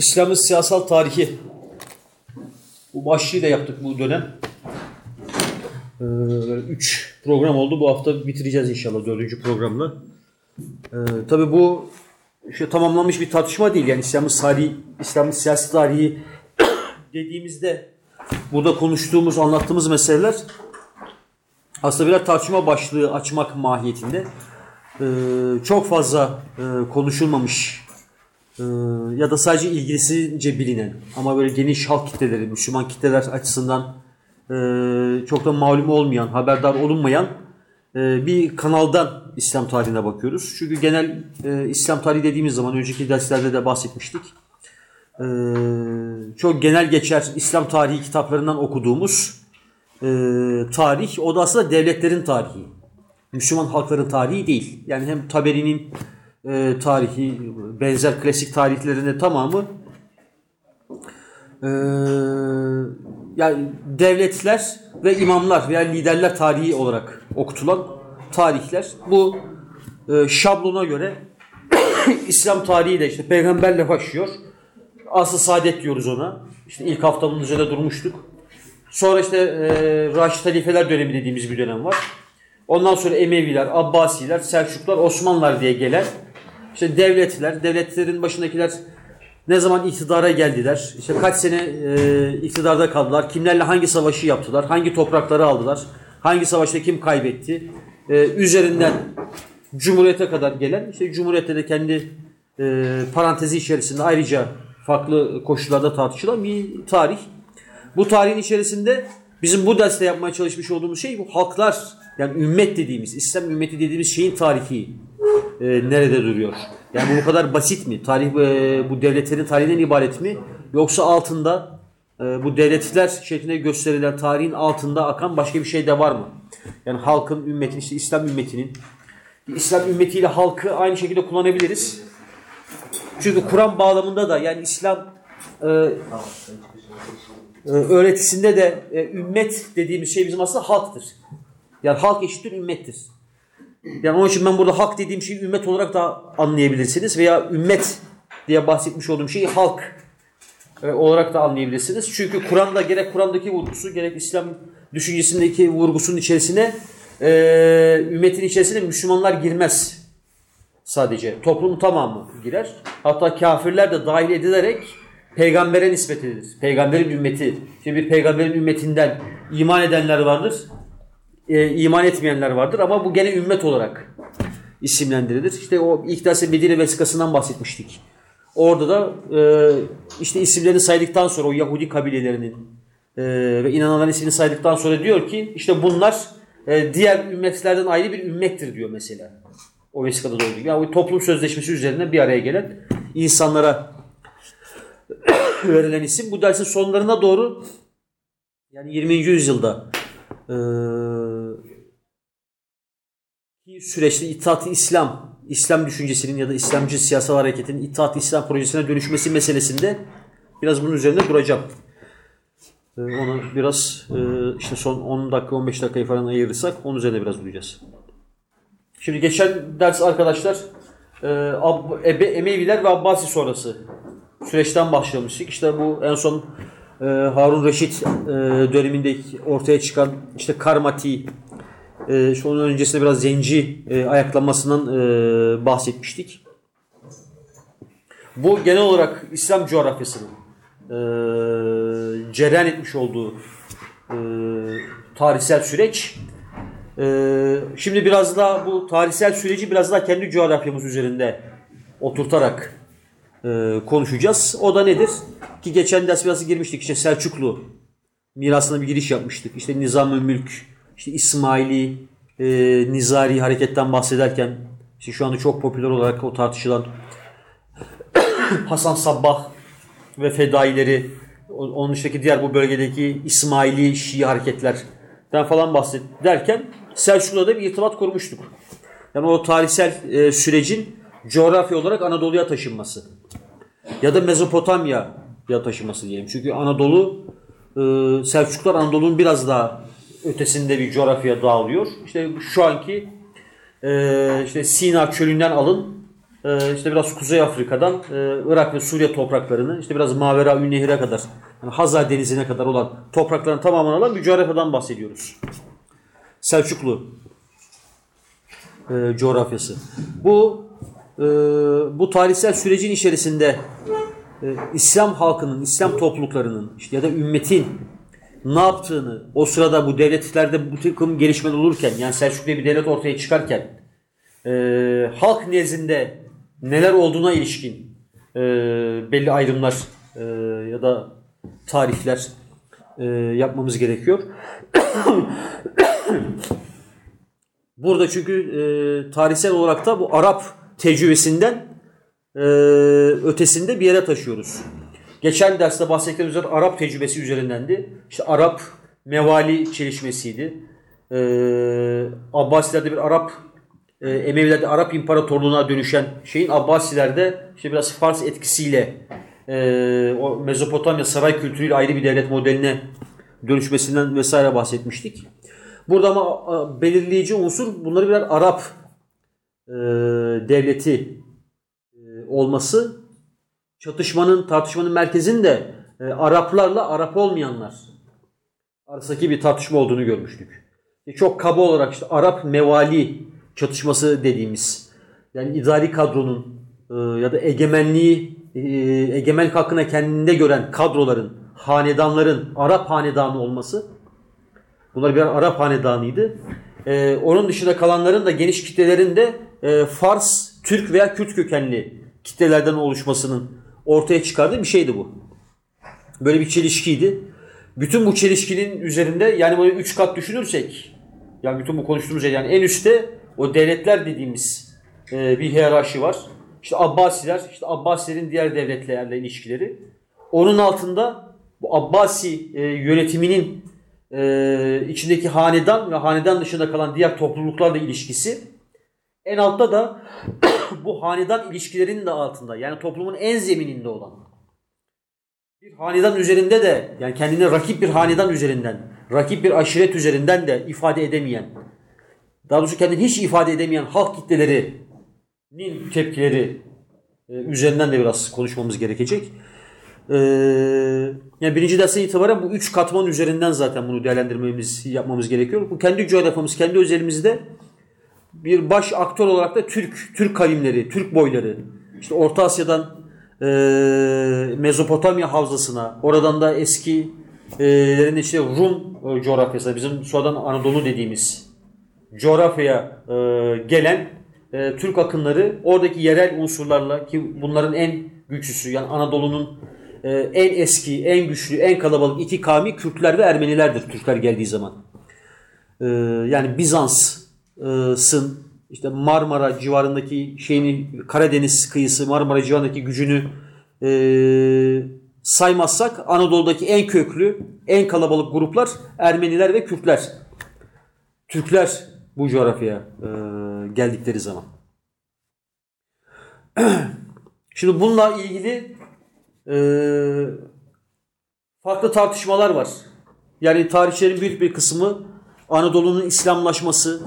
İslam'ın siyasal tarihi. Bu başlığı da yaptık bu dönem. Ee, üç program oldu. Bu hafta bitireceğiz inşallah dördüncü programla. Ee, tabii bu işte tamamlanmış bir tartışma değil. Yani İslam'ın tarihi, İslam'ın siyasi tarihi dediğimizde burada konuştuğumuz, anlattığımız meseleler aslında birer tartışma başlığı açmak mahiyetinde. Ee, çok fazla e, konuşulmamış ya da sadece ilgilisince bilinen ama böyle geniş halk kitleleri, Müslüman kitleler açısından e, çok da malum olmayan, haberdar olunmayan e, bir kanaldan İslam tarihine bakıyoruz. Çünkü genel e, İslam tarihi dediğimiz zaman önceki derslerde de bahsetmiştik. Çok genel geçer İslam tarihi kitaplarından okuduğumuz tarih, o da aslında devletlerin tarihi. Müslüman halkların tarihi değil. Yani hem Taberi'nin e, tarihi, benzer klasik tarihlerinde tamamı e, yani devletler ve imamlar veya liderler tarihi olarak okutulan tarihler. Bu e, şablona göre İslam tarihi de işte peygamberle başlıyor. Asıl saadet diyoruz ona. İşte ilk haftamın üzerinde durmuştuk. Sonra işte e, Raşid Halifeler dönemi dediğimiz bir dönem var. Ondan sonra Emeviler, Abbasiler, Selçuklar, Osmanlılar diye gelen işte devletler, devletlerin başındakiler ne zaman iktidara geldiler, işte kaç sene e, iktidarda kaldılar, kimlerle hangi savaşı yaptılar, hangi toprakları aldılar, hangi savaşta kim kaybetti, e, üzerinden Cumhuriyete kadar gelen, işte Cumhuriyette de kendi e, parantezi içerisinde ayrıca farklı koşullarda tartışılan bir tarih. Bu tarihin içerisinde bizim bu derste yapmaya çalışmış olduğumuz şey bu halklar, yani ümmet dediğimiz, İslam ümmeti dediğimiz şeyin tarihi e, nerede duruyor? Yani bu kadar basit mi? Tarih e, bu devletlerin tarihinden ibaret mi? Yoksa altında e, bu devletler şeklinde gösterilen tarihin altında akan başka bir şey de var mı? Yani halkın, ümmetin, işte İslam ümmetinin İslam ümmetiyle halkı aynı şekilde kullanabiliriz. Çünkü Kur'an bağlamında da yani İslam e, e, öğretisinde de e, ümmet dediğimiz şey bizim aslında halktır. Yani halk eşittir ümmettir. Yani onun için ben burada halk dediğim şeyi ümmet olarak da anlayabilirsiniz veya ümmet diye bahsetmiş olduğum şeyi halk e, olarak da anlayabilirsiniz. Çünkü Kur'an'da gerek Kur'an'daki vurgusu gerek İslam düşüncesindeki vurgusunun içerisine e, ümmetin içerisine Müslümanlar girmez. Sadece toplum tamamı girer. Hatta kafirler de dahil edilerek peygambere nispet edilir. Peygamberin ümmeti. Şimdi bir peygamberin ümmetinden iman edenler vardır e, iman etmeyenler vardır ama bu gene ümmet olarak isimlendirilir. İşte o ilk derste Medine vesikasından bahsetmiştik. Orada da e, işte isimlerini saydıktan sonra o Yahudi kabilelerinin e, ve inananların ismini saydıktan sonra diyor ki işte bunlar e, diğer ümmetlerden ayrı bir ümmettir diyor mesela. O vesikada da olduğu Yani o toplum sözleşmesi üzerine bir araya gelen insanlara verilen isim. Bu dersin sonlarına doğru yani 20. yüzyılda ee, süreçte İttihat-ı İslam, İslam düşüncesinin ya da İslamcı siyasal hareketin İttihat-ı İslam projesine dönüşmesi meselesinde biraz bunun üzerinde duracağım. Ee, onu biraz e, işte son 10 dakika 15 dakikayı falan ayırırsak onun üzerine biraz duracağız. Şimdi geçen ders arkadaşlar e, Emeviler ve Abbasi sonrası süreçten başlamıştık. İşte bu en son e, Harun Reşit e, döneminde ortaya çıkan işte Karmati, e, şu onun öncesinde biraz Zenci e, ayaklanmasından e, bahsetmiştik. Bu genel olarak İslam coğrafyasının e, cereyan etmiş olduğu e, tarihsel süreç. E, şimdi biraz daha bu tarihsel süreci biraz daha kendi coğrafyamız üzerinde oturtarak e, konuşacağız. O da nedir? Ki geçen ders biraz girmiştik. İşte Selçuklu mirasına bir giriş yapmıştık. İşte Nizam-ı Mülk, işte İsmaili, e, Nizari hareketten bahsederken işte şu anda çok popüler olarak o tartışılan Hasan Sabbah ve fedaileri onun dışındaki diğer bu bölgedeki İsmaili Şii hareketlerden falan bahsederken Selçuklu'da da bir irtibat kurmuştuk. Yani o tarihsel e, sürecin coğrafya olarak Anadolu'ya taşınması ya da Mezopotamya'ya taşıması diyelim. Çünkü Anadolu e, Selçuklar Anadolu'nun biraz daha ötesinde bir coğrafyaya dağılıyor. İşte şu anki e, işte Sina çölünden alın e, işte biraz Kuzey Afrika'dan Irak ve Suriye topraklarını işte biraz Mavera Nehir'e kadar yani Hazar Denizi'ne kadar olan toprakların tamamını alan bir coğrafyadan bahsediyoruz. Selçuklu coğrafyası. Bu e, bu tarihsel sürecin içerisinde e, İslam halkının, İslam topluluklarının işte ya da ümmetin ne yaptığını o sırada bu devletlerde bu takım gelişmeler olurken yani Selçuklu bir devlet ortaya çıkarken e, halk nezdinde neler olduğuna ilişkin e, belli ayrımlar e, ya da tarifler e, yapmamız gerekiyor. Burada çünkü e, tarihsel olarak da bu Arap tecrübesinden e, ötesinde bir yere taşıyoruz. Geçen derste bahsettiğimiz üzere Arap tecrübesi üzerindendi. İşte Arap mevali çelişmesiydi. E, Abbasilerde bir Arap e, Emevilerde Arap İmparatorluğu'na dönüşen şeyin Abbasilerde işte biraz Fars etkisiyle e, o Mezopotamya saray kültürüyle ayrı bir devlet modeline dönüşmesinden vesaire bahsetmiştik. Burada ama belirleyici unsur bunları birer Arap e, devleti e, olması çatışmanın, tartışmanın merkezinde e, Araplarla Arap olmayanlar arasındaki bir tartışma olduğunu görmüştük. Çok kaba olarak işte Arap mevali çatışması dediğimiz yani idari kadronun ya da egemenliği e, egemenlik hakkına kendinde gören kadroların, hanedanların Arap hanedanı olması bunlar bir Arap hanedanıydı. E, onun dışında kalanların da geniş kitlelerin de e, Fars, Türk veya Kürt kökenli kitlelerden oluşmasının ortaya çıkardığı bir şeydi bu. Böyle bir çelişkiydi. Bütün bu çelişkinin üzerinde yani böyle üç kat düşünürsek yani bütün bu konuştuğumuz şey yani en üstte o devletler dediğimiz e, bir hiyerarşi var. İşte Abbasiler, işte Abbasilerin diğer devletlerle ilişkileri. Onun altında bu Abbasi e, yönetiminin e, içindeki hanedan ve hanedan dışında kalan diğer topluluklarla ilişkisi. En altta da bu hanedan ilişkilerinin de altında yani toplumun en zemininde olan bir hanedan üzerinde de yani kendine rakip bir hanedan üzerinden, rakip bir aşiret üzerinden de ifade edemeyen, daha doğrusu kendini hiç ifade edemeyen halk kitlelerinin tepkileri e, üzerinden de biraz konuşmamız gerekecek. Ee, yani birinci dersten itibaren bu üç katman üzerinden zaten bunu değerlendirmemiz, yapmamız gerekiyor. Bu kendi coğrafyamız, kendi özelimizde bir baş aktör olarak da Türk, Türk kavimleri, Türk boyları, işte Orta Asya'dan e, Mezopotamya havzasına, oradan da eski e, işte Rum e, coğrafyasına, bizim sonradan Anadolu dediğimiz coğrafyaya e, gelen e, Türk akınları oradaki yerel unsurlarla ki bunların en güçlüsü yani Anadolu'nun e, en eski, en güçlü, en kalabalık iki kavmi Kürtler ve Ermenilerdir Türkler geldiği zaman. E, yani Bizans'ın işte Marmara civarındaki şeyini Karadeniz kıyısı Marmara civarındaki gücünü e, saymazsak Anadolu'daki en köklü, en kalabalık gruplar Ermeniler ve Kürtler. Türkler bu coğrafyaya e, geldikleri zaman. Şimdi bununla ilgili e, farklı tartışmalar var. Yani tarihçilerin büyük bir kısmı Anadolu'nun İslamlaşması,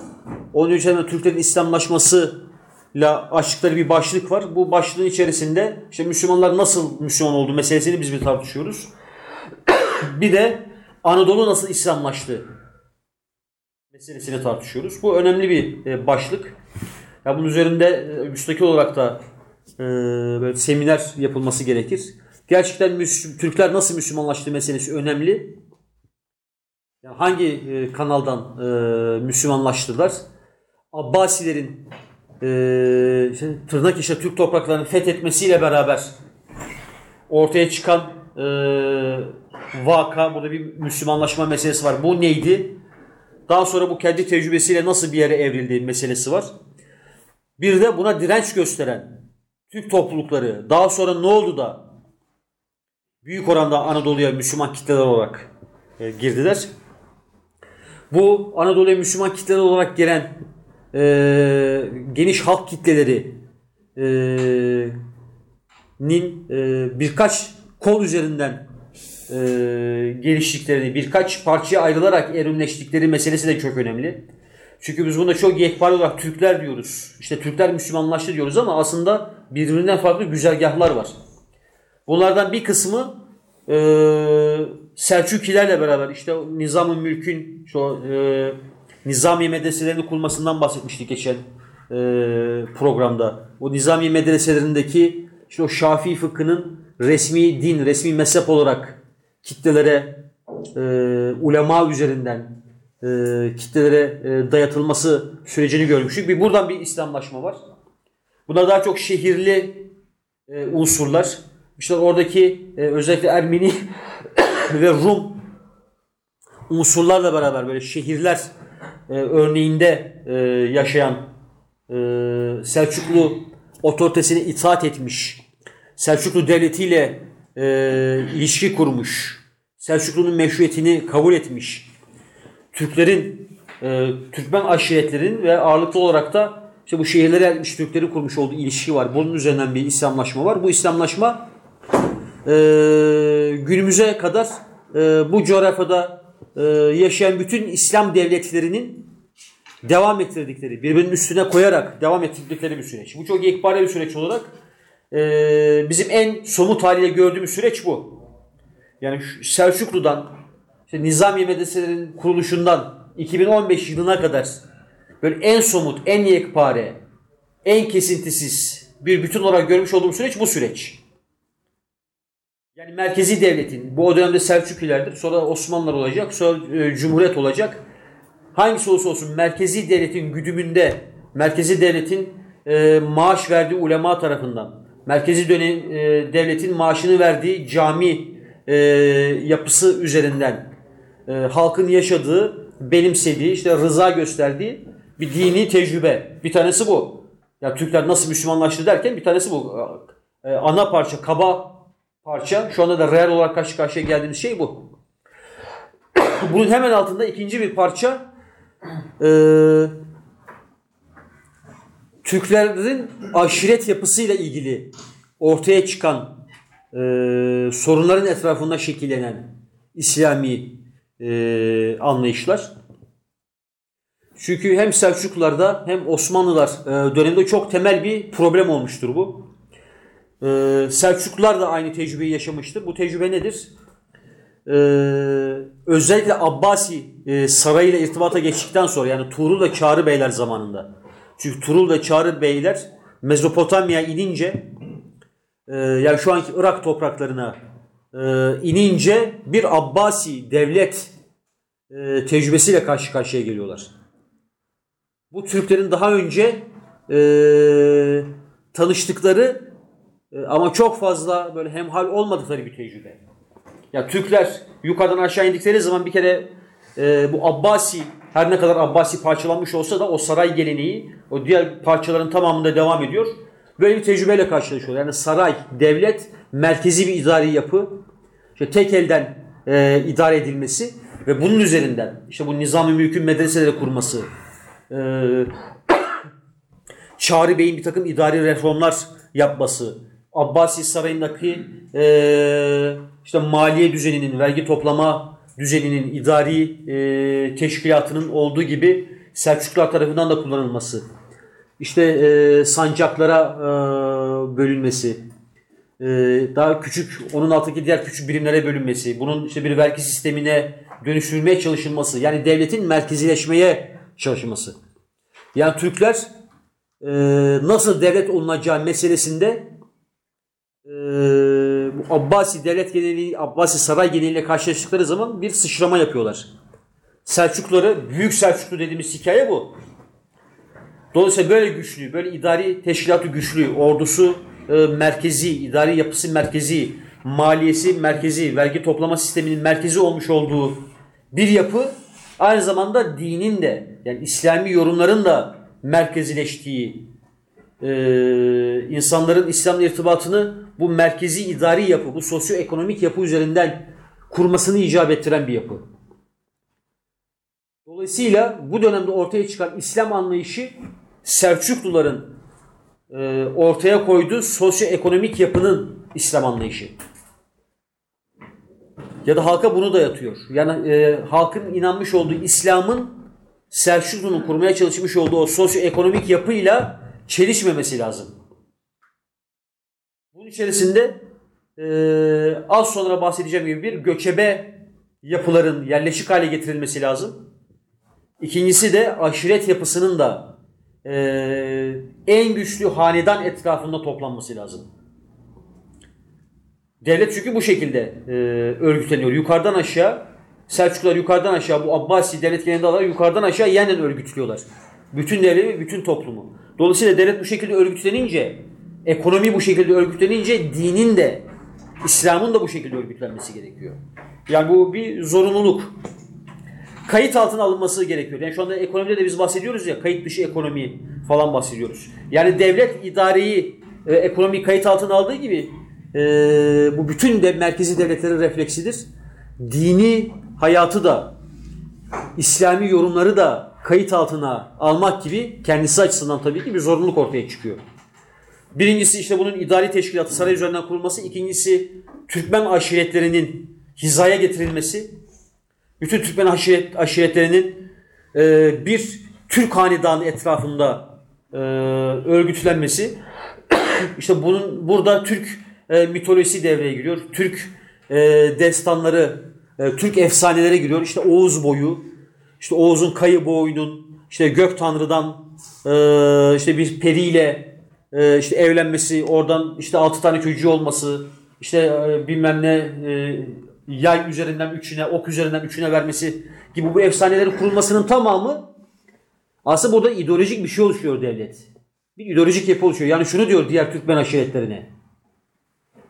onun üzerine Türklerin İslamlaşmasıyla açtıkları bir başlık var. Bu başlığın içerisinde işte Müslümanlar nasıl Müslüman oldu meselesini biz bir tartışıyoruz. bir de Anadolu nasıl İslamlaştı meselesini tartışıyoruz. Bu önemli bir e, başlık. Ya bunun üzerinde e, müstakil olarak da e, böyle seminer yapılması gerekir. Gerçekten Müslüm, Türkler nasıl Müslümanlaştı meselesi önemli. Yani hangi e, kanaldan e, Müslümanlaştılar? Abbasilerin e, tırnak içinde Türk topraklarını fethetmesiyle beraber ortaya çıkan e, vaka, burada bir Müslümanlaşma meselesi var. Bu neydi? Daha sonra bu kendi tecrübesiyle nasıl bir yere evrildiği meselesi var. Bir de buna direnç gösteren Türk toplulukları daha sonra ne oldu da büyük oranda Anadolu'ya Müslüman kitleler olarak e, girdiler. Bu Anadolu'ya Müslüman kitleler olarak gelen e, geniş halk kitleleri e, nin e, birkaç kol üzerinden e, geliştiklerini, birkaç parçaya ayrılarak erimleştikleri meselesi de çok önemli. Çünkü biz bunda çok yekpare olarak Türkler diyoruz. İşte Türkler Müslümanlaştı diyoruz ama aslında birbirinden farklı güzergahlar var. Bunlardan bir kısmı e, Selçukilerle beraber işte Nizam-ı Mülk'ün şu e, Nizami medreselerini kurmasından bahsetmiştik geçen e, programda. O Nizami medreselerindeki işte o Şafii fıkhının resmi din, resmi mezhep olarak kitlelere e, ulema üzerinden e, kitlelere e, dayatılması sürecini görmüştük. Bir buradan bir İslamlaşma var. Buna daha çok şehirli e, unsurlar. İşte oradaki e, özellikle Ermeni ve Rum unsurlarla beraber böyle şehirler e, örneğinde e, yaşayan e, Selçuklu otoritesine itaat etmiş, Selçuklu devletiyle e, ilişki kurmuş, Selçuklu'nun meşruiyetini kabul etmiş, Türklerin, e, Türkmen aşiretlerin ve ağırlıklı olarak da işte bu şehirlere ermiş Türklerin kurmuş olduğu ilişki var. Bunun üzerinden bir İslamlaşma var. Bu İslamlaşma e, günümüze kadar e, bu coğrafyada e, yaşayan bütün İslam devletlerinin devam ettirdikleri, birbirinin üstüne koyarak devam ettirdikleri bir süreç. Bu çok ekbare bir süreç olarak e, bizim en somut haliyle gördüğümüz süreç bu. Yani Selçuklu'dan, işte Nizami medreselerin kuruluşundan 2015 yılına kadar böyle en somut, en yekpare, en kesintisiz bir bütün olarak görmüş olduğum süreç bu süreç. Yani merkezi devletin, bu o dönemde Selçuklilerdir, sonra Osmanlılar olacak, sonra e, Cumhuriyet olacak. Hangisi olursa olsun merkezi devletin güdümünde, merkezi devletin e, maaş verdiği ulema tarafından, merkezi dönem, e, devletin maaşını verdiği cami e, yapısı üzerinden e, halkın yaşadığı, benimsediği, işte rıza gösterdiği bir dini tecrübe. Bir tanesi bu. Ya Türkler nasıl Müslümanlaştı derken bir tanesi bu. E, ana parça, kaba parça. Şu anda da real olarak karşı karşıya geldiğimiz şey bu. Bunun hemen altında ikinci bir parça e, Türklerin aşiret yapısıyla ilgili ortaya çıkan e, sorunların etrafında şekillenen İslami e, anlayışlar. Çünkü hem Selçuklularda hem Osmanlılar e, döneminde çok temel bir problem olmuştur bu. E, Selçuklular da aynı tecrübeyi yaşamıştır. Bu tecrübe nedir? E, özellikle Abbasi e, sarayıyla irtibata geçtikten sonra yani Tuğrul ve Çağrı Beyler zamanında. Çünkü Tuğrul ve Çağrı Beyler Mezopotamya'ya inince e, yani şu anki Irak topraklarına e, inince bir Abbasi devlet e, tecrübesiyle karşı karşıya geliyorlar. Bu Türklerin daha önce e, tanıştıkları e, ama çok fazla böyle hemhal olmadıkları bir tecrübe. Ya Türkler yukarıdan aşağı indikleri zaman bir kere e, bu Abbasi her ne kadar Abbasi parçalanmış olsa da o saray geleneği o diğer parçaların tamamında devam ediyor. Böyle bir tecrübeyle karşılaşıyor. Yani saray, devlet, merkezi bir idari yapı. İşte tek elden e, idare edilmesi ve bunun üzerinden işte bu nizam-ı mülkün medreseleri kurması, e, Çağrı Bey'in bir takım idari reformlar yapması, Abbasi Sarayı'ndaki e, işte maliye düzeninin, vergi toplama düzeninin, idari e, teşkilatının olduğu gibi Selçuklular tarafından da kullanılması, işte e, sancaklara e, bölünmesi, e, daha küçük, onun altındaki diğer küçük birimlere bölünmesi, bunun işte bir vergi sistemine dönüştürülmeye çalışılması, yani devletin merkezileşmeye çalışılması. Yani Türkler e, nasıl devlet olunacağı meselesinde e, bu Abbasi devlet geneliği, Abbasi saray geneliğiyle karşılaştıkları zaman bir sıçrama yapıyorlar. Selçukluları, Büyük Selçuklu dediğimiz hikaye bu. Dolayısıyla böyle güçlü, böyle idari teşkilatı güçlü, ordusu e, merkezi, idari yapısı merkezi, maliyesi merkezi, vergi toplama sisteminin merkezi olmuş olduğu bir yapı aynı zamanda dinin de yani İslami yorumların da merkezileştiği e, insanların İslam'la irtibatını bu merkezi idari yapı, bu sosyoekonomik yapı üzerinden kurmasını icap ettiren bir yapı. Dolayısıyla bu dönemde ortaya çıkan İslam anlayışı Selçukluların e, ortaya koyduğu sosyoekonomik yapının İslam anlayışı. Ya da halka bunu dayatıyor. Yani e, halkın inanmış olduğu İslam'ın Selçuklu'nun kurmaya çalışmış olduğu o sosyoekonomik yapıyla çelişmemesi lazım. Bunun içerisinde e, az sonra bahsedeceğim gibi bir göçebe yapıların yerleşik hale getirilmesi lazım. İkincisi de aşiret yapısının da e, en güçlü hanedan etrafında toplanması lazım. Devlet çünkü bu şekilde e, örgütleniyor. Yukarıdan aşağı Selçuklular yukarıdan aşağı bu Abbasi devlet genelinde yukarıdan aşağı yeniden örgütlüyorlar. Bütün devleti, bütün toplumu. Dolayısıyla devlet bu şekilde örgütlenince, ekonomi bu şekilde örgütlenince dinin de, İslam'ın da bu şekilde örgütlenmesi gerekiyor. Yani bu bir zorunluluk. Kayıt altına alınması gerekiyor. Yani şu anda ekonomide de biz bahsediyoruz ya, kayıt dışı ekonomi falan bahsediyoruz. Yani devlet idareyi, e, ekonomiyi kayıt altına aldığı gibi e, bu bütün de merkezi devletlerin refleksidir. Dini hayatı da, İslami yorumları da kayıt altına almak gibi kendisi açısından tabii ki bir zorunluluk ortaya çıkıyor. Birincisi işte bunun idari teşkilatı saray üzerinden kurulması. ikincisi Türkmen aşiretlerinin hizaya getirilmesi. Bütün Türkmen aşiret, aşiretlerinin e, bir Türk hanedanı etrafında e, örgütlenmesi. işte bunun burada Türk e, mitolojisi devreye giriyor. Türk e, destanları, e, Türk efsaneleri giriyor. İşte Oğuz boyu, işte Oğuz'un kayı boyunun, işte gök tanrıdan e, işte bir periyle e, işte evlenmesi, oradan işte altı tane çocuğu olması, işte e, bilmem ne e, yay üzerinden üçüne, ok üzerinden üçüne vermesi gibi bu efsanelerin kurulmasının tamamı aslında burada ideolojik bir şey oluşuyor devlet. Bir ideolojik yapı oluşuyor. Yani şunu diyor diğer Türkmen aşiretlerine.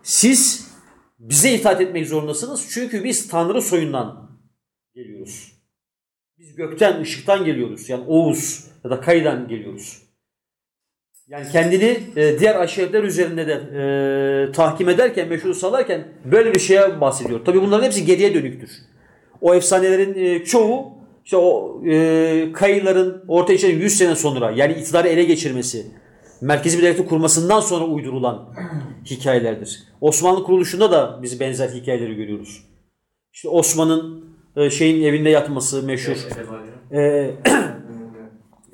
Siz bize itaat etmek zorundasınız çünkü biz Tanrı soyundan geliyoruz. Biz gökten, ışıktan geliyoruz. Yani Oğuz ya da Kay'dan geliyoruz. Yani kendini e, diğer aşiretler üzerinde de e, tahkim ederken, meşhur salarken böyle bir şeye bahsediyor. Tabi bunların hepsi geriye dönüktür. O efsanelerin e, çoğu işte o e, kayıların ortaya çıkan 100 sene sonra yani iktidarı ele geçirmesi, merkezi bir devleti kurmasından sonra uydurulan hikayelerdir. Osmanlı kuruluşunda da biz benzer hikayeleri görüyoruz. İşte Osman'ın e, şeyin evinde yatması meşhur. E,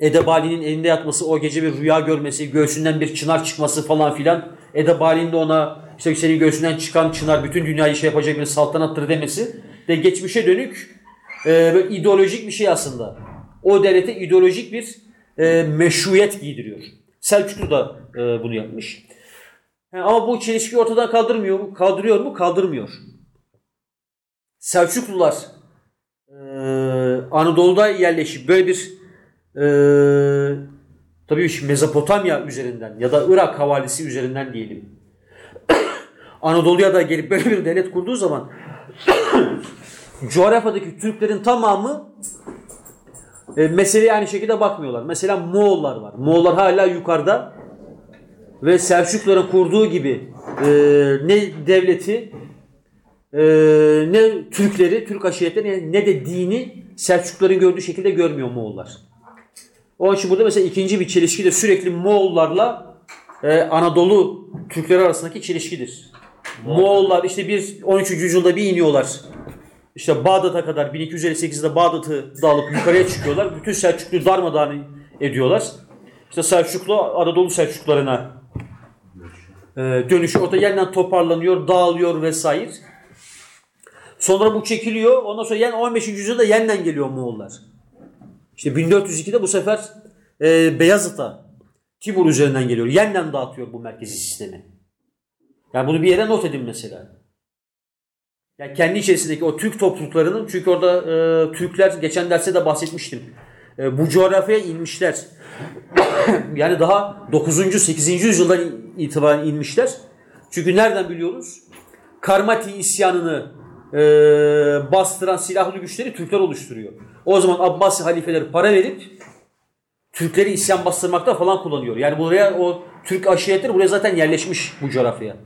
Edebali'nin elinde yatması, o gece bir rüya görmesi, göğsünden bir çınar çıkması falan filan. Edebali'nin de ona işte senin göğsünden çıkan çınar bütün dünyayı şey yapacak bir saltanattır demesi de geçmişe dönük e, böyle ideolojik bir şey aslında. O devlete ideolojik bir e, meşruiyet giydiriyor. Selçuklu da e, bunu yapmış. Yani ama bu çelişkiyi ortadan kaldırmıyor mu? Kaldırıyor mu? Kaldırmıyor. Selçuklular Anadolu'da yerleşip böyle bir e, tabii Mezopotamya üzerinden ya da Irak havalisi üzerinden diyelim. Anadolu'ya da gelip böyle bir devlet kurduğu zaman coğrafyadaki Türklerin tamamı e, meseleye aynı şekilde bakmıyorlar. Mesela Moğollar var. Moğollar hala yukarıda ve Selçukluların kurduğu gibi e, ne devleti e, ne Türkleri, Türk aşiretleri ne de dini Selçukluların gördüğü şekilde görmüyor Moğollar. Onun için burada mesela ikinci bir çelişki de sürekli Moğollarla e, Anadolu Türkleri arasındaki çelişkidir. Moğollar işte bir 13. yüzyılda bir iniyorlar. İşte Bağdat'a kadar 1258'de Bağdat'ı dağılıp yukarıya çıkıyorlar. Bütün Selçuklu darmadağın ediyorlar. İşte Selçuklu Anadolu Selçuklularına e, dönüşü orada yeniden toparlanıyor, dağılıyor vesaire. Sonra bu çekiliyor. Ondan sonra yani 15. yüzyılda yeniden geliyor Moğollar. İşte 1402'de bu sefer e, Beyazıt'a Timur üzerinden geliyor. Yeniden dağıtıyor bu merkezi sistemi. Yani bunu bir yere not edin mesela. Yani kendi içerisindeki o Türk topluluklarının çünkü orada e, Türkler geçen derste de bahsetmiştim. E, bu coğrafyaya inmişler. yani daha 9. 8. yüzyıldan itibaren inmişler. Çünkü nereden biliyoruz? Karmati isyanını e, bastıran silahlı güçleri Türkler oluşturuyor. O zaman Abbasi halifeleri para verip Türkleri isyan bastırmakta falan kullanıyor. Yani buraya o Türk aşiretleri buraya zaten yerleşmiş bu coğrafyaya.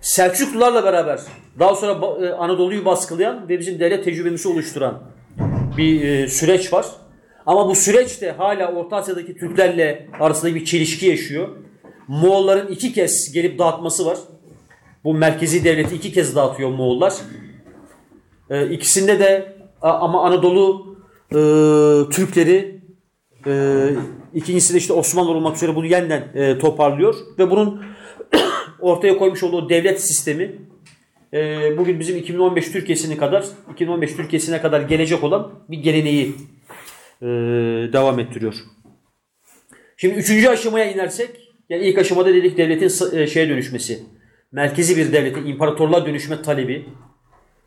Selçuklularla beraber daha sonra e, Anadolu'yu baskılayan ve bizim devlet tecrübemizi oluşturan bir e, süreç var. Ama bu süreç de hala Orta Asya'daki Türklerle arasında bir çelişki yaşıyor. Moğolların iki kez gelip dağıtması var. Bu merkezi devleti iki kez dağıtıyor Moğollar. E, ikisinde de ama Anadolu e, Türkleri e, ikincisi de işte Osmanlı olmak üzere bunu yeniden e, toparlıyor ve bunun ortaya koymuş olduğu devlet sistemi e, bugün bizim 2015 Türkiye'sine kadar 2015 Türkiye'sine kadar gelecek olan bir geleneği e, devam ettiriyor. Şimdi üçüncü aşamaya inersek yani ilk aşamada dedik devletin e, şeye dönüşmesi. Merkezi bir devlete, imparatorluğa dönüşme talebi.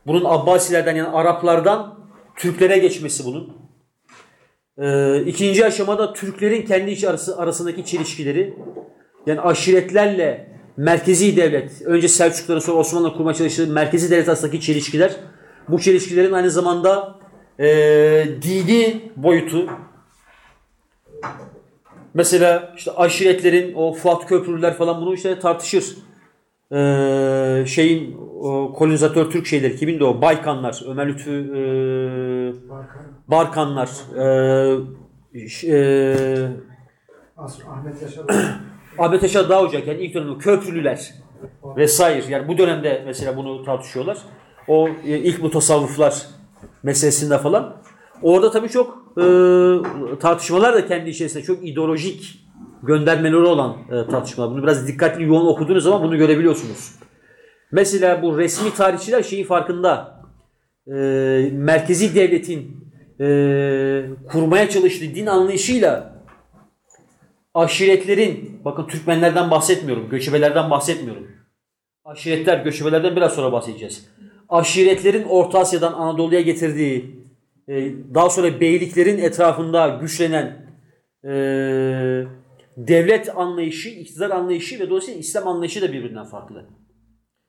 Bunun Abbasilerden yani Araplardan Türklere geçmesi bunun. Ee, ikinci aşamada Türklerin kendi iç arası, arasındaki çelişkileri. Yani aşiretlerle merkezi devlet, önce Selçukluların sonra Osmanlı kurma çalıştığı merkezi devlet arasındaki çelişkiler. Bu çelişkilerin aynı zamanda e, dini boyutu. Mesela işte aşiretlerin o Fuat Köprülüler falan bunu işte tartışır. Ee, şeyin o, kolonizatör Türk şeyleri kimindi o? Baykanlar, Ömer Lütfü e, Barkan, Barkanlar, e, e, Ahmet Yaşar Ahmet Yaşar Ocak yani ilk dönemde Köprülüler vesaire yani bu dönemde mesela bunu tartışıyorlar. O e, ilk bu tasavvuflar meselesinde falan. Orada tabii çok e, tartışmalar da kendi içerisinde çok ideolojik göndermeleri olan e, tartışmalar. Bunu biraz dikkatli yoğun okuduğunuz zaman bunu görebiliyorsunuz. Mesela bu resmi tarihçiler şeyin farkında. E, merkezi devletin e, kurmaya çalıştığı din anlayışıyla aşiretlerin, bakın Türkmenlerden bahsetmiyorum, göçebelerden bahsetmiyorum. Aşiretler, göçebelerden biraz sonra bahsedeceğiz. Aşiretlerin Orta Asya'dan Anadolu'ya getirdiği, e, daha sonra beyliklerin etrafında güçlenen e, devlet anlayışı, iktidar anlayışı ve dolayısıyla İslam anlayışı da birbirinden farklı.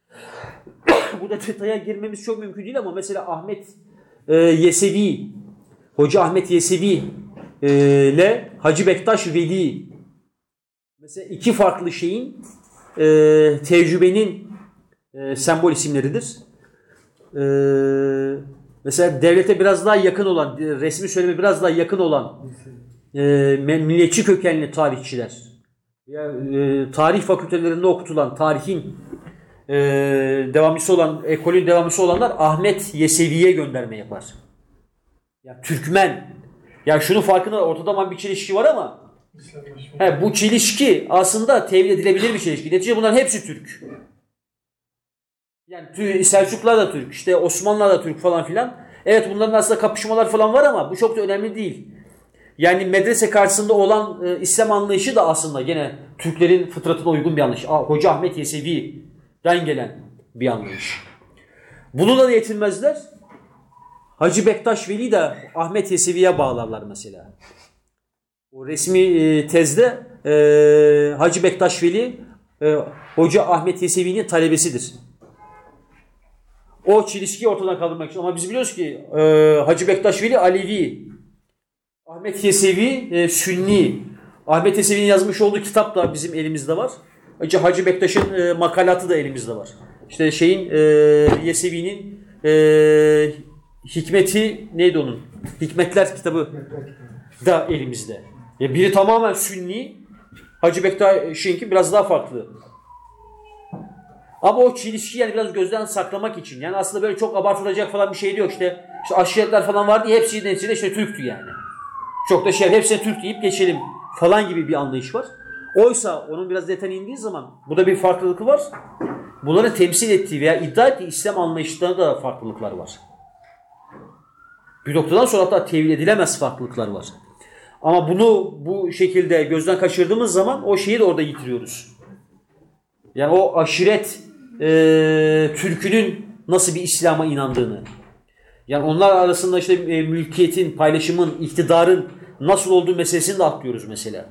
Bu da detaya girmemiz çok mümkün değil ama mesela Ahmet e, Yesevi, Hoca Ahmet Yesevi e, ile Hacı Bektaş Veli mesela iki farklı şeyin e, tecrübenin e, sembol isimleridir. E, mesela devlete biraz daha yakın olan, resmi söyleme biraz daha yakın olan e, milliyetçi kökenli tarihçiler, ya, e, tarih fakültelerinde okutulan tarihin e, devamlısı olan, ekolün devamlısı olanlar Ahmet Yesevi'ye gönderme yapar. Ya Türkmen. Ya şunun farkında ortada bir çelişki var ama he, bu çelişki aslında tevil edilebilir bir çelişki. Neticede bunların hepsi Türk. Yani Selçuklular da Türk, işte Osmanlılar da Türk falan filan. Evet bunların aslında kapışmalar falan var ama bu çok da önemli değil. Yani medrese karşısında olan e, İslam anlayışı da aslında gene Türklerin fıtratına uygun bir anlayış. Hoca Ahmet Yesevi'den gelen bir anlayış. Bununla da yetinmezler. Hacı Bektaş Veli de Ahmet Yesevi'ye bağlarlar mesela. O resmi e, tezde e, Hacı Bektaş Veli e, Hoca Ahmet Yesevi'nin talebesidir. O çelişkiyi ortadan kaldırmak için. Ama biz biliyoruz ki e, Hacı Bektaş Veli Alevi, Ahmet Yesevi e, Sünni. Ahmet Yesevi'nin yazmış olduğu kitap da bizim elimizde var. Hacı, Hacı Bektaş'ın e, makalatı da elimizde var. İşte şeyin e, Yesevi'nin e, hikmeti neydi onun? Hikmetler kitabı da elimizde. Ya biri tamamen Sünni, Hacı Bektaş'ınki biraz daha farklı. Ama o çelişki yani biraz gözden saklamak için. Yani aslında böyle çok abartılacak falan bir şey yok. İşte, işte aşiretler falan vardı ya hepsi neticede işte Türktü yani. Çok da şey hepsine Türk deyip geçelim falan gibi bir anlayış var. Oysa onun biraz detayına indiği zaman burada bir farklılık var. Bunları temsil ettiği veya iddia ettiği İslam anlayışlarında da farklılıklar var. Bir noktadan sonra hatta tevil edilemez farklılıklar var. Ama bunu bu şekilde gözden kaçırdığımız zaman o şeyi de orada yitiriyoruz. Yani o aşiret e, türkünün nasıl bir İslam'a inandığını. Yani onlar arasında işte e, mülkiyetin, paylaşımın, iktidarın nasıl olduğu meselesini de atlıyoruz mesela.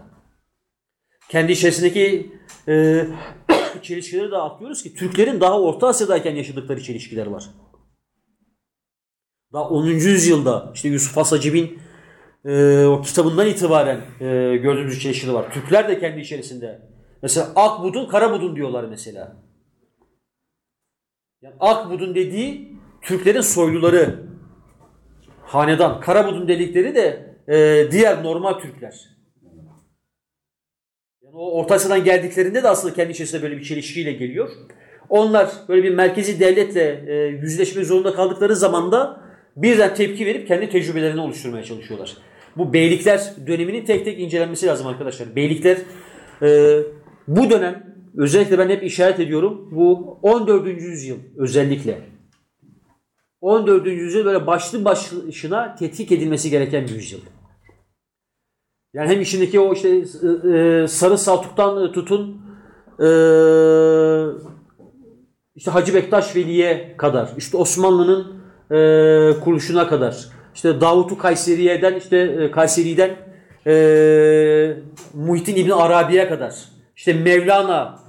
Kendi içerisindeki e, çelişkileri de atlıyoruz ki Türklerin daha Orta Asya'dayken yaşadıkları çelişkiler var. Daha 10. yüzyılda işte Yusuf Hasacib'in e, o kitabından itibaren e, gördüğümüz çelişkiler var. Türkler de kendi içerisinde. Mesela Akbudun, Karabudun diyorlar mesela. Yani Akbudun dediği Türklerin soyluları, hanedan. Karabudun dedikleri de e, diğer normal Türkler. Yani o Orta geldiklerinde de aslında kendi içerisinde böyle bir çelişkiyle geliyor. Onlar böyle bir merkezi devletle e, yüzleşmek zorunda kaldıkları zaman da birden tepki verip kendi tecrübelerini oluşturmaya çalışıyorlar. Bu beylikler döneminin tek tek incelenmesi lazım arkadaşlar. Beylikler e, bu dönem özellikle ben hep işaret ediyorum bu 14. yüzyıl özellikle. 14. yüzyıl böyle başlı başına tetkik edilmesi gereken bir yüzyıl. Yani hem içindeki o işte Sarı Saltuk'tan tutun e, işte Hacı Bektaş Veli'ye kadar, işte Osmanlı'nın e, kuruluşuna kadar, işte Davut-u Kayseri'den, işte e, Kayseri'den e, Muhittin İbni Arabi'ye kadar, işte Mevlana,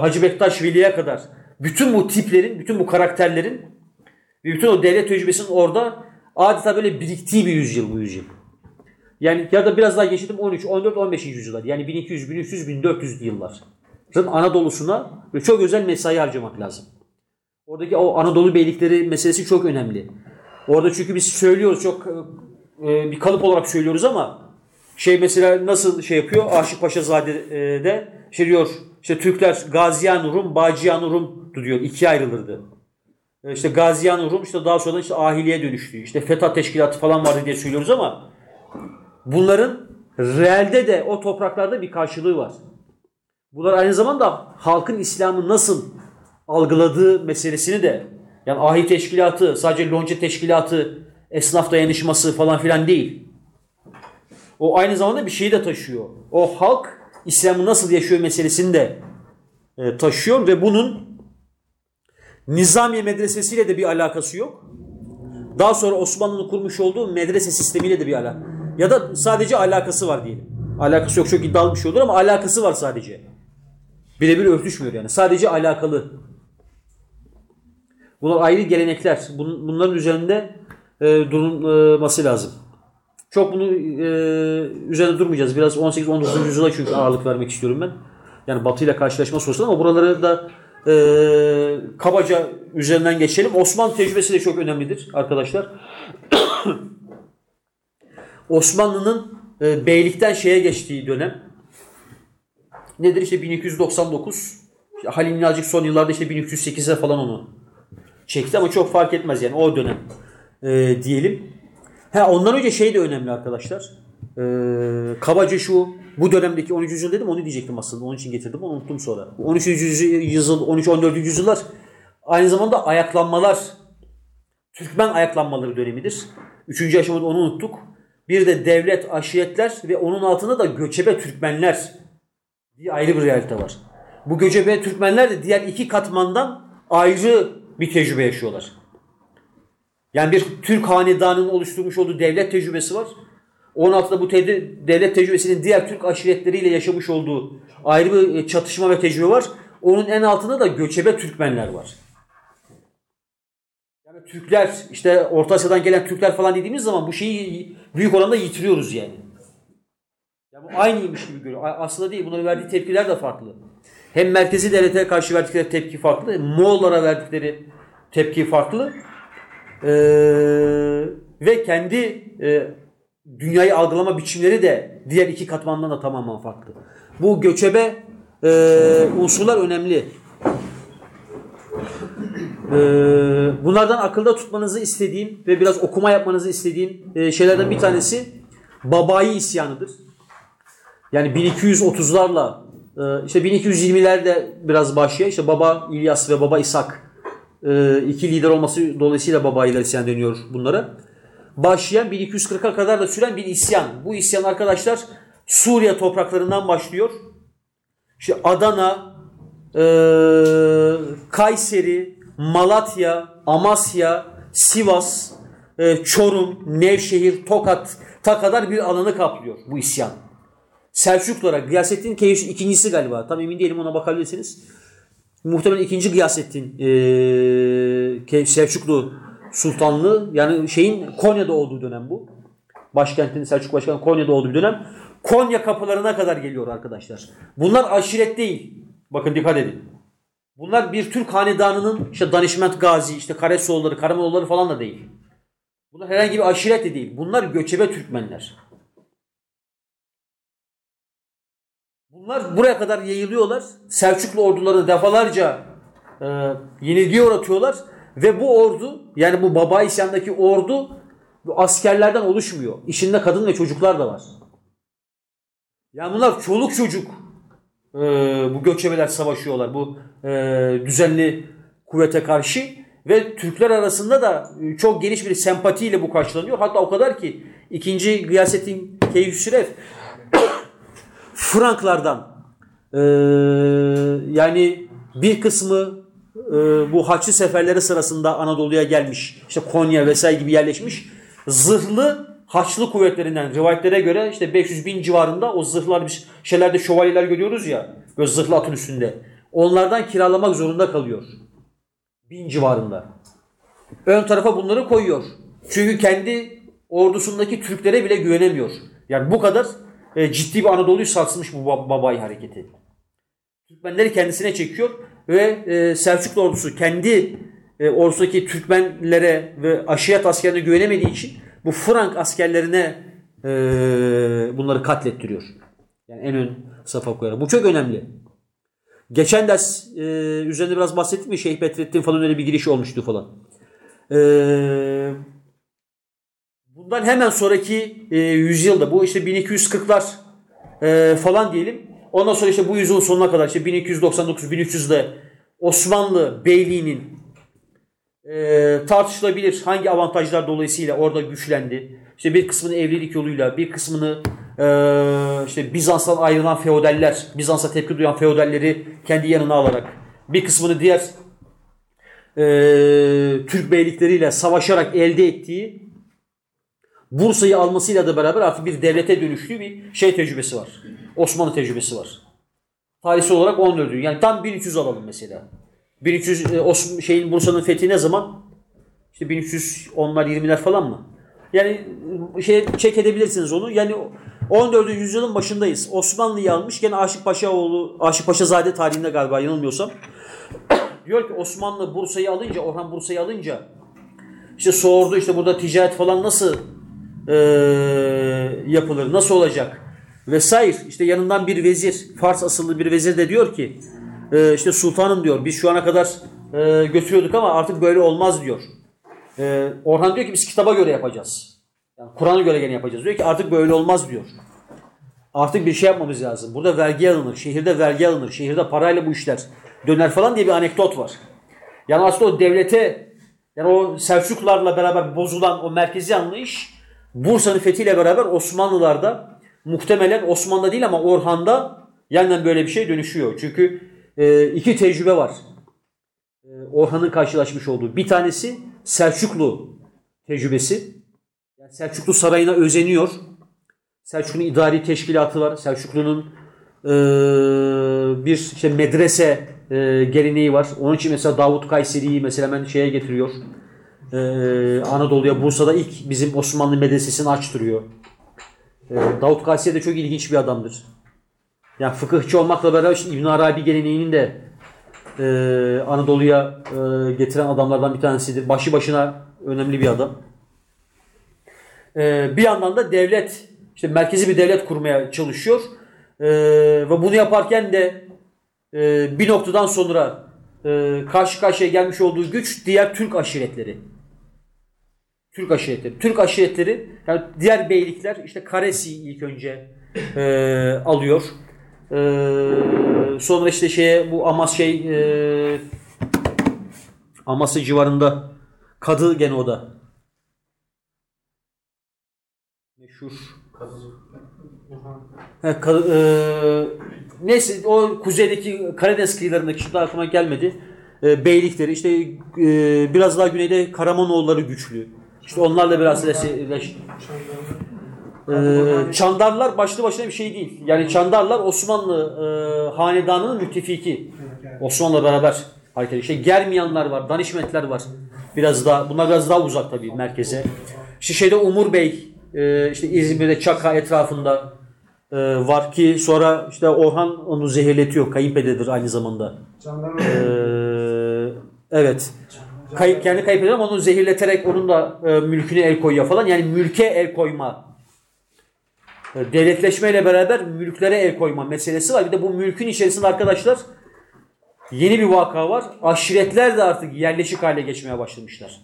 Hacı Bektaş Veli'ye kadar bütün bu tiplerin, bütün bu karakterlerin bütün o devlet tecrübesinin orada adeta böyle biriktiği bir yüzyıl bu yüzyıl. Yani ya da biraz daha geçtim 13, 14, 15. yüzyıllar. Yani 1200, 1300, 1400 yıllar. Anadolu'suna çok özel mesai harcamak lazım. Oradaki o Anadolu beylikleri meselesi çok önemli. Orada çünkü biz söylüyoruz çok e, bir kalıp olarak söylüyoruz ama şey mesela nasıl şey yapıyor? Aşık Paşazade'de şey diyor işte Türkler Gaziyan Rum, Baciyan Rum diyor. ikiye ayrılırdı. E, işte Gaziyan Rum işte daha sonra işte Ahiliye dönüştü. İşte Fethat Teşkilatı falan vardı diye söylüyoruz ama bunların realde de o topraklarda bir karşılığı var. Bunlar aynı zamanda halkın İslam'ı nasıl algıladığı meselesini de yani ahi teşkilatı, sadece lonca teşkilatı, esnaf dayanışması falan filan değil. O aynı zamanda bir şeyi de taşıyor. O halk İslam'ı nasıl yaşıyor meselesini de e, taşıyor ve bunun Nizamiye medresesiyle de bir alakası yok. Daha sonra Osmanlı'nın kurmuş olduğu medrese sistemiyle de bir alakası. Ya da sadece alakası var diyelim. Alakası yok çok iddialı bir şey olur ama alakası var sadece. Birebir örtüşmüyor yani. Sadece alakalı. Bunlar ayrı gelenekler. Bunların üzerinde e, durulması lazım. Çok bunu e, üzerinde durmayacağız. Biraz 18-19. yüzyıla çünkü ağırlık vermek istiyorum ben. Yani Batı ile karşılaşma sorusunda ama buraları da e, kabaca üzerinden geçelim. Osmanlı tecrübesi de çok önemlidir arkadaşlar. Osmanlı'nın e, beylikten şeye geçtiği dönem nedir? İşte 1299. İşte Halil İnalcık son yıllarda işte 1308'e falan onu çekti ama çok fark etmez yani o dönem e, diyelim. Ha ondan önce şey de önemli arkadaşlar. E, kabaca şu bu dönemdeki 13. yüzyıl dedim onu diyecektim aslında. Onun için getirdim onu unuttum sonra. 13. yüzyıl 13 14. yüzyıllar aynı zamanda ayaklanmalar Türkmen ayaklanmaları dönemidir. Üçüncü aşamada onu unuttuk. Bir de devlet, aşiretler ve onun altında da göçebe Türkmenler diye ayrı bir realite var. Bu göçebe Türkmenler de diğer iki katmandan ayrı bir tecrübe yaşıyorlar. Yani bir Türk hanedanının oluşturmuş olduğu devlet tecrübesi var. Onun altında bu te devlet tecrübesinin diğer Türk aşiretleriyle yaşamış olduğu ayrı bir çatışma ve tecrübe var. Onun en altında da göçebe Türkmenler var. Yani Türkler işte Orta Asya'dan gelen Türkler falan dediğimiz zaman bu şeyi büyük oranda yitiriyoruz yani. Ya bu aynıymış gibi görüyor. Aslında değil. Bunların verdiği tepkiler de farklı. Hem merkezi devlete karşı verdikleri tepki farklı. Moğollara verdikleri tepki farklı. Ee, ve kendi e, dünyayı algılama biçimleri de diğer iki katmandan da tamamen farklı. Bu göçebe e, unsurlar önemli. E, bunlardan akılda tutmanızı istediğim ve biraz okuma yapmanızı istediğim e, şeylerden bir tanesi Babai isyanıdır. Yani 1230'larla e, işte 1220'lerde biraz başlıyor. İşte Baba İlyas ve Baba İshak e, iki lider olması dolayısıyla Babailer isyan deniyor bunlara başlayan 1240'a kadar da süren bir isyan. Bu isyan arkadaşlar Suriye topraklarından başlıyor. İşte Adana, e, Kayseri, Malatya, Amasya, Sivas, e, Çorum, Nevşehir, Tokat'a kadar bir alanı kaplıyor bu isyan. Selçuklulara, Gıyasettin Keyif ikincisi galiba. Tam emin değilim ona bakabilirsiniz. Muhtemelen ikinci Gıyasettin e, Selçuklu Sultanlığı yani şeyin Konya'da olduğu dönem bu. Başkentin Selçuk Başkan Konya'da olduğu dönem. Konya kapılarına kadar geliyor arkadaşlar. Bunlar aşiret değil. Bakın dikkat edin. Bunlar bir Türk hanedanının işte Danişment Gazi, işte Karesoğulları, Karamoğulları falan da değil. Bunlar herhangi bir aşiret de değil. Bunlar göçebe Türkmenler. Bunlar buraya kadar yayılıyorlar. Selçuklu ordularını defalarca e, yenilgiye uğratıyorlar. Ve bu ordu yani bu baba isyandaki ordu askerlerden oluşmuyor. İçinde kadın ve çocuklar da var. Yani bunlar çoluk çocuk e, bu göçebeler savaşıyorlar bu e, düzenli kuvvete karşı ve Türkler arasında da e, çok geniş bir sempatiyle bu karşılanıyor. Hatta o kadar ki 2. Gıyasettin Keyhüsrev Franklardan e, yani bir kısmı bu Haçlı seferleri sırasında Anadolu'ya gelmiş. işte Konya vesaire gibi yerleşmiş. Zırhlı Haçlı kuvvetlerinden rivayetlere göre işte 500 bin civarında o zırhlar biz şeylerde şövalyeler görüyoruz ya böyle zırhlı atın üstünde. Onlardan kiralamak zorunda kalıyor. Bin civarında. Ön tarafa bunları koyuyor. Çünkü kendi ordusundaki Türklere bile güvenemiyor. Yani bu kadar e, ciddi bir Anadolu'yu sarsmış bu bab- babayı hareketi. Türkmenleri kendisine çekiyor ve e, Selçuklu ordusu kendi e, ordusundaki Türkmenlere ve aşiret askerine güvenemediği için bu Frank askerlerine e, bunları katlettiriyor. Yani en ön safa koyarak. Bu çok önemli. Geçen ders e, üzerinde biraz bahsettim mi Şeyh Bedrettin falan öyle bir giriş olmuştu falan. E, bundan hemen sonraki e, yüzyılda bu işte 1240'lar e, falan diyelim. Ondan sonra işte bu yüzyılın sonuna kadar işte 1299-1300'de Osmanlı Beyliği'nin e, tartışılabilir hangi avantajlar dolayısıyla orada güçlendi. İşte bir kısmını evlilik yoluyla, bir kısmını e, işte Bizans'tan ayrılan feodaller, Bizans'a tepki duyan feodalleri kendi yanına alarak, bir kısmını diğer e, Türk beylikleriyle savaşarak elde ettiği Bursa'yı almasıyla da beraber artık bir devlete dönüştüğü bir şey tecrübesi var. Osmanlı tecrübesi var. Tarihsel olarak 14. Yani tam 1300 alalım mesela. 1300 e, Os- şeyin Bursa'nın fethi ne zaman? İşte 1310'lar 20'ler falan mı? Yani e, şey çek edebilirsiniz onu. Yani 14. yüzyılın başındayız. Osmanlı'yı almış. Gene Aşık Paşaoğlu, Aşık Paşazade tarihinde galiba yanılmıyorsam. Diyor ki Osmanlı Bursa'yı alınca, Orhan Bursa'yı alınca işte sordu işte burada ticaret falan nasıl e, yapılır, nasıl olacak vesaire. İşte yanından bir vezir, Fars asıllı bir vezir de diyor ki e, işte sultanım diyor biz şu ana kadar e, götürüyorduk ama artık böyle olmaz diyor. E, Orhan diyor ki biz kitaba göre yapacağız. Yani Kur'an'a göre gene yapacağız. Diyor ki artık böyle olmaz diyor. Artık bir şey yapmamız lazım. Burada vergi alınır, şehirde vergi alınır, şehirde parayla bu işler döner falan diye bir anekdot var. Yani aslında o devlete, yani o Selçuklularla beraber bozulan o merkezi anlayış Bursa'nın fethiyle beraber Osmanlılar'da muhtemelen Osmanlı'da değil ama Orhan'da yeniden böyle bir şey dönüşüyor. Çünkü e, iki tecrübe var. E, Orhan'ın karşılaşmış olduğu. Bir tanesi Selçuklu tecrübesi. Yani Selçuklu sarayına özeniyor. Selçuklu'nun idari teşkilatı var. Selçuklu'nun e, bir işte medrese e, geleneği var. Onun için mesela Davut Kayseri'yi mesela hemen şeye getiriyor. E, Anadolu'ya Bursa'da ilk bizim Osmanlı medresesini açtırıyor. E, Davut Kayseri de çok ilginç bir adamdır. Yani fıkıhçı olmakla beraber İbn Arabi geleneğinin de e, Anadolu'ya e, getiren adamlardan bir tanesidir. Başı başına önemli bir adam. E, bir yandan da devlet, işte merkezi bir devlet kurmaya çalışıyor. E, ve bunu yaparken de e, bir noktadan sonra e, karşı karşıya gelmiş olduğu güç diğer Türk aşiretleri. Türk aşiretleri. Türk aşiretleri yani diğer beylikler işte Karesi ilk önce e, alıyor. E, sonra işte şeye bu Amas şey e, Amasya civarında Kadı gene o da. Meşhur. He, Kadı- e, neyse o kuzeydeki Karadeniz kıyılarındaki şimdi aklıma gelmedi. E, beylikleri işte e, biraz daha güneyde Karamanoğulları güçlü. İşte onlarla biraz leş, ee, Çandarlar başlı başına bir şey değil. Yani Çandarlar Osmanlı e, hanedanının müttefiki. Osmanlı'la beraber hareket. İşte Germiyanlar var, Danişmentler var. Biraz daha, bunlar biraz daha uzak tabii merkeze. İşte şeyde Umur Bey, e, işte İzmir'de Çaka etrafında e, var ki sonra işte Orhan onu zehirletiyor. Kayınpederidir aynı zamanda. Ee, evet. Kayıp, kendi kaybediyor ama onu zehirleterek onun da e, mülküne el koyuyor falan. Yani mülke el koyma. E, devletleşmeyle beraber mülklere el koyma meselesi var. Bir de bu mülkün içerisinde arkadaşlar yeni bir vaka var. Aşiretler de artık yerleşik hale geçmeye başlamışlar.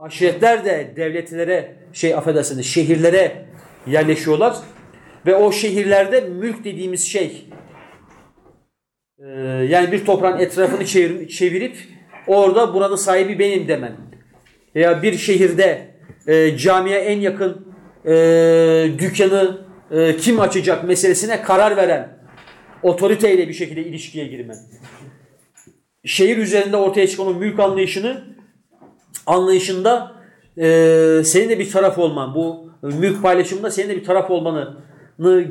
Aşiretler de devletlere, şey affedersiniz, şehirlere yerleşiyorlar. Ve o şehirlerde mülk dediğimiz şey, e, yani bir toprağın etrafını çevir- çevirip orada buranın sahibi benim demen. Veya bir şehirde e, camiye en yakın e, dükkanı e, kim açacak meselesine karar veren otoriteyle bir şekilde ilişkiye girmen. Şehir üzerinde ortaya çıkan o mülk anlayışını anlayışında e, senin de bir taraf olman, bu mülk paylaşımında senin de bir taraf olmanı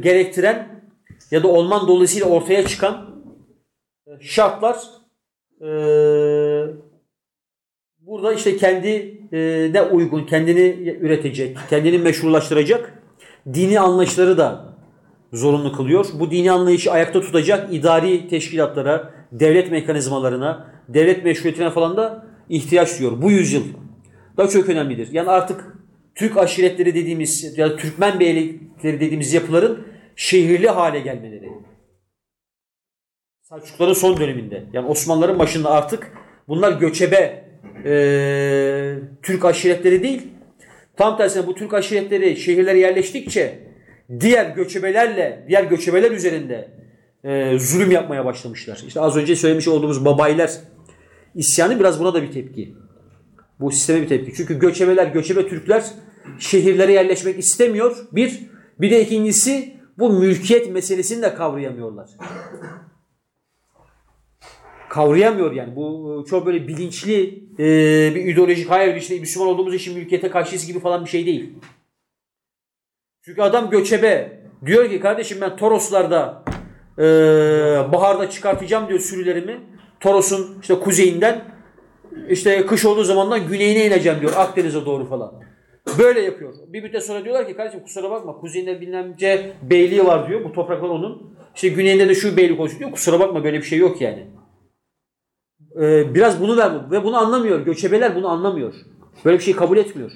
gerektiren ya da olman dolayısıyla ortaya çıkan şartlar e, burada işte kendine uygun, kendini üretecek, kendini meşrulaştıracak dini anlayışları da zorunlu kılıyor. Bu dini anlayışı ayakta tutacak idari teşkilatlara, devlet mekanizmalarına, devlet meşruiyetine falan da ihtiyaç duyuyor. Bu yüzyıl da çok önemlidir. Yani artık Türk aşiretleri dediğimiz ya da Türkmen beylikleri dediğimiz yapıların şehirli hale gelmeleri. Selçukluların son döneminde. Yani Osmanlıların başında artık bunlar göçebe e, Türk aşiretleri değil. Tam tersine bu Türk aşiretleri şehirlere yerleştikçe diğer göçebelerle, diğer göçebeler üzerinde e, zulüm yapmaya başlamışlar. İşte az önce söylemiş olduğumuz babaylar isyanı biraz buna da bir tepki. Bu sisteme bir tepki. Çünkü göçebeler, göçebe Türkler şehirlere yerleşmek istemiyor. Bir, bir de ikincisi bu mülkiyet meselesini de kavrayamıyorlar. Kavrayamıyor yani. Bu çok böyle bilinçli e, bir ideolojik hayal işte Müslüman olduğumuz için mülkiyete karşıyız gibi falan bir şey değil. Çünkü adam göçebe. Diyor ki kardeşim ben Toroslarda e, baharda çıkartacağım diyor sürülerimi. Toros'un işte kuzeyinden işte kış olduğu zamandan güneyine ineceğim diyor Akdeniz'e doğru falan. Böyle yapıyor. Bir müddet sonra diyorlar ki kardeşim kusura bakma kuzeyinde bilince beyliği var diyor. Bu topraklar onun. İşte güneyinde de şu beylik olsun diyor. Kusura bakma böyle bir şey yok yani. Ee, biraz bunu ver ve bunu anlamıyor. Göçebeler bunu anlamıyor. Böyle bir şey kabul etmiyor.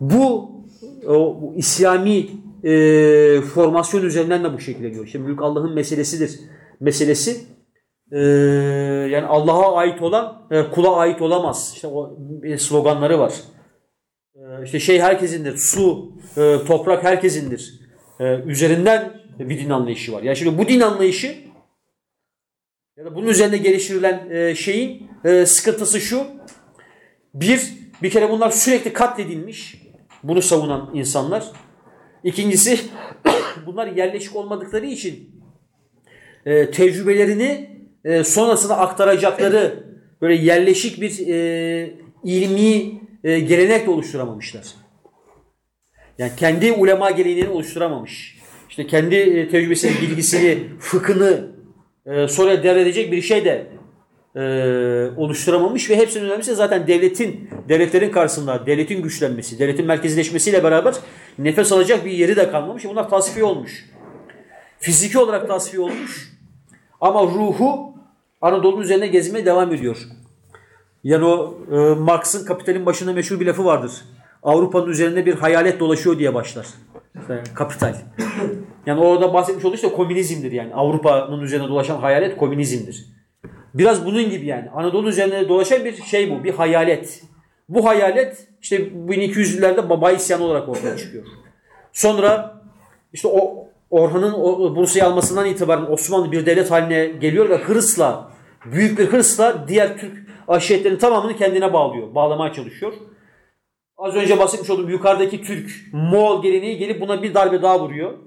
Bu, o, bu İslami e, formasyon üzerinden de bu şekilleniyor. İşte mülk Allah'ın meselesidir. Meselesi e, yani Allah'a ait olan e, kula ait olamaz. İşte o e, sloganları var. E, işte şey herkesindir. Su, e, toprak herkesindir. E, üzerinden bir din anlayışı var. Yani şimdi bu din anlayışı ya da bunun üzerinde geliştirilen e, şeyin e, sıkıntısı şu. Bir, bir kere bunlar sürekli katledilmiş. Bunu savunan insanlar. İkincisi bunlar yerleşik olmadıkları için e, tecrübelerini e, sonrasında aktaracakları böyle yerleşik bir e, ilmi e, gelenek de oluşturamamışlar. Yani kendi ulema geleneğini oluşturamamış. İşte kendi e, tecrübesini, bilgisini, fıkhını e, sonra devredecek bir şey de e, oluşturamamış ve hepsinin önemlisi zaten devletin, devletlerin karşısında devletin güçlenmesi, devletin merkezileşmesiyle beraber nefes alacak bir yeri de kalmamış. Bunlar tasfiye olmuş. Fiziki olarak tasfiye olmuş ama ruhu Anadolu'nun üzerine gezmeye devam ediyor. Yani o e, Marx'ın Kapital'in başında meşhur bir lafı vardır. Avrupa'nın üzerinde bir hayalet dolaşıyor diye başlar. İşte kapital. Yani orada bahsetmiş olduğu işte komünizmdir yani. Avrupa'nın üzerine dolaşan hayalet komünizmdir. Biraz bunun gibi yani. Anadolu üzerine dolaşan bir şey bu. Bir hayalet. Bu hayalet işte 1200'lerde baba isyanı olarak ortaya çıkıyor. Sonra işte o Orhan'ın Bursa'yı almasından itibaren Osmanlı bir devlet haline geliyor ve hırsla, büyük bir hırsla diğer Türk aşiretlerin tamamını kendine bağlıyor. Bağlamaya çalışıyor. Az önce bahsetmiş olduğum yukarıdaki Türk Moğol geleneği gelip buna bir darbe daha vuruyor.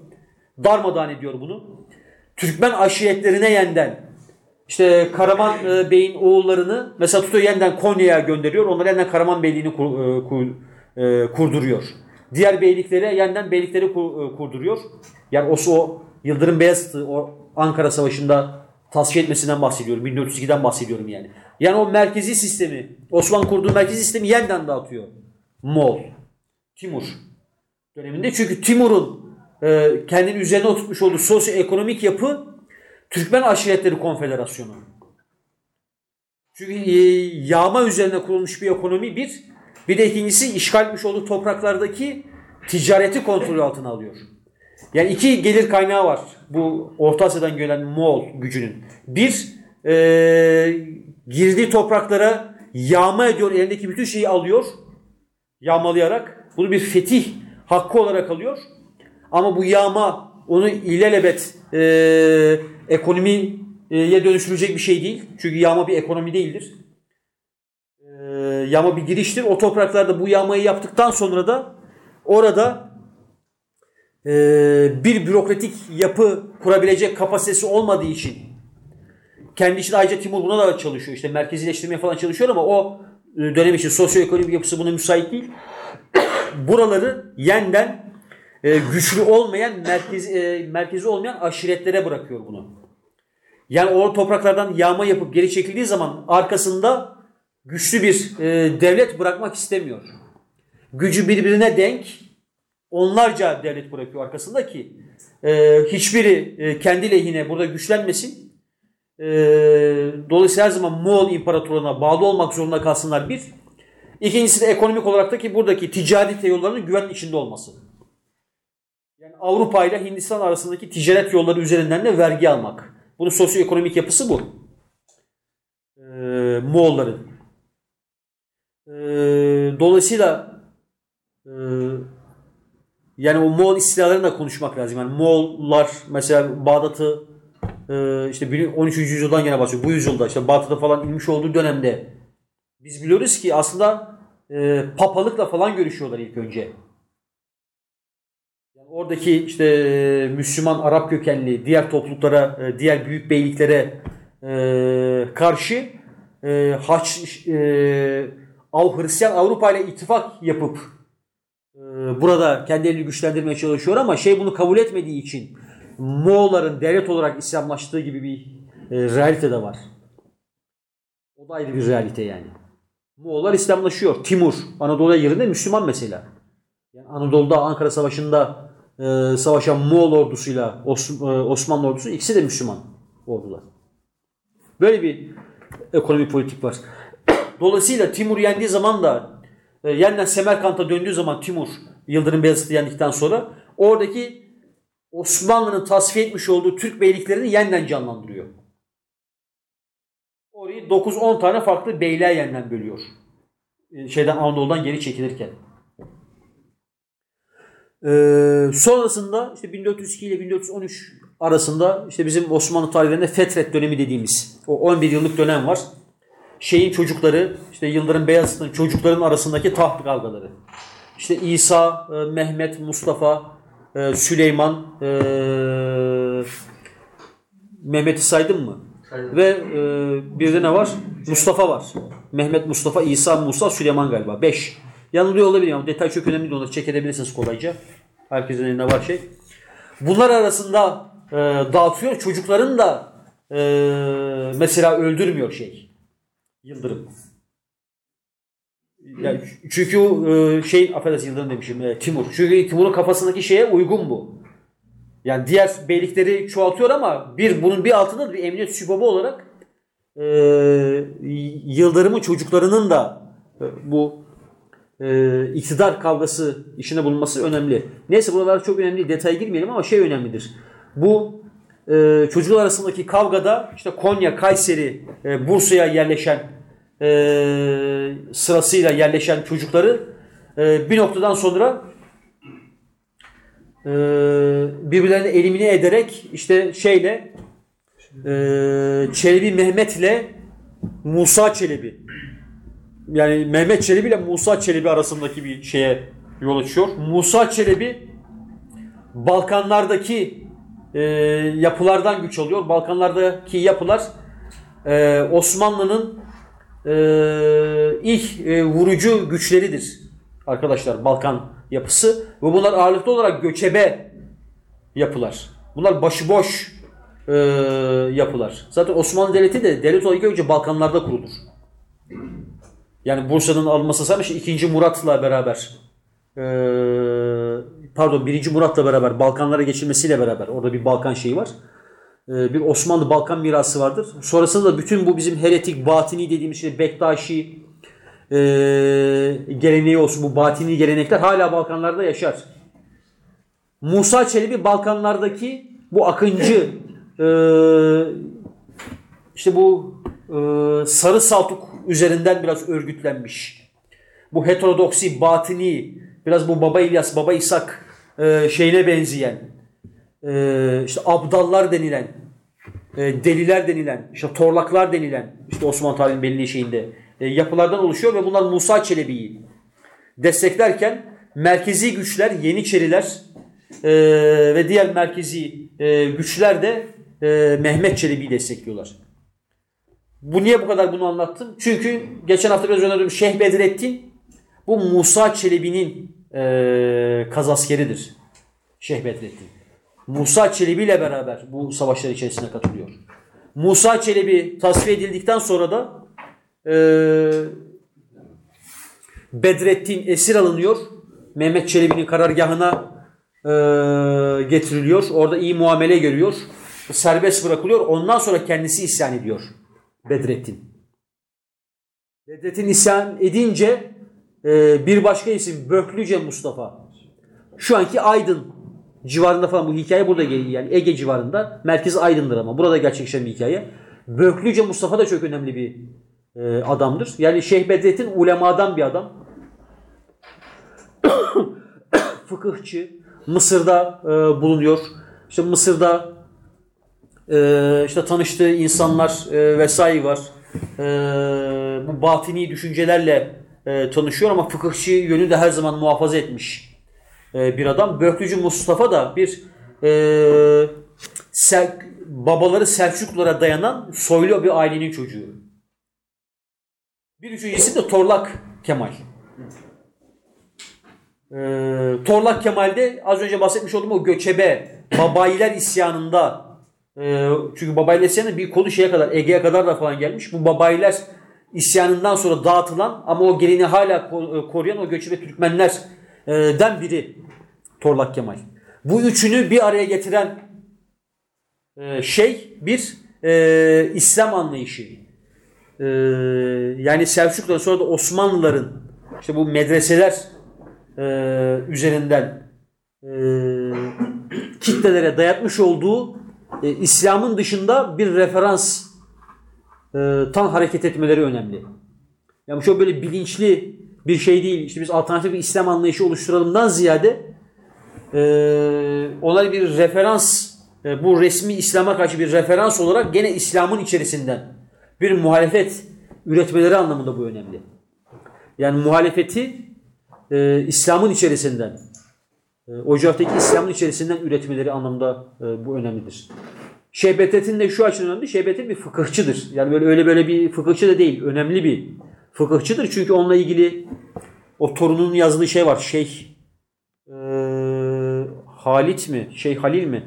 Darmadağın ediyor bunu. Türkmen aşiretlerine yeniden işte Karaman e, Bey'in oğullarını mesela tutuyor yeniden Konya'ya gönderiyor. Onlara yeniden Karaman Beyliğini kur, e, kur, e, kurduruyor. Diğer beyliklere yeniden beylikleri kur, kurduruyor. Yani o, o Yıldırım Beyazıt'ı o Ankara Savaşı'nda tasfiye etmesinden bahsediyorum. 1402'den bahsediyorum yani. Yani o merkezi sistemi, Osmanlı kurduğu merkezi sistemi yeniden dağıtıyor. Moğol, Timur döneminde. Çünkü Timur'un e, kendini üzerine oturtmuş olduğu sosyoekonomik yapı Türkmen Aşiretleri Konfederasyonu. Çünkü e, yağma üzerine kurulmuş bir ekonomi bir. Bir de ikincisi işgal etmiş olduğu topraklardaki ticareti kontrol altına alıyor. Yani iki gelir kaynağı var bu Orta Asya'dan gelen Moğol gücünün. Bir, e, girdiği topraklara yağma ediyor, elindeki bütün şeyi alıyor, yağmalayarak. Bunu bir fetih hakkı olarak alıyor. Ama bu yağma onu ilelebet e, ekonomiye dönüştürecek bir şey değil. Çünkü yağma bir ekonomi değildir. E, yağma bir giriştir. O topraklarda bu yağmayı yaptıktan sonra da orada e, bir bürokratik yapı kurabilecek kapasitesi olmadığı için kendi için ayrıca Timur buna da çalışıyor. İşte merkezileştirmeye falan çalışıyor ama o e, dönem için sosyoekonomik yapısı buna müsait değil. Buraları yeniden e, güçlü olmayan, merkezi, e, merkezi olmayan aşiretlere bırakıyor bunu. Yani o topraklardan yağma yapıp geri çekildiği zaman arkasında güçlü bir e, devlet bırakmak istemiyor. Gücü birbirine denk onlarca devlet bırakıyor arkasında ki e, hiçbiri e, kendi lehine burada güçlenmesin. E, dolayısıyla her zaman Moğol İmparatorluğu'na bağlı olmak zorunda kalsınlar bir. İkincisi de ekonomik olarak da ki buradaki ticari yollarının güven içinde olması. Yani Avrupa ile Hindistan arasındaki ticaret yolları üzerinden de vergi almak. Bunun sosyoekonomik yapısı bu. Ee, Moğolların. Ee, dolayısıyla e, yani o Moğol istilalarını da konuşmak lazım. Yani Moğollar mesela Bağdat'ı e, işte 13. yüzyıldan gene başlıyor. Bu yüzyılda işte Bağdat'ta falan inmiş olduğu dönemde biz biliyoruz ki aslında e, papalıkla falan görüşüyorlar ilk önce. Oradaki işte e, Müslüman Arap kökenli diğer topluluklara, e, diğer büyük beyliklere e, karşı Haç Hristiyan Avrupa ile ittifak yapıp burada kendilerini güçlendirmeye çalışıyor ama şey bunu kabul etmediği için Moğolların devlet olarak İslamlaştığı gibi bir realite de var. O da ayrı bir realite yani. Moğollar İslamlaşıyor. Timur Anadolu'ya girdiğinde Müslüman mesela. Yani Anadolu'da Ankara Savaşı'nda e, savaşan Moğol ordusuyla Os, e, Osmanlı ordusu ikisi de Müslüman ordular. Böyle bir ekonomi politik var. Dolayısıyla Timur yendiği zaman da e, yeniden Semerkant'a döndüğü zaman Timur Yıldırım Beyazıt'ı yendikten sonra oradaki Osmanlı'nın tasfiye etmiş olduğu Türk beyliklerini yeniden canlandırıyor. Orayı 9-10 tane farklı beyliğe yeniden bölüyor. E, Şeyden Anadolu'dan geri çekilirken. Ee, sonrasında işte 1402 ile 1413 arasında işte bizim Osmanlı tarihlerinde Fetret dönemi dediğimiz o 11 yıllık dönem var. Şeyin çocukları işte Yıldırım Beyazıt'ın çocukların arasındaki taht kavgaları. İşte İsa, e, Mehmet, Mustafa, e, Süleyman, e, Mehmet'i saydım mı? Ve e, bir de ne var? Mustafa var. Mehmet, Mustafa, İsa, Musa, Süleyman galiba. 5. Yanılıyor olabilir ama detay çok önemli de onları check edebilirsiniz kolayca. Herkesin elinde var şey. Bunlar arasında e, dağıtıyor. Çocukların da e, mesela öldürmüyor şey. Yıldırım. Yani çünkü e, şey affedersin Yıldırım demişim e, Timur. Çünkü Timur'un kafasındaki şeye uygun bu. Yani diğer beylikleri çoğaltıyor ama bir bunun bir altında bir emniyet sübabı olarak e, Yıldırım'ın çocuklarının da e, bu e, iktidar kavgası işine bulunması önemli. Neyse buralar çok önemli detaya girmeyelim ama şey önemlidir. Bu e, çocuklar arasındaki kavgada işte Konya, Kayseri, e, Bursa'ya yerleşen e, sırasıyla yerleşen çocukları e, bir noktadan sonra e, birbirlerini elimine ederek işte şeyle e, Çelebi Mehmet ile Musa Çelebi yani Mehmet Çelebi ile Musa Çelebi arasındaki bir şeye yol açıyor. Musa Çelebi Balkanlardaki e, yapılardan güç alıyor. Balkanlardaki yapılar e, Osmanlı'nın e, ilk e, vurucu güçleridir arkadaşlar Balkan yapısı ve bunlar ağırlıklı olarak göçebe yapılar. Bunlar başıboş e, yapılar. Zaten Osmanlı Devleti de devlet olarak önce Balkanlarda kurulur. Yani Bursa'nın alınması sadece 2. Murat'la beraber e, pardon 1. Murat'la beraber Balkanlara geçilmesiyle beraber orada bir Balkan şeyi var. E, bir Osmanlı Balkan mirası vardır. Sonrasında da bütün bu bizim heretik, batini dediğimiz şey Bektaşi e, geleneği olsun bu batini gelenekler hala Balkanlarda yaşar. Musa Çelebi Balkanlardaki bu akıncı e, işte bu e, sarı saltuk üzerinden biraz örgütlenmiş. Bu heterodoksi, batini, biraz bu Baba İlyas, Baba İshak e, şeyine benzeyen, e, işte abdallar denilen, e, deliler denilen, işte torlaklar denilen, işte Osmanlı tarihinin belli şeyinde e, yapılardan oluşuyor ve bunlar Musa Çelebi'yi desteklerken merkezi güçler, Yeniçeriler e, ve diğer merkezi e, güçler de e, Mehmet Çelebi'yi destekliyorlar. Bu niye bu kadar bunu anlattım? Çünkü geçen hafta biraz önce Şeyh Bedrettin bu Musa Çelebi'nin e, kazaskeridir. Şeyh Bedrettin. Musa Çelebi ile beraber bu savaşlar içerisine katılıyor. Musa Çelebi tasfiye edildikten sonra da e, Bedrettin esir alınıyor. Mehmet Çelebi'nin karargahına e, getiriliyor. Orada iyi muamele görüyor. Serbest bırakılıyor. Ondan sonra kendisi isyan ediyor. Bedrettin. Bedrettin isyan edince e, bir başka isim Böklüce Mustafa. Şu anki Aydın civarında falan bu hikaye burada geliyor. Yani Ege civarında. Merkez Aydın'dır ama. Burada gerçekleşen bir hikaye. Böklüce Mustafa da çok önemli bir e, adamdır. Yani Şeyh Bedrettin ulemadan bir adam. Fıkıhçı. Mısır'da e, bulunuyor. İşte Mısır'da e, işte tanıştığı insanlar e, vesaire var. E, bu batini düşüncelerle e, tanışıyor ama fıkıhçı yönü de her zaman muhafaza etmiş e, bir adam. Böklücü Mustafa da bir e, Sel- babaları Selçuklulara dayanan soylu bir ailenin çocuğu. Bir üçüncüsü de Torlak Kemal. Ee, Torlak Kemal'de az önce bahsetmiş olduğum o göçebe Babayiler isyanında e, çünkü Babayiler isyanı bir kolu şeye kadar Ege'ye kadar da falan gelmiş. Bu Babayiler isyanından sonra dağıtılan ama o gelini hala ko- koruyan o göçebe Türkmenlerden biri Torlak Kemal. Bu üçünü bir araya getiren e, şey bir e, İslam anlayışı. E, yani Selçukluların sonra da Osmanlıların işte bu medreseler e, üzerinden e, kitlelere dayatmış olduğu e, İslam'ın dışında bir referans e, tam hareket etmeleri önemli. Yani çok böyle bilinçli bir şey değil. İşte biz alternatif bir İslam anlayışı oluşturalımdan ziyade e, olay bir referans e, bu resmi İslam'a karşı bir referans olarak gene İslam'ın içerisinden bir muhalefet üretmeleri anlamında bu önemli. Yani muhalefeti e, İslam'ın içerisinden o coğraftaki İslam'ın içerisinden üretmeleri anlamda e, bu önemlidir. Şehbettin de şu açıdan önemli. Şehbettin bir fıkıhçıdır. Yani böyle öyle böyle bir fıkıhçı da değil. Önemli bir fıkıhçıdır. Çünkü onunla ilgili o torunun yazdığı şey var. Şeyh e, Halit mi? Şeyh Halil mi?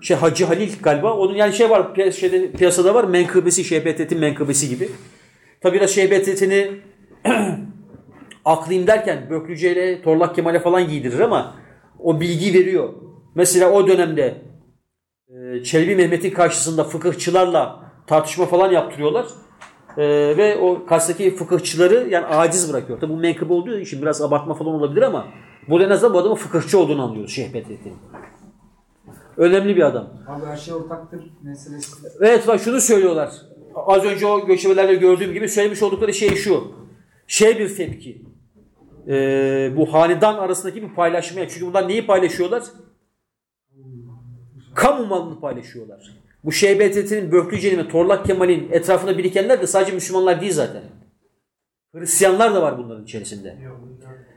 Şey Hacı Halil galiba. Onun yani şey var şeyde, piyasada var. Menkıbesi Şehbettin menkıbesi gibi. Tabi biraz Şehbettin'i aklayayım derken Böklüce ile Torlak Kemal'e falan giydirir ama o bilgi veriyor. Mesela o dönemde e, Çelebi Mehmet'in karşısında fıkıhçılarla tartışma falan yaptırıyorlar. E, ve o karşıdaki fıkıhçıları yani aciz bırakıyor. Tabi bu menkıbe olduğu için biraz abartma falan olabilir ama burada en azından bu adamın fıkıhçı olduğunu anlıyoruz Şeyh Bedrettin'in. Önemli bir adam. Abi her şey ortaktır meselesi. Evet bak şunu söylüyorlar. Az önce o göçebelerde gördüğüm gibi söylemiş oldukları şey şu. Şey bir tepki. Ee, bu hanedan arasındaki bir paylaşmaya. Çünkü bunlar neyi paylaşıyorlar? Kamu malını paylaşıyorlar. Bu Şeybettin'in, Böklüce'nin ve Torlak Kemal'in etrafında birikenler de sadece Müslümanlar değil zaten. Hristiyanlar da var bunların içerisinde.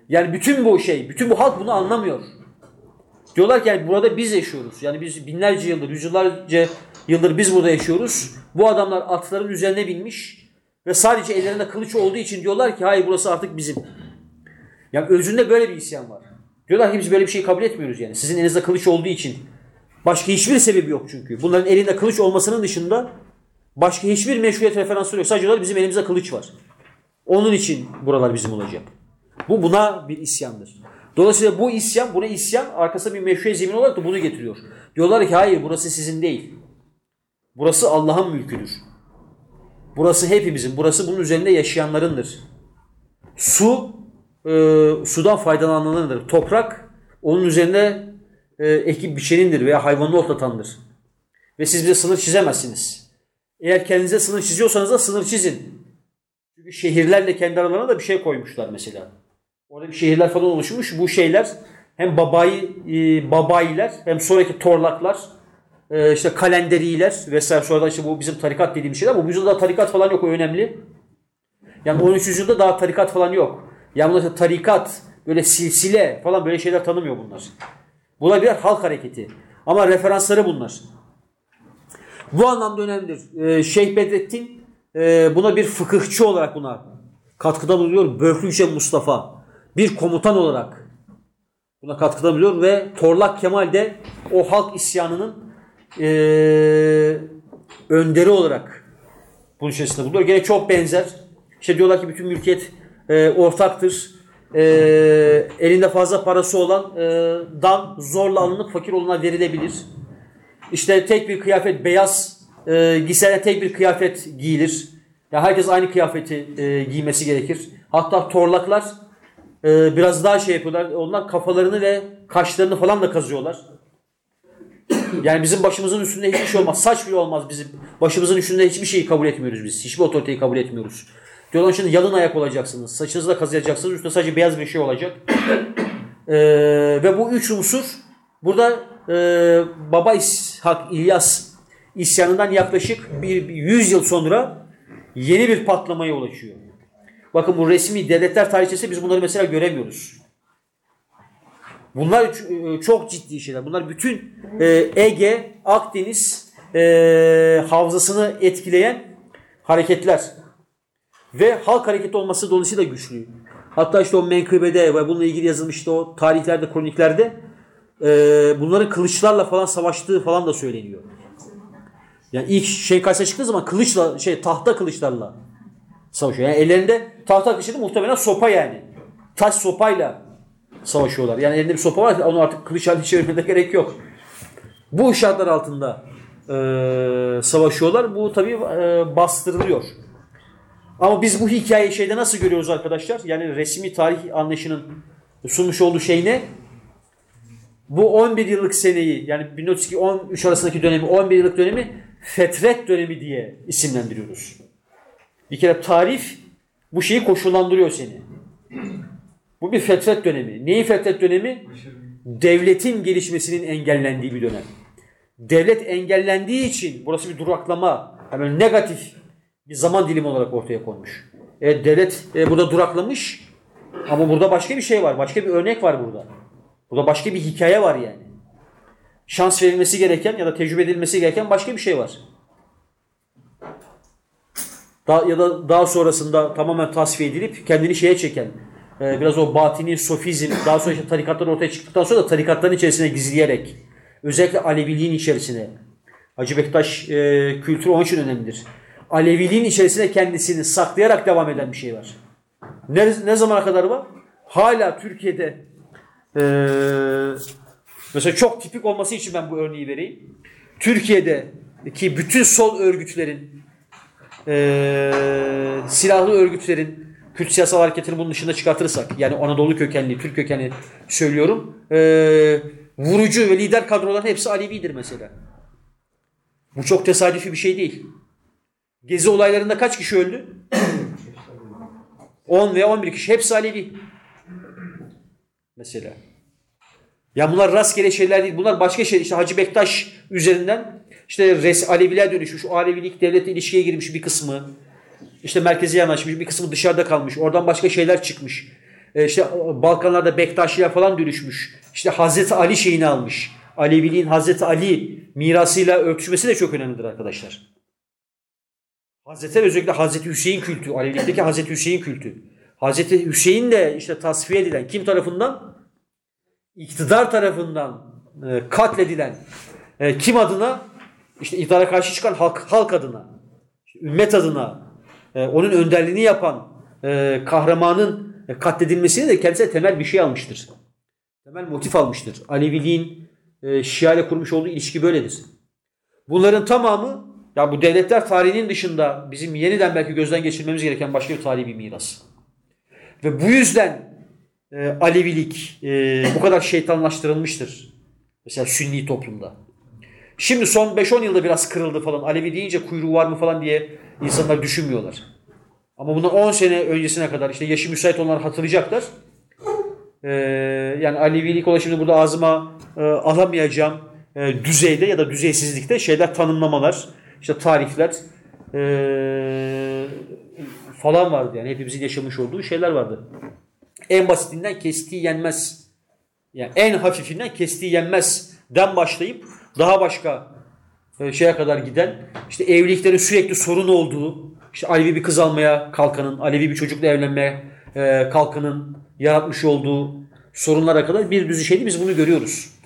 Yani bütün bu şey, bütün bu halk bunu anlamıyor. Diyorlar ki yani burada biz yaşıyoruz. Yani biz binlerce yıldır, yüzyıllarca yıldır biz burada yaşıyoruz. Bu adamlar atların üzerine binmiş ve sadece ellerinde kılıç olduğu için diyorlar ki hayır burası artık bizim. Yani özünde böyle bir isyan var. Diyorlar ki biz böyle bir şey kabul etmiyoruz yani. Sizin elinizde kılıç olduğu için. Başka hiçbir sebebi yok çünkü. Bunların elinde kılıç olmasının dışında başka hiçbir meşruiyet referansı yok. Sadece diyorlar bizim elimizde kılıç var. Onun için buralar bizim olacak. Bu buna bir isyandır. Dolayısıyla bu isyan, buna isyan arkasında bir meşruiye zemin olarak da bunu getiriyor. Diyorlar ki hayır burası sizin değil. Burası Allah'ın mülküdür. Burası hepimizin, burası bunun üzerinde yaşayanlarındır. Su, e, sudan faydalananlarındır. Toprak, onun üzerine e, ekip biçenindir veya hayvanını otlatandır. Ve siz bize sınır çizemezsiniz. Eğer kendinize sınır çiziyorsanız da sınır çizin. Çünkü şehirlerle kendi aralarına da bir şey koymuşlar mesela. Orada bir şehirler falan oluşmuş. Bu şeyler hem babayı e, babayiler hem sonraki torlaklar e, işte kalenderiler vesaire sonradan işte bu bizim tarikat dediğimiz şeyler. Bu yüzyılda tarikat falan yok o önemli. Yani 13. yüzyılda daha tarikat falan yok. Yani bunlar tarikat, böyle silsile falan böyle şeyler tanımıyor bunlar. Bunlar birer halk hareketi. Ama referansları bunlar. Bu anlamda önemlidir. Ee, Şeyh Bedrettin e, buna bir fıkıhçı olarak buna katkıda bulunuyor. Böklüce Mustafa bir komutan olarak buna katkıda bulunuyor ve Torlak Kemal de o halk isyanının e, önderi olarak bunun içerisinde bulunuyor. Gene çok benzer. İşte diyorlar ki bütün mülkiyet e, ortaktır. E, elinde fazla parası olan e, dan zorla alınıp fakir olana verilebilir. İşte tek bir kıyafet beyaz e, giyselere tek bir kıyafet giyilir. Ya herkes aynı kıyafeti e, giymesi gerekir. Hatta torlaklar e, biraz daha şey yapıyorlar. Onlar kafalarını ve kaşlarını falan da kazıyorlar. Yani bizim başımızın üstünde hiçbir şey olmaz. Saç bile olmaz bizim. Başımızın üstünde hiçbir şeyi kabul etmiyoruz biz. Hiçbir otoriteyi kabul etmiyoruz. Diyorlar şimdi yalın ayak olacaksınız. Saçınızı da kazıyacaksınız. Üstüne sadece beyaz bir şey olacak. Ee, ve bu üç unsur burada e, Baba İshak İlyas isyanından yaklaşık bir 100 yıl sonra yeni bir patlamaya ulaşıyor. Bakın bu resmi devletler tarihçesi biz bunları mesela göremiyoruz. Bunlar e, çok ciddi şeyler. Bunlar bütün e, Ege, Akdeniz e, havzasını etkileyen hareketler. Ve halk hareketi olması dolayısıyla güçlü. Hatta işte o menkıbede ve bununla ilgili yazılmıştı o tarihlerde, kroniklerde e, bunların kılıçlarla falan savaştığı falan da söyleniyor. Yani ilk şey karşısına çıktığı zaman kılıçla, şey tahta kılıçlarla savaşıyor. Yani ellerinde tahta kılıçları muhtemelen sopa yani. Taş sopayla savaşıyorlar. Yani elinde bir sopa var onu artık kılıç haline çevirmene gerek yok. Bu şartlar altında e, savaşıyorlar. Bu tabii e, bastırılıyor. Ama biz bu hikayeyi şeyde nasıl görüyoruz arkadaşlar? Yani resmi tarih anlayışının sunmuş olduğu şey ne? Bu 11 yıllık seneyi yani 1902-13 arasındaki dönemi 11 yıllık dönemi fetret dönemi diye isimlendiriyoruz. Bir kere tarif bu şeyi koşullandırıyor seni. Bu bir fetret dönemi. Neyi fetret dönemi? Devletin gelişmesinin engellendiği bir dönem. Devlet engellendiği için burası bir duraklama, hemen negatif bir zaman dilimi olarak ortaya konmuş. Evet devlet e, burada duraklamış ama burada başka bir şey var. Başka bir örnek var burada. Burada başka bir hikaye var yani. Şans verilmesi gereken ya da tecrübe edilmesi gereken başka bir şey var. Daha, ya da daha sonrasında tamamen tasfiye edilip kendini şeye çeken, e, biraz o batini, sofizm, daha sonra işte tarikatlar ortaya çıktıktan sonra da tarikatların içerisine gizleyerek, özellikle Aleviliğin içerisine, Hacı Bektaş e, kültürü onun için önemlidir. Aleviliğin içerisine kendisini saklayarak devam eden bir şey var. Ne, ne zamana kadar var? Hala Türkiye'de e, mesela çok tipik olması için ben bu örneği vereyim. Türkiye'deki bütün sol örgütlerin e, silahlı örgütlerin Kürt siyasal hareketini bunun dışında çıkartırsak yani Anadolu kökenli, Türk kökenli söylüyorum. E, vurucu ve lider kadroların hepsi Alevidir mesela. Bu çok tesadüfi bir şey değil. Gezi olaylarında kaç kişi öldü? 10 veya 11 kişi. Hepsi Alevi. Mesela. Ya bunlar rastgele şeyler değil. Bunlar başka şey. İşte Hacı Bektaş üzerinden işte res, Aleviler dönüşmüş. O Alevilik devletle ilişkiye girmiş bir kısmı. İşte merkeze yanaşmış. Bir kısmı dışarıda kalmış. Oradan başka şeyler çıkmış. Ee, işte Balkanlarda Bektaşiler falan dönüşmüş. İşte Hazreti Ali şeyini almış. Aleviliğin Hazreti Ali mirasıyla örtüşmesi de çok önemlidir arkadaşlar. Hazreti özellikle Hazreti Hüseyin kültü, Alevilikteki Hazreti Hüseyin kültü. Hazreti Hüseyin de işte tasfiye edilen kim tarafından? İktidar tarafından e, katledilen e, kim adına? İşte iktidara karşı çıkan halk, halk adına, ümmet adına, e, onun önderliğini yapan e, kahramanın e, katledilmesini de kendisine temel bir şey almıştır. Temel motif almıştır. Aleviliğin e, Şia ile kurmuş olduğu ilişki böyledir. Bunların tamamı ya bu devletler tarihinin dışında bizim yeniden belki gözden geçirmemiz gereken başka bir tarihi bir miras. Ve bu yüzden e, Alevilik e, bu kadar şeytanlaştırılmıştır. Mesela Sünni toplumda. Şimdi son 5-10 yılda biraz kırıldı falan. Alevi deyince kuyruğu var mı falan diye insanlar düşünmüyorlar. Ama bundan 10 sene öncesine kadar işte yaşı müsait olanlar hatırlayacaklar. Ee, yani Alevilik olarak şimdi burada ağzıma e, alamayacağım e, düzeyde ya da düzeysizlikte şeyler tanımlamalar, işte tarifler e, falan vardı yani hepimizin yaşamış olduğu şeyler vardı. En basitinden kestiği yenmez. Yani en hafifinden kestiği yenmez den başlayıp daha başka e, şeye kadar giden işte evliliklerin sürekli sorun olduğu işte Alevi bir kız almaya kalkanın, Alevi bir çocukla evlenmeye e, kalkanın yaratmış olduğu sorunlara kadar bir düzü şeydi biz bunu görüyoruz.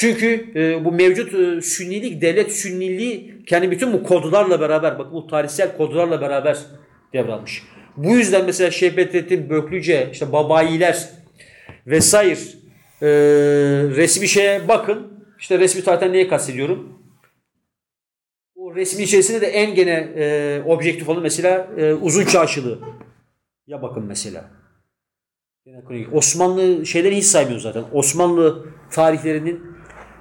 Çünkü e, bu mevcut e, sünnilik, devlet sünniliği kendi bütün bu kodlarla beraber, bakın bu tarihsel kodlarla beraber devralmış. Bu yüzden mesela Şehbettin Böklüce, işte Babayiler vesaire e, resmi şeye bakın. İşte resmi tarihten neye kastediyorum? O resmin içerisinde de en gene e, objektif olan mesela e, uzun çarşılığı. Ya bakın mesela. Osmanlı şeyleri hiç saymıyoruz zaten. Osmanlı tarihlerinin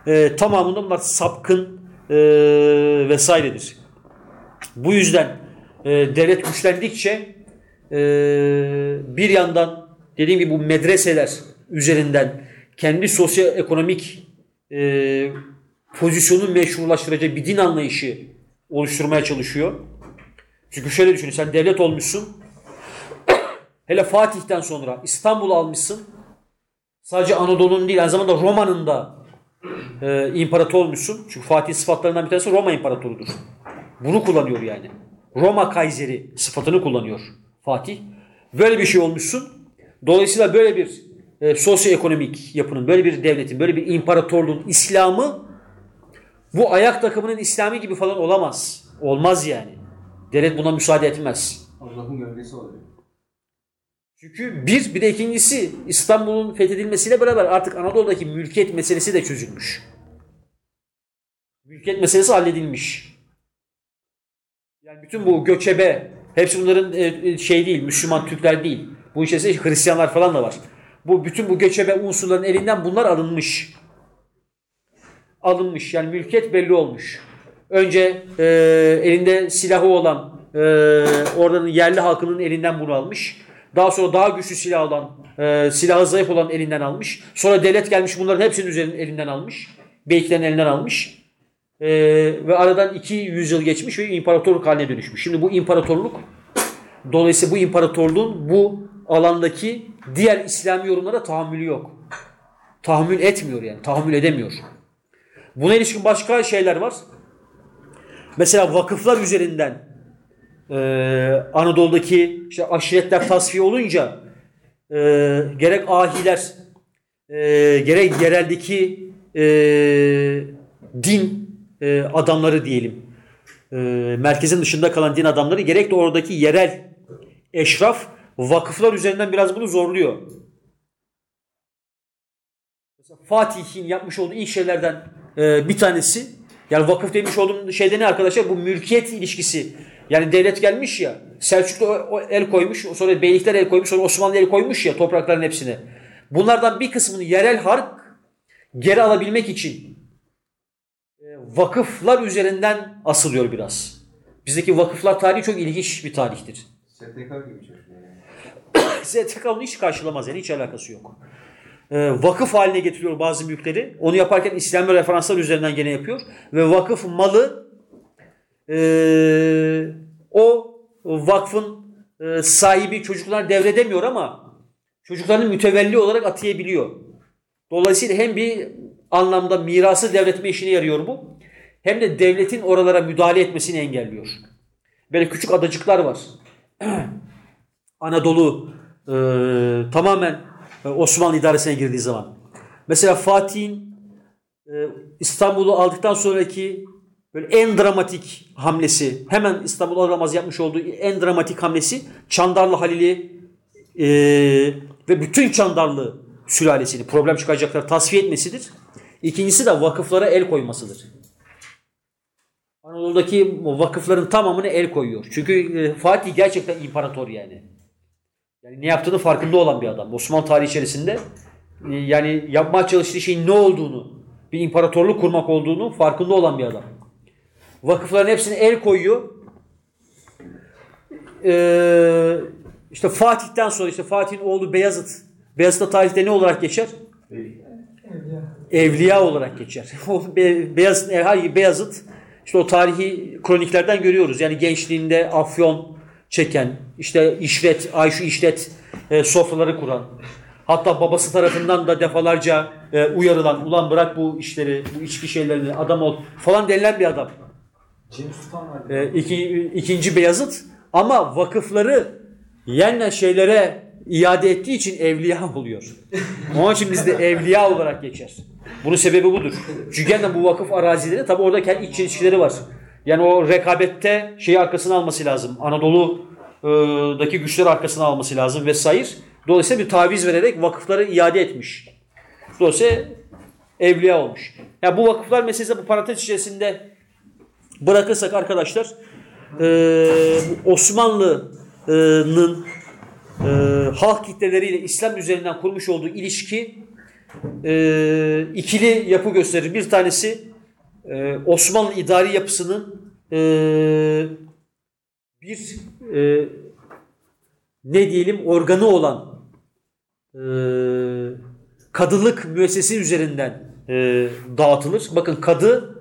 e, tamamında bunlar sapkın e, vesairedir. Bu yüzden e, devlet güçlendikçe e, bir yandan dediğim gibi bu medreseler üzerinden kendi sosyoekonomik e, pozisyonu meşrulaştıracak bir din anlayışı oluşturmaya çalışıyor. Çünkü şöyle düşünün sen devlet olmuşsun. Hele Fatih'ten sonra İstanbul'u almışsın. Sadece Anadolu'nun değil aynı zamanda Roma'nın da e, imparator olmuşsun. Çünkü Fatih sıfatlarından bir tanesi Roma imparatorudur. Bunu kullanıyor yani. Roma Kayseri sıfatını kullanıyor Fatih. Böyle bir şey olmuşsun. Dolayısıyla böyle bir e, sosyoekonomik yapının, böyle bir devletin, böyle bir imparatorluğun İslam'ı bu ayak takımının İslami gibi falan olamaz. Olmaz yani. Devlet buna müsaade etmez. Allah'ın gölgesi oluyor. Çünkü bir, bir de ikincisi İstanbul'un fethedilmesiyle beraber artık Anadolu'daki mülkiyet meselesi de çözülmüş. Mülkiyet meselesi halledilmiş. Yani bütün bu göçebe, hepsi bunların e, şey değil, Müslüman Türkler değil. Bu içerisinde Hristiyanlar falan da var. Bu bütün bu göçebe unsurların elinden bunlar alınmış. Alınmış yani mülkiyet belli olmuş. Önce e, elinde silahı olan e, oradanın yerli halkının elinden bunu almış. Daha sonra daha güçlü silah olan, e, silahı zayıf olan elinden almış. Sonra devlet gelmiş bunların hepsinin üzerinin elinden almış. Beyliklerin elinden almış. E, ve aradan iki yüzyıl geçmiş ve imparatorluk haline dönüşmüş. Şimdi bu imparatorluk dolayısıyla bu imparatorluğun bu alandaki diğer İslami yorumlara tahammülü yok. Tahammül etmiyor yani. Tahammül edemiyor. Buna ilişkin başka şeyler var. Mesela vakıflar üzerinden e, Anadolu'daki işte aşiretler tasfiye olunca e, gerek ahiler e, gerek yereldeki e, din e, adamları diyelim e, merkezin dışında kalan din adamları gerek de oradaki yerel eşraf vakıflar üzerinden biraz bunu zorluyor. Fatih'in yapmış olduğu ilk şeylerden e, bir tanesi yani vakıf demiş olduğum şeyde ne arkadaşlar? Bu mülkiyet ilişkisi. Yani devlet gelmiş ya Selçuklu el koymuş sonra beylikler el koymuş sonra Osmanlı el koymuş ya toprakların hepsine. Bunlardan bir kısmını yerel hark geri alabilmek için e, vakıflar üzerinden asılıyor biraz. Bizdeki vakıflar tarihi çok ilginç bir tarihtir. STK gibi şey. STK onu hiç karşılamaz yani hiç alakası yok. Ee, vakıf haline getiriyor bazı mülkleri. Onu yaparken İslami referanslar üzerinden gene yapıyor. Ve vakıf malı e, o vakfın e, sahibi çocuklar devredemiyor ama çocuklarını mütevelli olarak atayabiliyor. Dolayısıyla hem bir anlamda mirası devretme işine yarıyor bu. Hem de devletin oralara müdahale etmesini engelliyor. Böyle küçük adacıklar var. Anadolu e, tamamen e, Osmanlı idaresine girdiği zaman. Mesela Fatih'in e, İstanbul'u aldıktan sonraki böyle en dramatik hamlesi, hemen İstanbul'u alamaz yapmış olduğu en dramatik hamlesi Çandarlı Halil'i e, ve bütün Çandarlı sülalesini problem çıkaracaklar tasfiye etmesidir. İkincisi de vakıflara el koymasıdır. Anadolu'daki vakıfların tamamını el koyuyor. Çünkü e, Fatih gerçekten imparator yani. Yani ne yaptığını farkında olan bir adam. Osmanlı tarihi içerisinde e, yani yapmaya çalıştığı şeyin ne olduğunu, bir imparatorluk kurmak olduğunu farkında olan bir adam. Vakıfların hepsine el koyuyor. Ee, işte Fatih'ten sonra işte Fatih'in oğlu Beyazıt. Beyazıt'ta tarihte ne olarak geçer? Evliya olarak geçer. O Be- Beyazıt, hayır, Beyazıt işte o tarihi kroniklerden görüyoruz. Yani gençliğinde afyon çeken, işte işlet, Ayşu işlet e, sofraları kuran. Hatta babası tarafından da defalarca e, uyarılan, ulan bırak bu işleri, bu içki şeylerini, adam ol falan denilen bir adam. Cem Sultan vardı. E, iki, ikinci Beyazıt ama vakıfları yenilen şeylere iade ettiği için evliya oluyor. Onun için bizde evliya olarak geçer. Bunun sebebi budur. Çünkü yeniden bu vakıf arazileri tabi orada kendi iç ilişkileri var. Yani o rekabette şeyi arkasına alması lazım. Anadolu'daki güçleri arkasına alması lazım vesaire. Dolayısıyla bir taviz vererek vakıfları iade etmiş. Dolayısıyla evliya olmuş. Yani bu vakıflar meselesi bu parantez içerisinde bırakırsak arkadaşlar bu Osmanlı'nın eee, halk kitleleriyle İslam üzerinden kurmuş olduğu ilişki eee, ikili yapı gösterir. Bir tanesi eee, Osmanlı idari yapısının eee, bir eee, ne diyelim organı olan eee, kadılık müessesi üzerinden eee, dağıtılır. Bakın kadı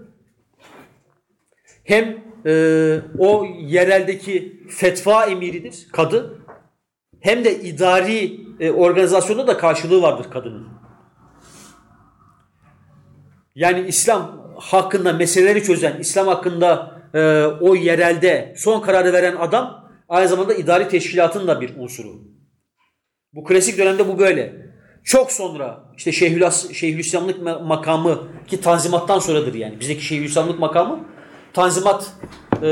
hem e, o yereldeki fetva emiridir kadı hem de idari e, organizasyonda da karşılığı vardır kadının. Yani İslam hakkında meseleleri çözen, İslam hakkında e, o yerelde son kararı veren adam aynı zamanda idari teşkilatın da bir unsuru. Bu klasik dönemde bu böyle. Çok sonra işte Şeyhülas, Şeyhülislamlık ma- makamı ki Tanzimat'tan sonradır yani. Bizdeki Şeyhülislamlık makamı Tanzimat e,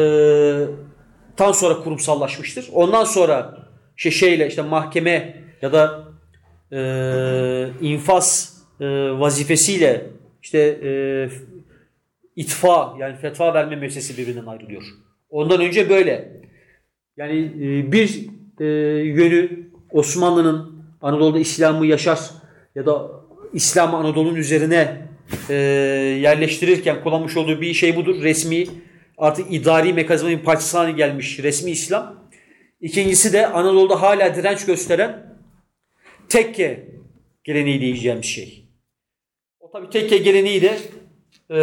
tan sonra kurumsallaşmıştır. Ondan sonra işte şeyle işte mahkeme ya da e, infaz e, vazifesiyle işte e, itfa yani fetva verme müessesesi birbirinden ayrılıyor. Ondan önce böyle. Yani e, bir e, yönü Osmanlı'nın Anadolu'da İslam'ı yaşar ya da İslam'ı Anadolu'nun üzerine e, yerleştirirken kullanmış olduğu bir şey budur. Resmi artık idari mekanizmanın parçası haline gelmiş resmi İslam. İkincisi de Anadolu'da hala direnç gösteren tekke geleneği diyeceğimiz şey. O tabi tekke geleneği de e,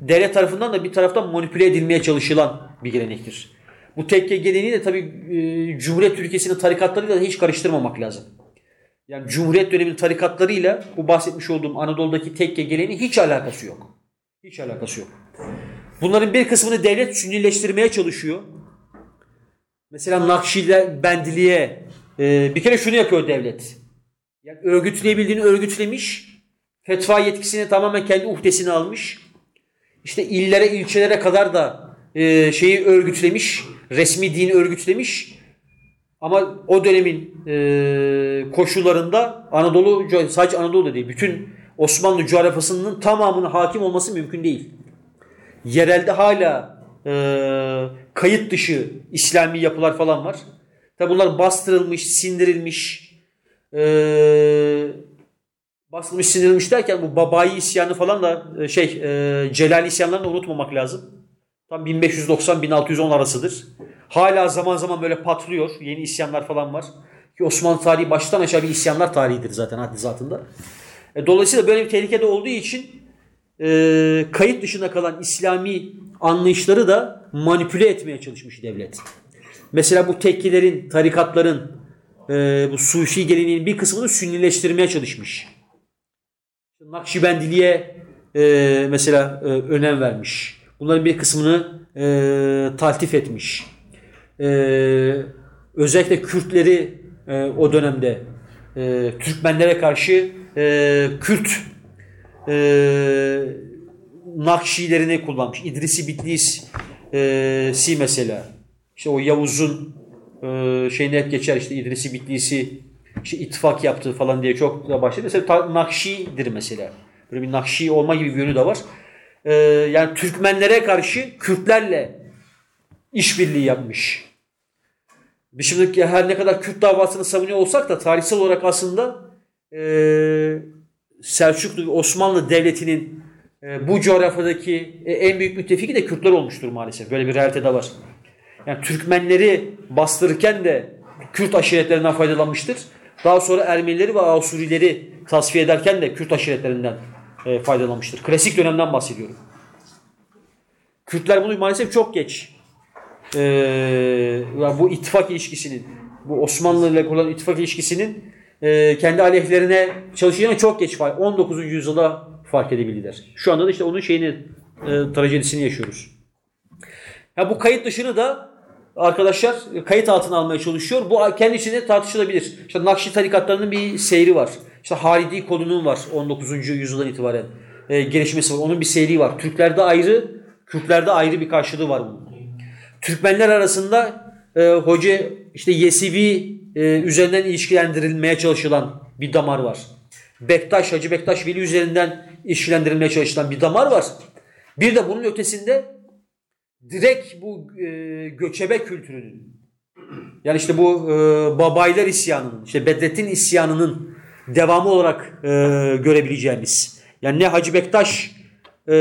devlet tarafından da bir taraftan manipüle edilmeye çalışılan bir gelenektir. Bu tekke geleneği de tabi e, Cumhuriyet ülkesinin tarikatlarıyla da hiç karıştırmamak lazım. Yani Cumhuriyet döneminin tarikatlarıyla bu bahsetmiş olduğum Anadolu'daki tekke geleneği hiç alakası yok. Hiç alakası yok. Bunların bir kısmını devlet sünnileştirmeye çalışıyor. Mesela Nakşiler bendiliğe e, bir kere şunu yapıyor devlet. Yani örgütleyebildiğini örgütlemiş. Fetva yetkisini tamamen kendi uhdesine almış. İşte illere, ilçelere kadar da e, şeyi örgütlemiş. Resmi dini örgütlemiş. Ama o dönemin e, koşullarında Anadolu, sadece Anadolu'da değil, bütün Osmanlı coğrafyasının tamamının hakim olması mümkün değil. Yerelde hala e, kayıt dışı İslami yapılar falan var. Tabi bunlar bastırılmış, sindirilmiş, e, bastırılmış, sindirilmiş derken bu babayi isyanı falan da e, şey, e, Celal isyanlarını unutmamak lazım. Tam 1590-1610 arasıdır. Hala zaman zaman böyle patlıyor. Yeni isyanlar falan var. Ki Osmanlı tarihi baştan aşağı bir isyanlar tarihidir zaten haddi zatında. E, dolayısıyla böyle bir tehlikede olduğu için e, kayıt dışında kalan İslami anlayışları da manipüle etmeye çalışmış devlet. Mesela bu tekkilerin, tarikatların, e, bu Sufi geleneğinin bir kısmını sünnileştirmeye çalışmış. Nakşibendiliğe e, mesela e, önem vermiş. Bunların bir kısmını e, taltif etmiş. E, özellikle Kürtleri e, o dönemde e, Türkmenlere karşı e, Kürt e, Nakşilerini kullanmış. İdrisi Bitlis e, si mesela. İşte o Yavuz'un e, şeyine hep geçer işte İdrisi Bitlis'i işte ittifak yaptığı falan diye çok da başladı. Mesela Nakşi'dir mesela. Böyle bir Nakşi olma gibi bir yönü de var. E, yani Türkmenlere karşı Kürtlerle işbirliği yapmış. Biz şimdi her ne kadar Kürt davasını savunuyor olsak da tarihsel olarak aslında eee Selçuklu ve Osmanlı Devleti'nin e, bu coğrafyadaki e, en büyük müttefiki de Kürtler olmuştur maalesef. Böyle bir realite de var. Yani Türkmenleri bastırırken de Kürt aşiretlerinden faydalanmıştır. Daha sonra Ermenileri ve Asurileri tasfiye ederken de Kürt aşiretlerinden e, faydalanmıştır. Klasik dönemden bahsediyorum. Kürtler bunu maalesef çok geç e, bu ittifak ilişkisinin, bu Osmanlı ile kurulan ittifak ilişkisinin e, kendi aleyhlerine çalışacağını çok geç fark, 19. yüzyılda fark edebildiler. Şu anda da işte onun şeyini, e, trajedisini yaşıyoruz. Ya bu kayıt dışını da arkadaşlar kayıt altına almaya çalışıyor. Bu kendi içinde tartışılabilir. İşte Nakşi tarikatlarının bir seyri var. İşte Halidi kodunun var 19. yüzyıldan itibaren e, gelişmesi var. Onun bir seyri var. Türklerde ayrı, Kürtlerde ayrı bir karşılığı var bunun. Türkmenler arasında e, hoca işte Yesevi e, üzerinden ilişkilendirilmeye çalışılan bir damar var. Bektaş, Hacı Bektaş Veli üzerinden ilişkilendirilmeye çalışılan bir damar var. Bir de bunun ötesinde direkt bu e, göçebe kültürünün yani işte bu e, Babaylar isyanının, işte Bedrettin isyanının devamı olarak e, görebileceğimiz. Yani ne Hacı Bektaş e,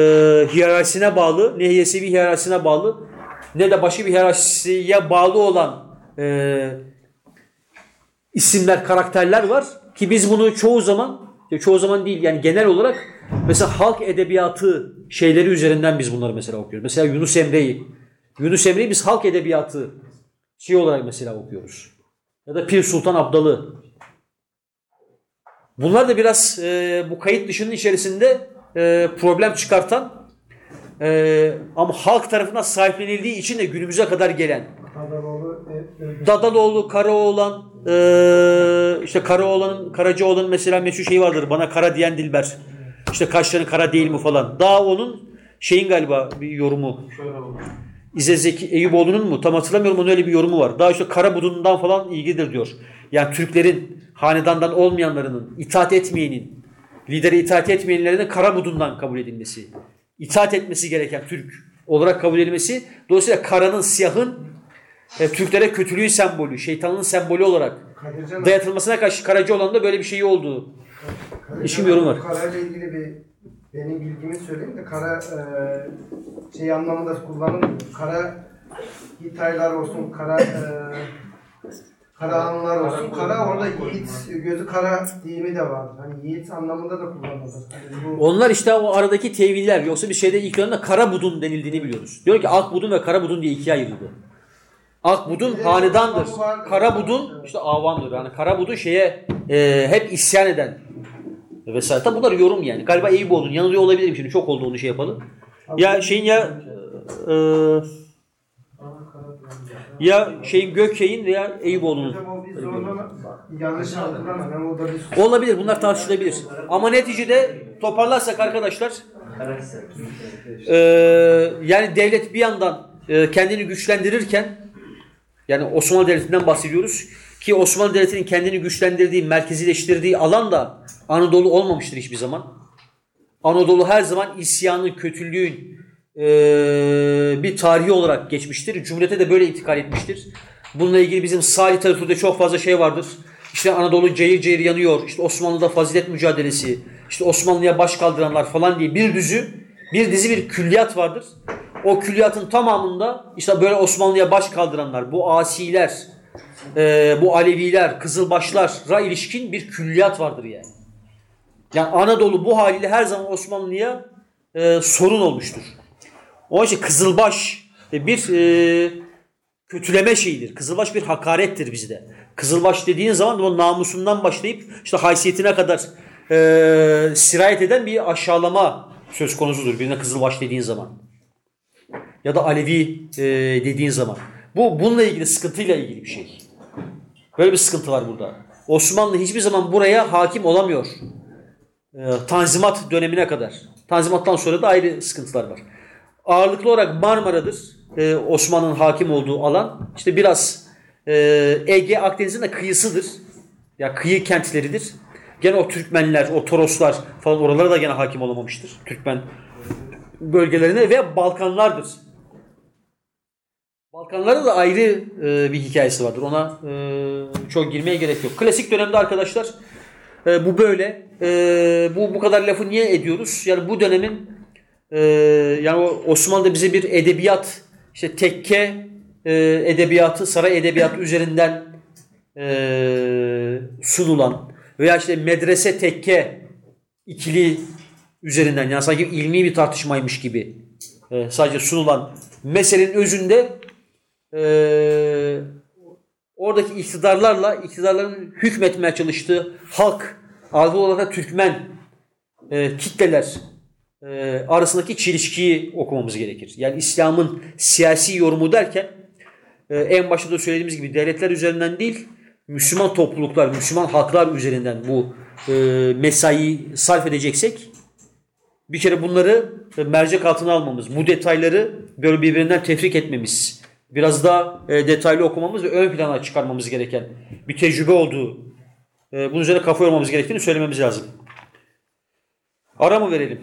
hiyerarşisine bağlı, ne Yesevi hiyerarşisine bağlı, ne de başka bir hiyerarşiye bağlı olan e, isimler, karakterler var ki biz bunu çoğu zaman, çoğu zaman değil yani genel olarak mesela halk edebiyatı şeyleri üzerinden biz bunları mesela okuyoruz. Mesela Yunus Emre'yi, Yunus Emre'yi biz halk edebiyatı şey olarak mesela okuyoruz. Ya da Pir Sultan Abdal'ı. Bunlar da biraz e, bu kayıt dışının içerisinde e, problem çıkartan e, ama halk tarafından sahiplenildiği için de günümüze kadar gelen Adanoğlu, e, e, Dadaloğlu, Karaoğlan, eee işte Karaoğlan'ın, Karacaoğlan'ın mesela meşhur şeyi vardır. Bana kara diyen Dilber. İşte kaşların kara değil mi falan. Daha onun şeyin galiba bir yorumu. İzzet Zeki Eyüboğlu'nun mu? Tam hatırlamıyorum onun öyle bir yorumu var. Daha işte kara budundan falan ilgidir diyor. Yani Türklerin hanedandan olmayanlarının, itaat etmeyenin, lidere itaat etmeyenlerin kara budundan kabul edilmesi. İtaat etmesi gereken Türk olarak kabul edilmesi. Dolayısıyla karanın, siyahın e, Türklere kötülüğün sembolü, şeytanın sembolü olarak Kadircan, dayatılmasına karşı Karacaoğlan'da böyle bir şey oldu. İşim yorum var. Kara ile ilgili bir benim bilgimi söyleyeyim de kara e, şey anlamında kullanılmıyor. Kara Hitaylar olsun, kara e, Karahanlar olsun. Kara orada yiğit, gözü kara deyimi de var. Hani yiğit anlamında da kullanılır. Hani bu Onlar işte o aradaki teviller. Yoksa bir şeyde ilk dönemde kara budun denildiğini biliyoruz. Diyor ki ak budun ve kara budun diye ikiye ayrıldı. Ak budun hanedandır. Kara budun işte avandır. Yani kara budun şeye e, hep isyan eden vesaire. Tabi bunlar yorum yani. Galiba Eyüboğlu'nun yanılıyor olabilirim şimdi. Çok oldu onu şey yapalım. Ya şeyin ya e, ya şeyin Gökçe'nin veya Eyüboğlu'nun. Yanlış Olabilir. Bunlar tartışılabilir. Ama neticede toparlarsak arkadaşlar e, yani devlet bir yandan e, kendini güçlendirirken yani Osmanlı Devleti'nden bahsediyoruz ki Osmanlı Devleti'nin kendini güçlendirdiği, merkezileştirdiği alan da Anadolu olmamıştır hiçbir zaman. Anadolu her zaman isyanın, kötülüğün e, bir tarihi olarak geçmiştir. Cumhuriyete de böyle intikal etmiştir. Bununla ilgili bizim sağ literatürde çok fazla şey vardır. İşte Anadolu cayır cayır yanıyor. İşte Osmanlı'da fazilet mücadelesi. işte Osmanlı'ya baş kaldıranlar falan diye bir düzü, bir dizi bir külliyat vardır. O külliyatın tamamında işte böyle Osmanlı'ya baş kaldıranlar, bu asiler, e, bu Aleviler, Kızılbaşlar'a ilişkin bir külliyat vardır yani. Yani Anadolu bu haliyle her zaman Osmanlı'ya e, sorun olmuştur. Onun için Kızılbaş e, bir e, kötüleme şeyidir. Kızılbaş bir hakarettir bizde. Kızılbaş dediğin zaman o namusundan başlayıp işte haysiyetine kadar e, sirayet eden bir aşağılama söz konusudur birine Kızılbaş dediğin zaman. Ya da Alevi e, dediğin zaman. Bu bununla ilgili sıkıntıyla ilgili bir şey. Böyle bir sıkıntı var burada. Osmanlı hiçbir zaman buraya hakim olamıyor. E, Tanzimat dönemine kadar. Tanzimattan sonra da ayrı sıkıntılar var. Ağırlıklı olarak Marmara'dır. e, Osmanlı'nın hakim olduğu alan. İşte biraz e, Ege, Akdeniz'in de kıyısıdır. Ya kıyı kentleridir. Gene o Türkmenler, o Toroslar falan oralara da gene hakim olamamıştır. Türkmen bölgelerine ve Balkanlardır. Balkanlarda da ayrı e, bir hikayesi vardır. Ona e, çok girmeye gerek yok. Klasik dönemde arkadaşlar e, bu böyle. E, bu bu kadar lafı niye ediyoruz? Yani bu dönemin e, yani Osmanlı'da bize bir edebiyat işte tekke e, edebiyatı, saray edebiyatı üzerinden e, sunulan veya işte medrese tekke ikili üzerinden yani sanki ilmi bir tartışmaymış gibi e, sadece sunulan meselenin özünde e, oradaki iktidarlarla iktidarların hükmetmeye çalıştığı halk adı olarak Türkmen e, kitleler e, arasındaki çelişkiyi okumamız gerekir. Yani İslam'ın siyasi yorumu derken e, en başta da söylediğimiz gibi devletler üzerinden değil Müslüman topluluklar, Müslüman halklar üzerinden bu e, mesai sarf edeceksek bir kere bunları e, mercek altına almamız, bu detayları böyle birbirinden tefrik etmemiz, biraz daha detaylı okumamız ve ön plana çıkarmamız gereken bir tecrübe olduğu, bunun üzerine kafa yormamız gerektiğini söylememiz lazım. Ara mı verelim?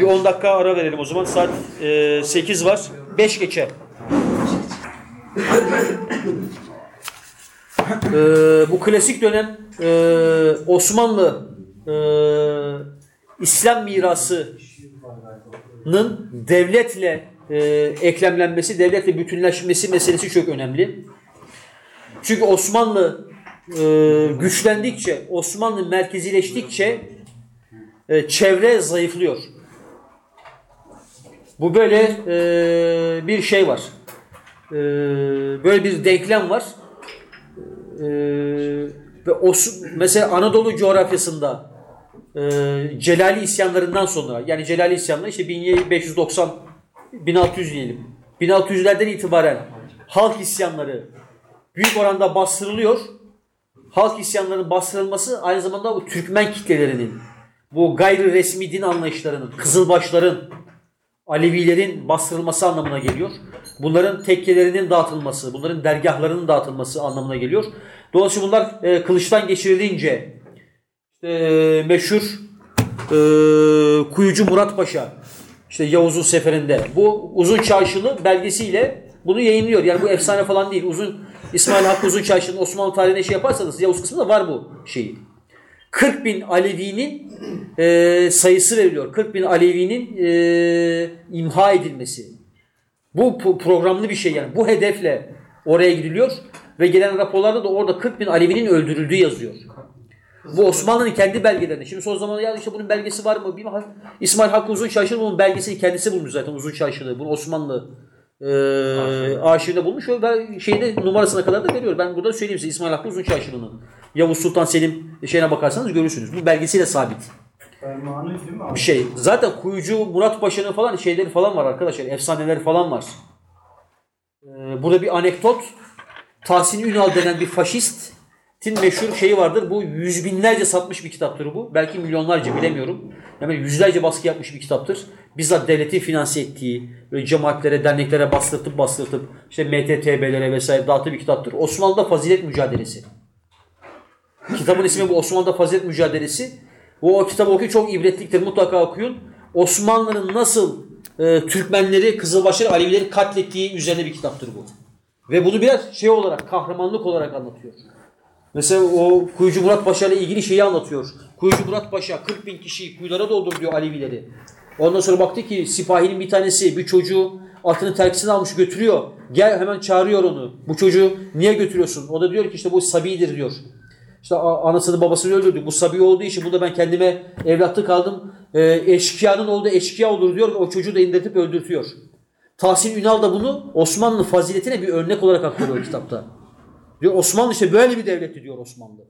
Bir 10 dakika ara verelim o zaman. Saat e, 8 var. 5 geçe. E, bu klasik dönem e, Osmanlı e, İslam mirasının devletle e, eklemlenmesi, devletle bütünleşmesi meselesi çok önemli. Çünkü Osmanlı e, güçlendikçe, Osmanlı merkezileştikçe e, çevre zayıflıyor. Bu böyle e, bir şey var. E, böyle bir denklem var. E, ve Os mesela Anadolu coğrafyasında e, Celali isyanlarından sonra yani Celali isyanları işte 1590 1600 diyelim. 1600'lerden itibaren halk isyanları büyük oranda bastırılıyor. Halk isyanlarının bastırılması aynı zamanda bu Türkmen kitlelerinin bu gayri resmi din anlayışlarının, Kızılbaşların, Alevilerin bastırılması anlamına geliyor. Bunların tekkelerinin dağıtılması, bunların dergahlarının dağıtılması anlamına geliyor. Dolayısıyla bunlar e, kılıçtan geçirilince e, meşhur e, Kuyucu Murat Paşa işte Yavuz'un seferinde bu uzun çarşılı belgesiyle bunu yayınlıyor. Yani bu efsane falan değil. Uzun İsmail Hakkı Uzun Çarşı'nın Osmanlı tarihine şey yaparsanız Yavuz kısmında var bu şeyi. 40 bin Alevi'nin e, sayısı veriliyor. 40 bin Alevi'nin e, imha edilmesi. Bu programlı bir şey yani. Bu hedefle oraya gidiliyor ve gelen raporlarda da orada 40 bin Alevi'nin öldürüldüğü yazıyor. Bu Osmanlı'nın kendi belgelerinde. Şimdi son zamanlarda ya işte bunun belgesi var mı? Bilmem. İsmail Hakkı Uzun Çarşı'nın bunun belgesini kendisi bulmuş zaten Uzun Çarşı'da. Bunu Osmanlı e, arşivinde bulmuş ve ben şeyde numarasına kadar da veriyor. Ben burada söyleyeyim size İsmail Hakkı Uzun Çarşı'nın. Yavuz Sultan Selim şeyine bakarsanız görürsünüz. Bu belgesiyle sabit. Bir şey. Zaten Kuyucu Murat Paşa'nın falan şeyleri falan var arkadaşlar. Efsaneleri falan var. Ee, burada bir anekdot. Tahsin Ünal denen bir faşistin meşhur şeyi vardır. Bu yüz binlerce satmış bir kitaptır bu. Belki milyonlarca bilemiyorum. Yani yüzlerce baskı yapmış bir kitaptır. Bizzat devletin finanse ettiği, böyle cemaatlere, derneklere bastırtıp bastırtıp işte MTTB'lere vesaire dağıttığı bir kitaptır. Osmanlı'da fazilet mücadelesi. Kitabın ismi bu Osmanlı'da fazilet mücadelesi. O, o kitabı okuyun çok ibretliktir. Mutlaka okuyun. Osmanlı'nın nasıl e, Türkmenleri, Kızılbaşları, Alevileri katlettiği üzerine bir kitaptır bu. Ve bunu biraz şey olarak, kahramanlık olarak anlatıyor. Mesela o Kuyucu Murat Paşa ile ilgili şeyi anlatıyor. Kuyucu Murat Paşa 40 bin kişiyi kuyulara doldur diyor Alevileri. Ondan sonra baktı ki sipahinin bir tanesi bir çocuğu atını terkisini almış götürüyor. Gel hemen çağırıyor onu. Bu çocuğu niye götürüyorsun? O da diyor ki işte bu sabidir diyor. İşte anasını babasını öldürdü. Bu sabi olduğu için burada ben kendime evlatlık aldım. E, eşkıyanın olduğu eşkıya olur diyor. O çocuğu da indirtip öldürtüyor. Tahsin Ünal da bunu Osmanlı faziletine bir örnek olarak aktarıyor kitapta. Diyor Osmanlı işte böyle bir devletti diyor Osmanlı.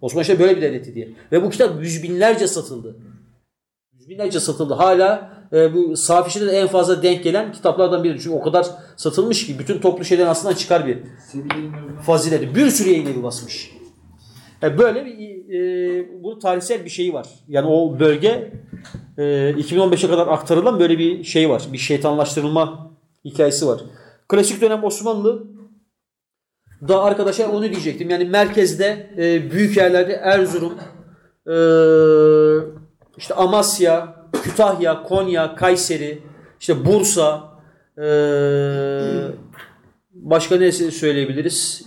Osmanlı işte böyle bir devletti diye. Ve bu kitap yüz binlerce satıldı. Yüz binlerce satıldı. Hala e, bu Safişi'de de en fazla denk gelen kitaplardan biri. Çünkü o kadar satılmış ki bütün toplu şeyden aslında çıkar bir fazileti. Bir sürü yayın evi basmış. Yani böyle bir e, bu tarihsel bir şey var. Yani o bölge e, 2015'e kadar aktarılan böyle bir şey var. Bir şeytanlaştırılma hikayesi var. Klasik dönem Osmanlı da arkadaşlar onu diyecektim. Yani merkezde e, büyük yerlerde Erzurum, e, işte Amasya, Kütahya, Konya, Kayseri, işte Bursa, e, başka ne söyleyebiliriz?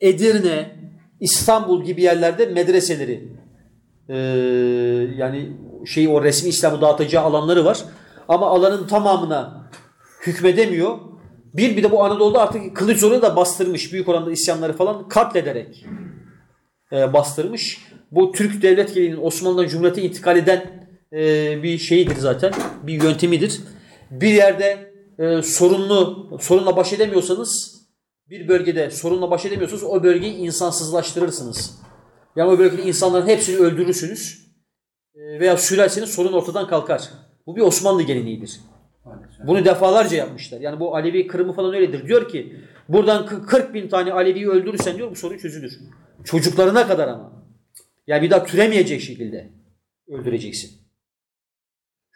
Edirne, İstanbul gibi yerlerde medreseleri e, yani şey o resmi İslam'ı dağıtacağı alanları var. Ama alanın tamamına hükmedemiyor. Bir bir de bu Anadolu'da artık kılıç zorunu da bastırmış. Büyük oranda isyanları falan katlederek e, bastırmış. Bu Türk devlet geleneğinin Osmanlı'dan Cumhuriyet'e intikal eden e, bir şeyidir zaten. Bir yöntemidir. Bir yerde e, sorunlu sorunla baş edemiyorsanız bir bölgede sorunla baş edemiyorsanız o bölgeyi insansızlaştırırsınız. Yani o bölgedeki insanların hepsini öldürürsünüz. E, veya sürerseniz sorun ortadan kalkar. Bu bir Osmanlı geleneğidir. Bunu defalarca yapmışlar. Yani bu Alevi kırımı falan öyledir. Diyor ki buradan kı- 40 bin tane Alevi'yi öldürürsen diyor bu sorun çözülür. Çocuklarına kadar ama. Yani bir daha türemeyecek şekilde öldüreceksin.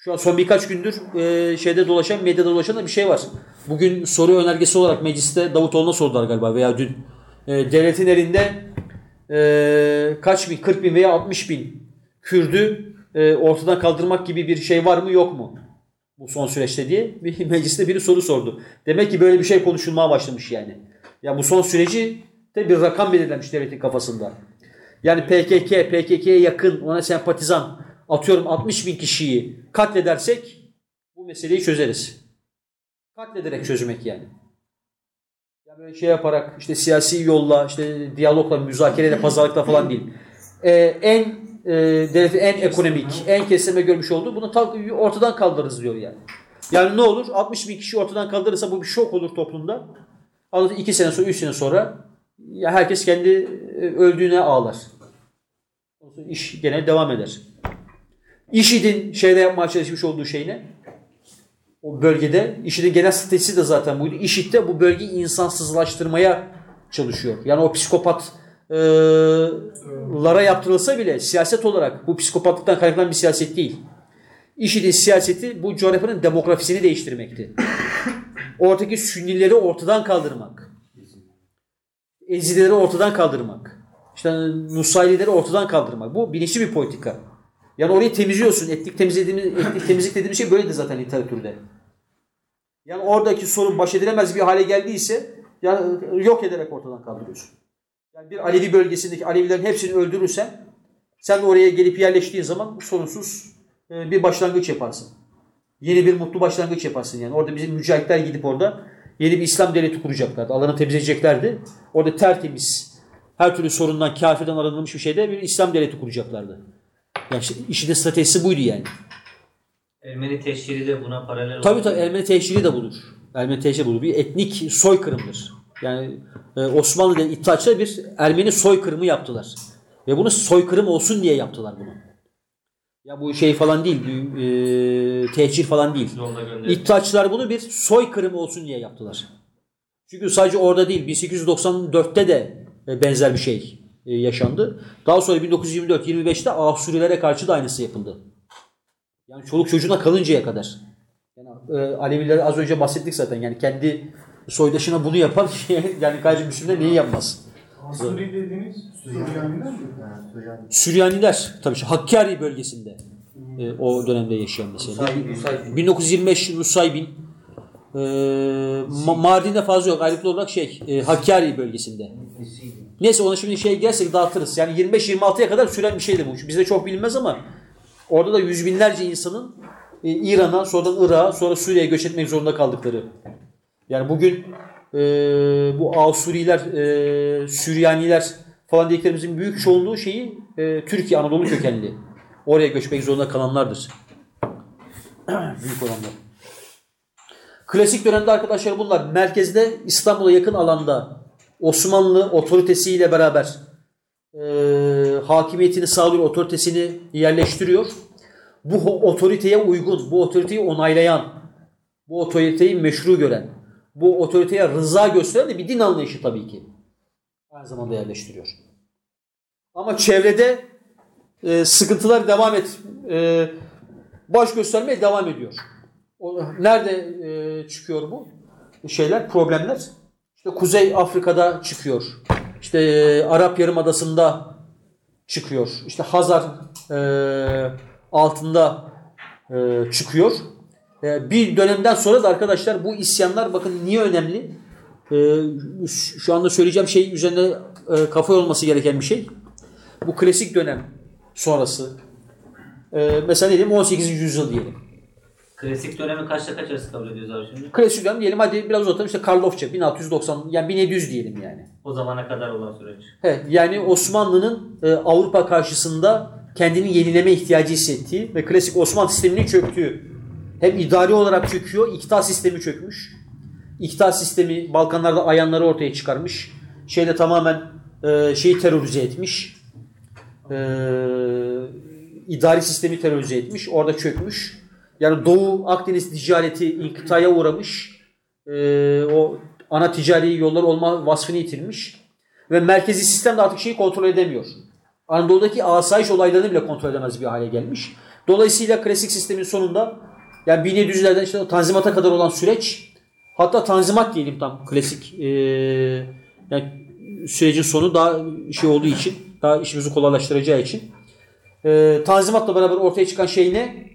Şu an son birkaç gündür e, şeyde dolaşan, medyada dolaşan da bir şey var. Bugün soru önergesi olarak mecliste Davutoğlu'na sordular galiba veya dün. E, devletin elinde e, kaç bin, 40 bin veya 60 bin Kürdü e, ortadan kaldırmak gibi bir şey var mı yok mu? Bu son süreçte diye bir mecliste biri soru sordu. Demek ki böyle bir şey konuşulmaya başlamış yani. Ya bu son süreci de bir rakam belirlenmiş devletin kafasında. Yani PKK, PKK'ye yakın, ona sempatizan atıyorum 60 bin kişiyi katledersek bu meseleyi çözeriz. Katlederek çözmek yani. Ya böyle şey yaparak işte siyasi yolla, işte diyalogla, müzakereyle, pazarlıkla falan değil. Ee, en e, devletin en ekonomik, en kesime görmüş olduğu bunu ta- ortadan kaldırırız diyor yani. Yani ne olur? 60 bin kişi ortadan kaldırırsa bu bir şok olur toplumda. Anladın 2 sene sonra, 3 sene sonra ya herkes kendi e, öldüğüne ağlar. İş gene devam eder. IŞİD'in şeyde yapmaya çalışmış olduğu şey ne? O bölgede IŞİD'in genel stratejisi de zaten buydu. IŞİD de bu bölgeyi insansızlaştırmaya çalışıyor. Yani o psikopat e, lara yaptırılsa bile siyaset olarak bu psikopatlıktan kaynaklanan bir siyaset değil. IŞİD'in siyaseti bu coğrafyanın demografisini değiştirmekti. Oradaki Sünnileri ortadan kaldırmak. Ezidileri ortadan kaldırmak. İşte Nusayrileri ortadan kaldırmak. Bu bilinçli bir politika. Yani orayı temizliyorsun. Etnik temizlediğimiz, etnik temizlik dediğimiz şey böyledir zaten literatürde. Yani oradaki sorun baş edilemez bir hale geldiyse yani yok ederek ortadan kaldırıyorsun. Yani bir Alevi bölgesindeki Alevilerin hepsini öldürürsen sen oraya gelip yerleştiğin zaman sorunsuz e, bir başlangıç yaparsın. Yeni bir mutlu başlangıç yaparsın yani. Orada bizim mücahitler gidip orada yeni bir İslam devleti kuracaklardı. Alanı temizleyeceklerdi. Orada tertemiz, her türlü sorundan, kafirden arınılmış bir şeyde bir İslam devleti kuracaklardı. Yani işte işin stratejisi buydu yani. Ermeni teşhiri de buna paralel Tabii tabii Ermeni teşhiri de budur. Ermeni teşhiri budur. Bir etnik soykırımdır. Yani e, Osmanlı'da İttihatçılar bir Ermeni soykırımı yaptılar. Ve bunu soykırım olsun diye yaptılar bunu. Ya bu şey falan değil, e, tehcir falan değil. İttihatçılar bunu bir soykırım olsun diye yaptılar. Çünkü sadece orada değil, 1894'te de e, benzer bir şey yaşandı. Daha sonra 1924-25'te Asurilere karşı da aynısı yapıldı. Yani çoluk çocuğuna kalıncaya kadar. Yani e, Alevileri az önce bahsettik zaten. Yani kendi soydaşına bunu yapan yani gayri Müslümler neyi yapmaz? Asuri dediğiniz Süryaniler mi? Süryaniler tabii Hakkari bölgesinde e, o dönemde yaşayan mesela. Nusaybin, Nusaybin. 1925 Nusaybin e, Ma- Mardin'de fazla yok. Ayrıklı olarak şey e, Hakkari bölgesinde. Neyse ona şimdi şey gelsek dağıtırız. Yani 25-26'ya kadar süren bir şeydi bu. Bizde çok bilinmez ama orada da yüz binlerce insanın e, İran'a, sonradan Irak'a, sonra Suriye'ye göç etmek zorunda kaldıkları. Yani bugün e, bu Asuriler, e, Süryaniler falan dediklerimizin büyük çoğunluğu şeyi e, Türkiye, Anadolu kökenli. Oraya göçmek zorunda kalanlardır. büyük oranda. Klasik dönemde arkadaşlar bunlar merkezde İstanbul'a yakın alanda Osmanlı otoritesiyle beraber e, hakimiyetini sağlıyor, otoritesini yerleştiriyor. Bu otoriteye uygun, bu otoriteyi onaylayan, bu otoriteyi meşru gören, bu otoriteye rıza gösteren de bir din anlayışı tabii ki. Aynı zamanda yerleştiriyor. Ama çevrede e, sıkıntılar devam et, e, baş göstermeye devam ediyor. O, nerede e, çıkıyor bu şeyler, problemler? İşte Kuzey Afrika'da çıkıyor. İşte e, Arap Yarımadası'nda çıkıyor. İşte Hazar e, altında e, çıkıyor. E, bir dönemden sonra da arkadaşlar bu isyanlar bakın niye önemli? e, şu anda söyleyeceğim şey üzerinde e, kafa olması gereken bir şey. Bu klasik dönem sonrası. E, mesela ne diyelim 18. yüzyıl diyelim. Klasik dönemi kaçta kaç arası kabul ediyoruz abi şimdi? Klasik dönem diyelim hadi biraz uzatalım işte Karlofça 1690 yani 1700 diyelim yani. O zamana kadar olan süreç. He, yani Osmanlı'nın e, Avrupa karşısında kendini yenileme ihtiyacı hissettiği ve klasik Osmanlı sisteminin çöktüğü. Hem idari olarak çöküyor, iktidar sistemi çökmüş. İktidar sistemi Balkanlarda ayanları ortaya çıkarmış. Şeyde tamamen e, şeyi terörize etmiş. E, idari sistemi terörize etmiş. Orada çökmüş. Yani Doğu Akdeniz ticareti inkıtaya uğramış. E, o ana ticari yollar olma vasfını yitirmiş. Ve merkezi sistem de artık şeyi kontrol edemiyor. Anadolu'daki asayiş olaylarını bile kontrol edemez bir hale gelmiş. Dolayısıyla klasik sistemin sonunda yani 1700'lerden işte Tanzimat'a kadar olan süreç hatta Tanzimat diyelim tam klasik ee, yani sürecin sonu daha şey olduğu için daha işimizi kolaylaştıracağı için ee, Tanzimat'la beraber ortaya çıkan şey ne?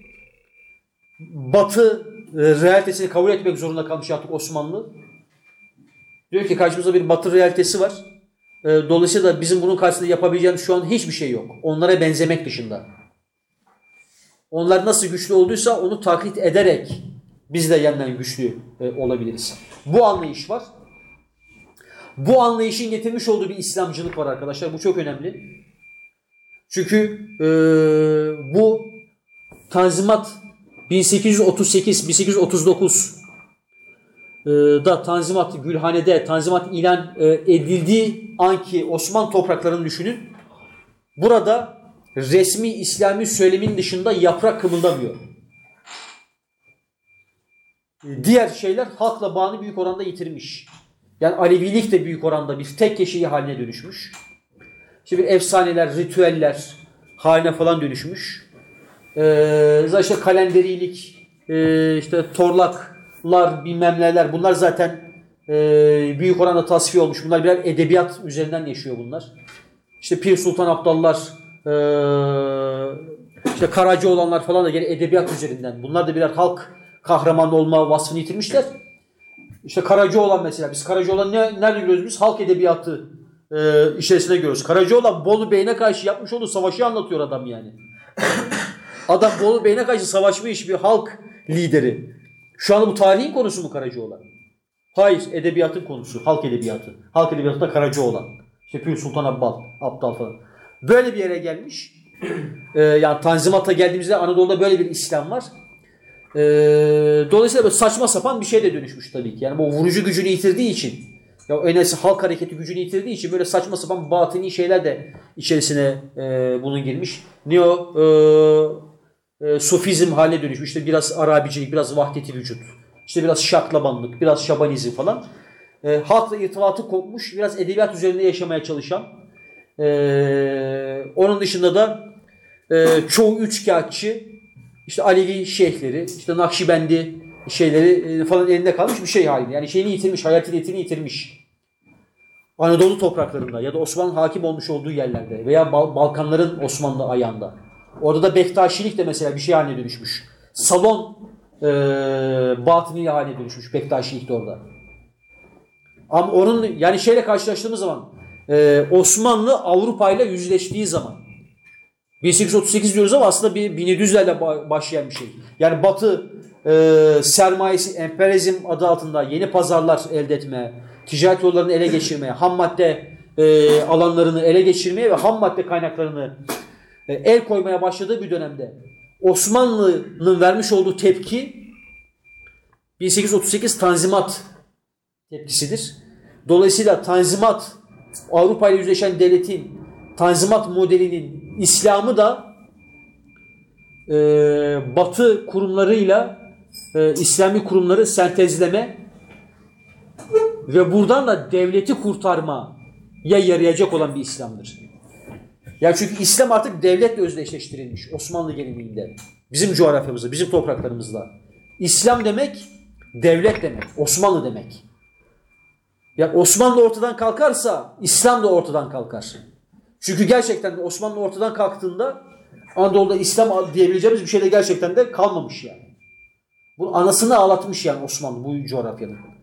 Batı e, realitesini kabul etmek zorunda kalmış artık Osmanlı. Diyor ki karşımızda bir batı realitesi var. E, Dolayısıyla bizim bunun karşısında yapabileceğimiz şu an hiçbir şey yok. Onlara benzemek dışında. Onlar nasıl güçlü olduysa onu taklit ederek biz de yeniden güçlü e, olabiliriz. Bu anlayış var. Bu anlayışın getirmiş olduğu bir İslamcılık var arkadaşlar. Bu çok önemli. Çünkü e, bu Tanzimat 1838-1839 e, da Tanzimat Gülhane'de Tanzimat ilan e, edildiği anki Osmanlı topraklarını düşünün. Burada resmi İslami söylemin dışında yaprak kımıldamıyor. Diğer şeyler halkla bağını büyük oranda yitirmiş. Yani Alevilik de büyük oranda bir tek kişiyi haline dönüşmüş. İşte efsaneler, ritüeller haline falan dönüşmüş. Ee, işte kalenderilik, e, işte torlaklar, bilmem neler bunlar zaten e, büyük oranda tasfiye olmuş. Bunlar birer edebiyat üzerinden yaşıyor bunlar. İşte Pir Sultan Abdallar, e, işte Karaca olanlar falan da gene edebiyat üzerinden. Bunlar da birer halk kahramanı olma vasfını yitirmişler. İşte Karacaoğlan mesela. Biz Karacaoğlan ne, nerede görüyoruz biz? Halk edebiyatı e, içerisinde görüyoruz. Karacaoğlan Bolu Bey'ine karşı yapmış olduğu savaşı anlatıyor adam yani. Adam Bolu Bey'ine karşı savaşmış bir halk lideri. Şu anda bu tarihin konusu mu Karacaoğlan? Hayır, edebiyatın konusu. Halk edebiyatı. Halk edebiyatında Karacaoğlan. İşte Pir Sultan Abbal, Abdal falan. Böyle bir yere gelmiş. E, yani Tanzimat'a geldiğimizde Anadolu'da böyle bir İslam var. Ee, dolayısıyla böyle saçma sapan bir şey de dönüşmüş tabii ki. Yani bu vurucu gücünü yitirdiği için, ya öyleyse halk hareketi gücünü yitirdiği için böyle saçma sapan batini şeyler de içerisine e, bunun girmiş. Neo e, e, sufizm haline dönüşmüş. İşte biraz Arabicilik, biraz vahdeti vücut. İşte biraz şaklabanlık, biraz şabanizm falan. E, halkla irtibatı kopmuş, biraz edebiyat üzerinde yaşamaya çalışan. E, onun dışında da e, çoğu üçkağıtçı, işte Alevi şeyhleri, işte Nakşibendi şeyleri e, falan elinde kalmış bir şey halinde. Yani şeyini yitirmiş, hayatiyetini yitirmiş. Anadolu topraklarında ya da Osmanlı hakim olmuş olduğu yerlerde veya Bal- Balkanların Osmanlı ayağında. Orada da Bektaşilik de mesela bir şey haline dönüşmüş. Salon e, batıni haline dönüşmüş Bektaşilik de orada. Ama onun yani şeyle karşılaştığımız zaman e, Osmanlı Avrupa ile yüzleştiği zaman 1838 diyoruz ama aslında bir 1700'lerle ba- başlayan bir şey. Yani Batı e, sermayesi emperyalizm adı altında yeni pazarlar elde etmeye, ticaret yollarını ele geçirmeye, ham madde e, alanlarını ele geçirmeye ve ham madde kaynaklarını el koymaya başladığı bir dönemde Osmanlı'nın vermiş olduğu tepki 1838 Tanzimat tepkisidir. Dolayısıyla Tanzimat Avrupa ile yüzleşen devletin Tanzimat modelinin İslam'ı da e, Batı kurumlarıyla e, İslami kurumları sentezleme ve buradan da devleti kurtarmaya yarayacak olan bir İslam'dır. Ya çünkü İslam artık devletle özdeşleştirilmiş Osmanlı geleneğinde. Bizim coğrafyamızda, bizim topraklarımızda. İslam demek devlet demek, Osmanlı demek. Ya Osmanlı ortadan kalkarsa İslam da ortadan kalkar. Çünkü gerçekten de Osmanlı ortadan kalktığında Anadolu'da İslam diyebileceğimiz bir şey de gerçekten de kalmamış yani. Bu anasını ağlatmış yani Osmanlı bu coğrafyanın.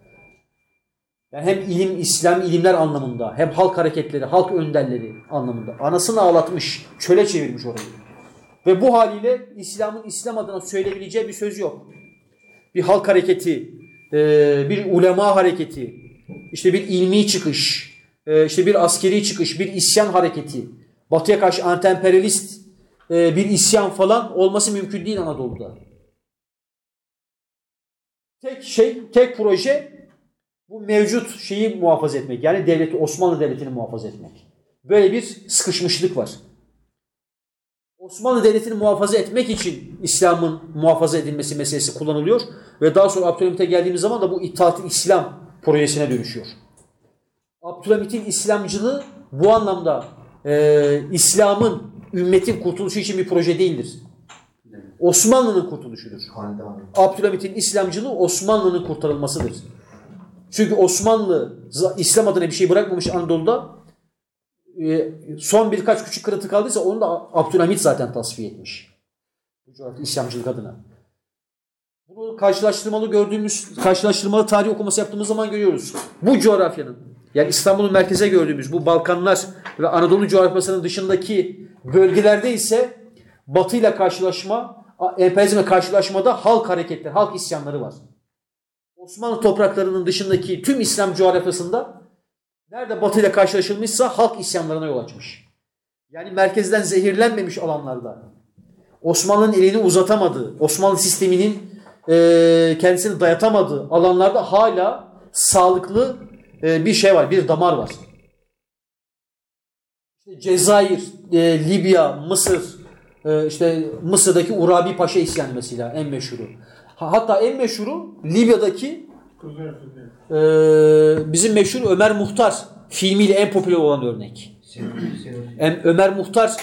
Yani hem ilim, İslam ilimler anlamında, hem halk hareketleri, halk önderleri anlamında. Anasını ağlatmış, çöle çevirmiş orayı. Ve bu haliyle İslam'ın İslam adına söyleyebileceği bir söz yok. Bir halk hareketi, e, bir ulema hareketi, işte bir ilmi çıkış, e, işte bir askeri çıkış, bir isyan hareketi, batıya karşı antemperyalist e, bir isyan falan olması mümkün değil Anadolu'da. Tek şey, tek proje bu mevcut şeyi muhafaza etmek. Yani devleti, Osmanlı Devleti'ni muhafaza etmek. Böyle bir sıkışmışlık var. Osmanlı Devleti'ni muhafaza etmek için İslam'ın muhafaza edilmesi meselesi kullanılıyor. Ve daha sonra Abdülhamit'e geldiğimiz zaman da bu İttihat-ı İslam projesine dönüşüyor. Abdülhamit'in İslamcılığı bu anlamda e, İslam'ın, ümmetin kurtuluşu için bir proje değildir. Osmanlı'nın kurtuluşudur. Abdülhamit'in İslamcılığı Osmanlı'nın kurtarılmasıdır. Çünkü Osmanlı İslam adına bir şey bırakmamış Anadolu'da. E, son birkaç küçük kırıntı kaldıysa onu da Abdülhamit zaten tasfiye etmiş. Bu coğrafya İslamcılık adına. Bunu karşılaştırmalı gördüğümüz, karşılaştırmalı tarih okuması yaptığımız zaman görüyoruz. Bu coğrafyanın, yani İstanbul'un merkeze gördüğümüz bu Balkanlar ve Anadolu coğrafyasının dışındaki bölgelerde ise Batı ile karşılaşma, emperyalizmle karşılaşmada halk hareketleri, halk isyanları var. Osmanlı topraklarının dışındaki tüm İslam coğrafyasında nerede Batı ile karşılaşılmışsa halk isyanlarına yol açmış. Yani merkezden zehirlenmemiş alanlarda Osmanlı'nın elini uzatamadığı, Osmanlı sisteminin e, kendisini dayatamadığı alanlarda hala sağlıklı e, bir şey var, bir damar var. Cezayir, e, Libya, Mısır, e, işte Mısır'daki Urabi Paşa isyanı mesela en meşhuru. Hatta en meşhuru Libya'daki e, bizim meşhur Ömer Muhtar filmiyle en popüler olan örnek. Ömer Muhtar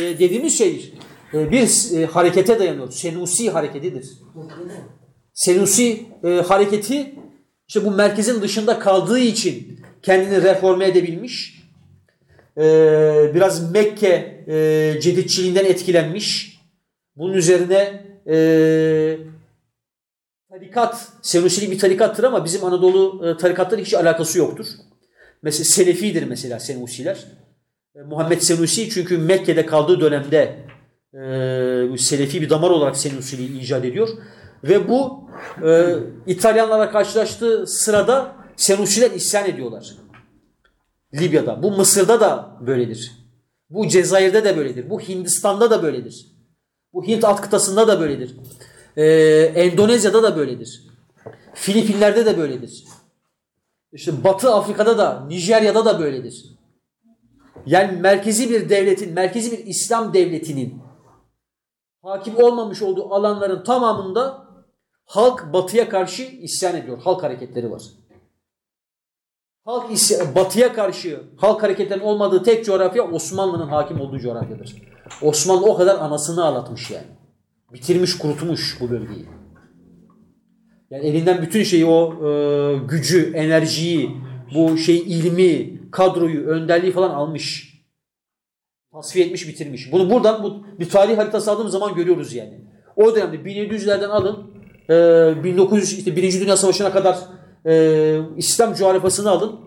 e, dediğimiz şey e, bir e, harekete dayanıyor. Senusi hareketidir. Senusi e, hareketi işte bu merkezin dışında kaldığı için kendini reforme edebilmiş. E, biraz Mekke e, cedidçiliğinden etkilenmiş. Bunun üzerine e, tarikat, Senusili bir tarikattır ama bizim Anadolu e, tarikatları hiç alakası yoktur. Mesela Selefidir mesela Senusiler. E, Muhammed Senusi çünkü Mekke'de kaldığı dönemde e, Selefi bir damar olarak Senusili'yi icat ediyor. Ve bu e, İtalyanlara karşılaştığı sırada Senusiler isyan ediyorlar. Libya'da. Bu Mısır'da da böyledir. Bu Cezayir'de de böyledir. Bu Hindistan'da da böyledir. Bu Hint alt kıtasında da böyledir. Ee, Endonezya'da da böyledir. Filipinler'de de böyledir. İşte Batı Afrika'da da, Nijerya'da da böyledir. Yani merkezi bir devletin, merkezi bir İslam devletinin hakim olmamış olduğu alanların tamamında halk batıya karşı isyan ediyor. Halk hareketleri var. Halk batıya karşı halk hareketlerinin olmadığı tek coğrafya Osmanlı'nın hakim olduğu coğrafyadır. Osmanlı o kadar anasını ağlatmış yani. Bitirmiş, kurutmuş bu bölgeyi. Yani elinden bütün şeyi o e, gücü, enerjiyi, bu şey ilmi, kadroyu, önderliği falan almış. Tasfiye etmiş, bitirmiş. Bunu buradan bu bir tarih haritası aldığımız zaman görüyoruz yani. O dönemde 1700'lerden alın, e, 1900 işte 1. Dünya Savaşı'na kadar e, İslam coğrafyasını alın.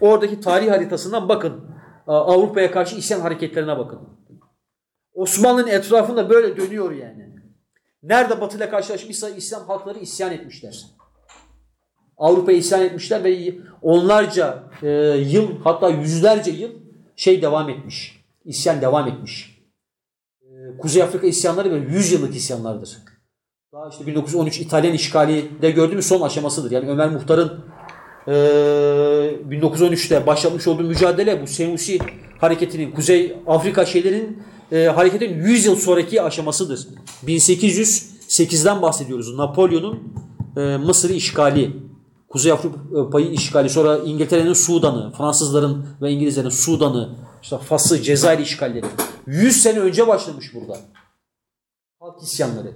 Oradaki tarih haritasından bakın. Avrupa'ya karşı isyan hareketlerine bakın. Osmanlı'nın etrafında böyle dönüyor yani. Nerede Batı ile karşılaşmışsa İslam halkları isyan etmişler. Avrupa'ya isyan etmişler ve onlarca e, yıl hatta yüzlerce yıl şey devam etmiş. İsyan devam etmiş. E, Kuzey Afrika isyanları böyle 100 yıllık isyanlardır. Daha işte 1913 İtalyan işgali de gördüğümüz son aşamasıdır. Yani Ömer Muhtar'ın e, 1913'te başlatmış olduğu mücadele bu Senusi hareketinin Kuzey Afrika şeylerin e, hareketin 100 yıl sonraki aşamasıdır. 1808'den bahsediyoruz. Napolyon'un e, Mısır'ı işgali, Kuzey Avrupa'yı işgali, sonra İngiltere'nin Sudan'ı, Fransızların ve İngilizlerin Sudan'ı, işte Fas'ı, Cezayir işgalleri. 100 sene önce başlamış burada. Halk isyanları.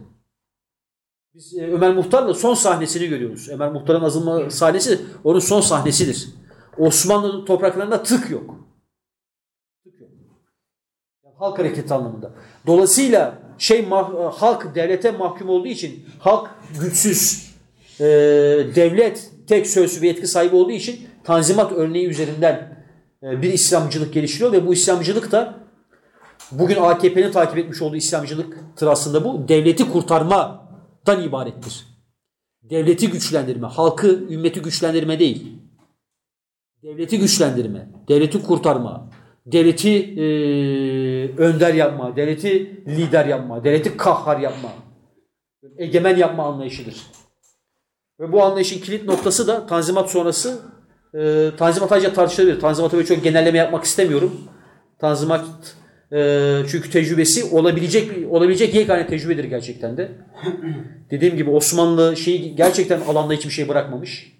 Biz e, Ömer Muhtar'la son sahnesini görüyoruz. Ömer Muhtar'ın azınma sahnesi onun son sahnesidir. Osmanlı topraklarında tık yok. Halk hareketi anlamında. Dolayısıyla şey halk devlete mahkum olduğu için halk güçsüz, e, devlet tek söz ve yetki sahibi olduğu için Tanzimat örneği üzerinden e, bir İslamcılık geliştiriyor ve bu İslamcılık da bugün AKP'nin takip etmiş olduğu İslamcılıktır aslında bu. Devleti kurtarmadan ibarettir. Devleti güçlendirme, halkı, ümmeti güçlendirme değil. Devleti güçlendirme, devleti kurtarma, devleti e, önder yapma, devleti lider yapma, devleti kahhar yapma, egemen yapma anlayışıdır. Ve bu anlayışın kilit noktası da Tanzimat sonrası e, Tanzimat ayrıca tartışılabilir. Tanzimat'a böyle çok genelleme yapmak istemiyorum. Tanzimat e, çünkü tecrübesi olabilecek olabilecek yegane tecrübedir gerçekten de. Dediğim gibi Osmanlı şeyi gerçekten alanda hiçbir şey bırakmamış.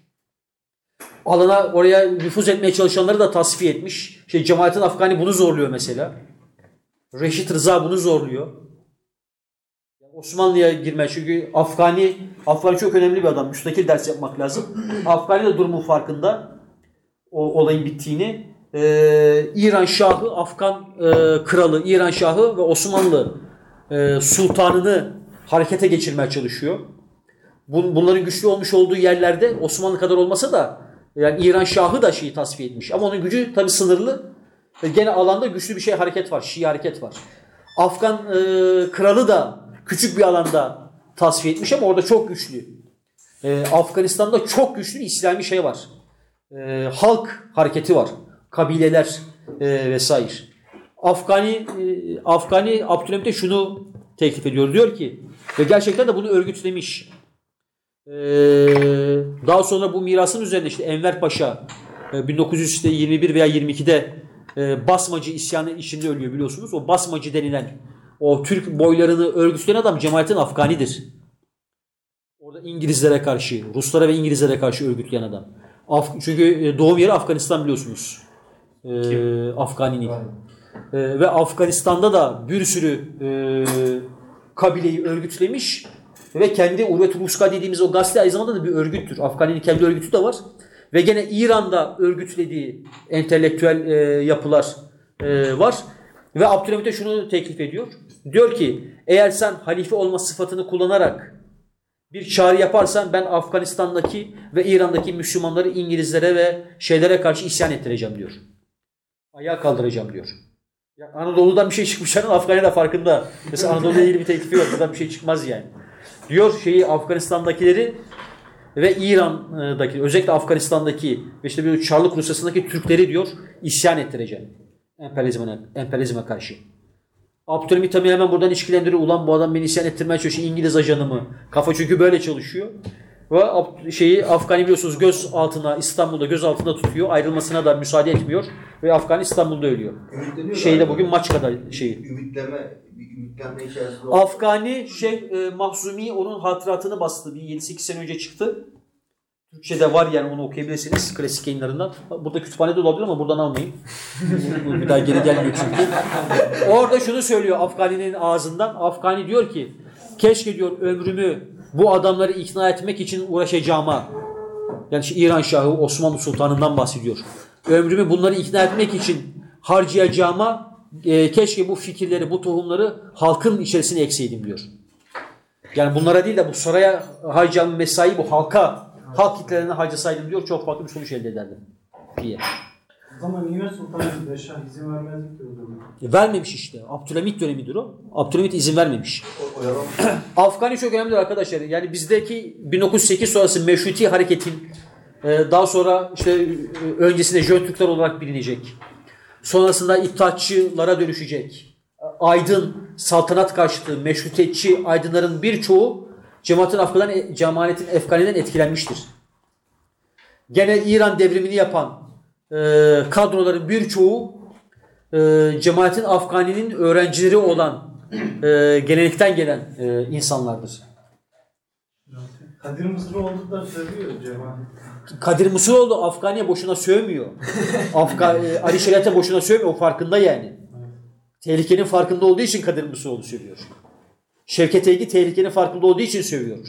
Alana oraya nüfuz etmeye çalışanları da tasfiye etmiş. Şey Cemalettin Afgani bunu zorluyor mesela. Reşit Rıza bunu zorluyor. Osmanlı'ya girme çünkü Afgani Afgani çok önemli bir adam. Müstakil ders yapmak lazım. Afgani de durumun farkında. O olayın bittiğini. Ee, İran Şahı, Afgan e, kralı, İran Şahı ve Osmanlı e, sultanını harekete geçirmeye çalışıyor. Bun, bunların güçlü olmuş olduğu yerlerde Osmanlı kadar olmasa da yani İran Şahı da şeyi tasfiye etmiş. Ama onun gücü tabi sınırlı. Gene alanda güçlü bir şey hareket var. Şii hareket var. Afgan e, kralı da küçük bir alanda tasfiye etmiş ama orada çok güçlü. E, Afganistan'da çok güçlü İslami şey var. E, halk hareketi var. Kabileler e, vesaire. Afgani e, Afgani Abdülhamit'e şunu teklif ediyor. Diyor ki ve gerçekten de bunu örgütlemiş. E, daha sonra bu mirasın üzerinde işte Enver Paşa e, 1921 veya 22'de e, Basmacı isyanı içinde ölüyor biliyorsunuz. O Basmacı denilen o Türk boylarını örgütleyen adam Cemalettin Afgani'dir. Orada İngilizlere karşı, Ruslara ve İngilizlere karşı örgütleyen adam. Af, çünkü e, doğum yeri Afganistan biliyorsunuz. Ee, Afgani'nin. Ee, ve Afganistan'da da bir sürü e, kabileyi örgütlemiş ve kendi Urvet Ruska dediğimiz o gazete aynı zamanda da bir örgüttür. Afgani'nin kendi örgütü de var. Ve gene İran'da örgütlediği entelektüel e, yapılar e, var. Ve Abdülhamit'e şunu teklif ediyor. Diyor ki eğer sen halife olma sıfatını kullanarak bir çağrı yaparsan ben Afganistan'daki ve İran'daki Müslümanları İngilizlere ve şeylere karşı isyan ettireceğim diyor. Ayağa kaldıracağım diyor. Ya Anadolu'dan bir şey çıkmışların Afgani'de farkında. Mesela Anadolu'ya ilgili bir teklifi yok. Buradan bir şey çıkmaz yani. Diyor şeyi Afganistan'dakileri ve İran'daki özellikle Afganistan'daki ve işte bir Çarlık Rusyası'ndaki Türkleri diyor isyan ettireceğim. Emperyalizme, emperyalizme karşı. Abdülhamit tabi hemen buradan ilişkilendiriyor. Ulan bu adam beni isyan ettirmeye çalışıyor. İngiliz ajanı mı? Kafa çünkü böyle çalışıyor. Ve şeyi Afgani biliyorsunuz göz altına İstanbul'da göz altında tutuyor. Ayrılmasına da müsaade etmiyor. Ve Afgan İstanbul'da ölüyor. Şeyde bugün Maçka'da şeyi. Ümitleme, ümitlenme içerisinde. Afgani şey e, Mahzumi onun hatıratını bastı. Bir 7-8 sene önce çıktı. Türkçe'de var yani onu okuyabilirsiniz klasik yayınlarından. Burada kütüphanede olabilir ama buradan almayın. Bir daha geri gelmiyor çünkü. Orada şunu söylüyor Afgani'nin ağzından. Afgani diyor ki keşke diyor ömrümü bu adamları ikna etmek için uğraşacağıma yani işte İran Şahı Osmanlı Sultanı'ndan bahsediyor. Ömrümü bunları ikna etmek için harcayacağıma e, keşke bu fikirleri, bu tohumları halkın içerisine ekseydim diyor. Yani bunlara değil de bu saraya harcayacağım mesai bu halka, halk kitlelerine harcasaydım diyor çok farklı bir sonuç elde ederdim diye. O zaman niye Sultan Hamid'e Şah izin vermezdi ki o zaman? E, vermemiş işte. Abdülhamit dönemidir o. Abdülhamit izin vermemiş. Afgani çok önemlidir arkadaşlar. Yani bizdeki 1908 sonrası meşruti hareketin e, daha sonra işte e, öncesinde Jön Türkler olarak bilinecek. Sonrasında İttihatçılara dönüşecek. Aydın, saltanat karşıtı, meşrutiyetçi aydınların birçoğu Cemaatin Afgan'dan, Cemaatin Efgani'den etkilenmiştir. Gene İran devrimini yapan e, kadroların birçoğu e, Cemaatin Afgani'nin öğrencileri olan e, gelenekten gelen e, insanlardır. Kadir Mısıroğlu da söylüyor cemaat. Kadir Mısıroğlu Afgani'ye boşuna sövmüyor. Afga, e, Ali Şeriat'e boşuna sövmüyor. O farkında yani. Tehlikenin farkında olduğu için Kadir Mısıroğlu sövüyor. Şevket Eygi tehlikenin farkında olduğu için sövüyor.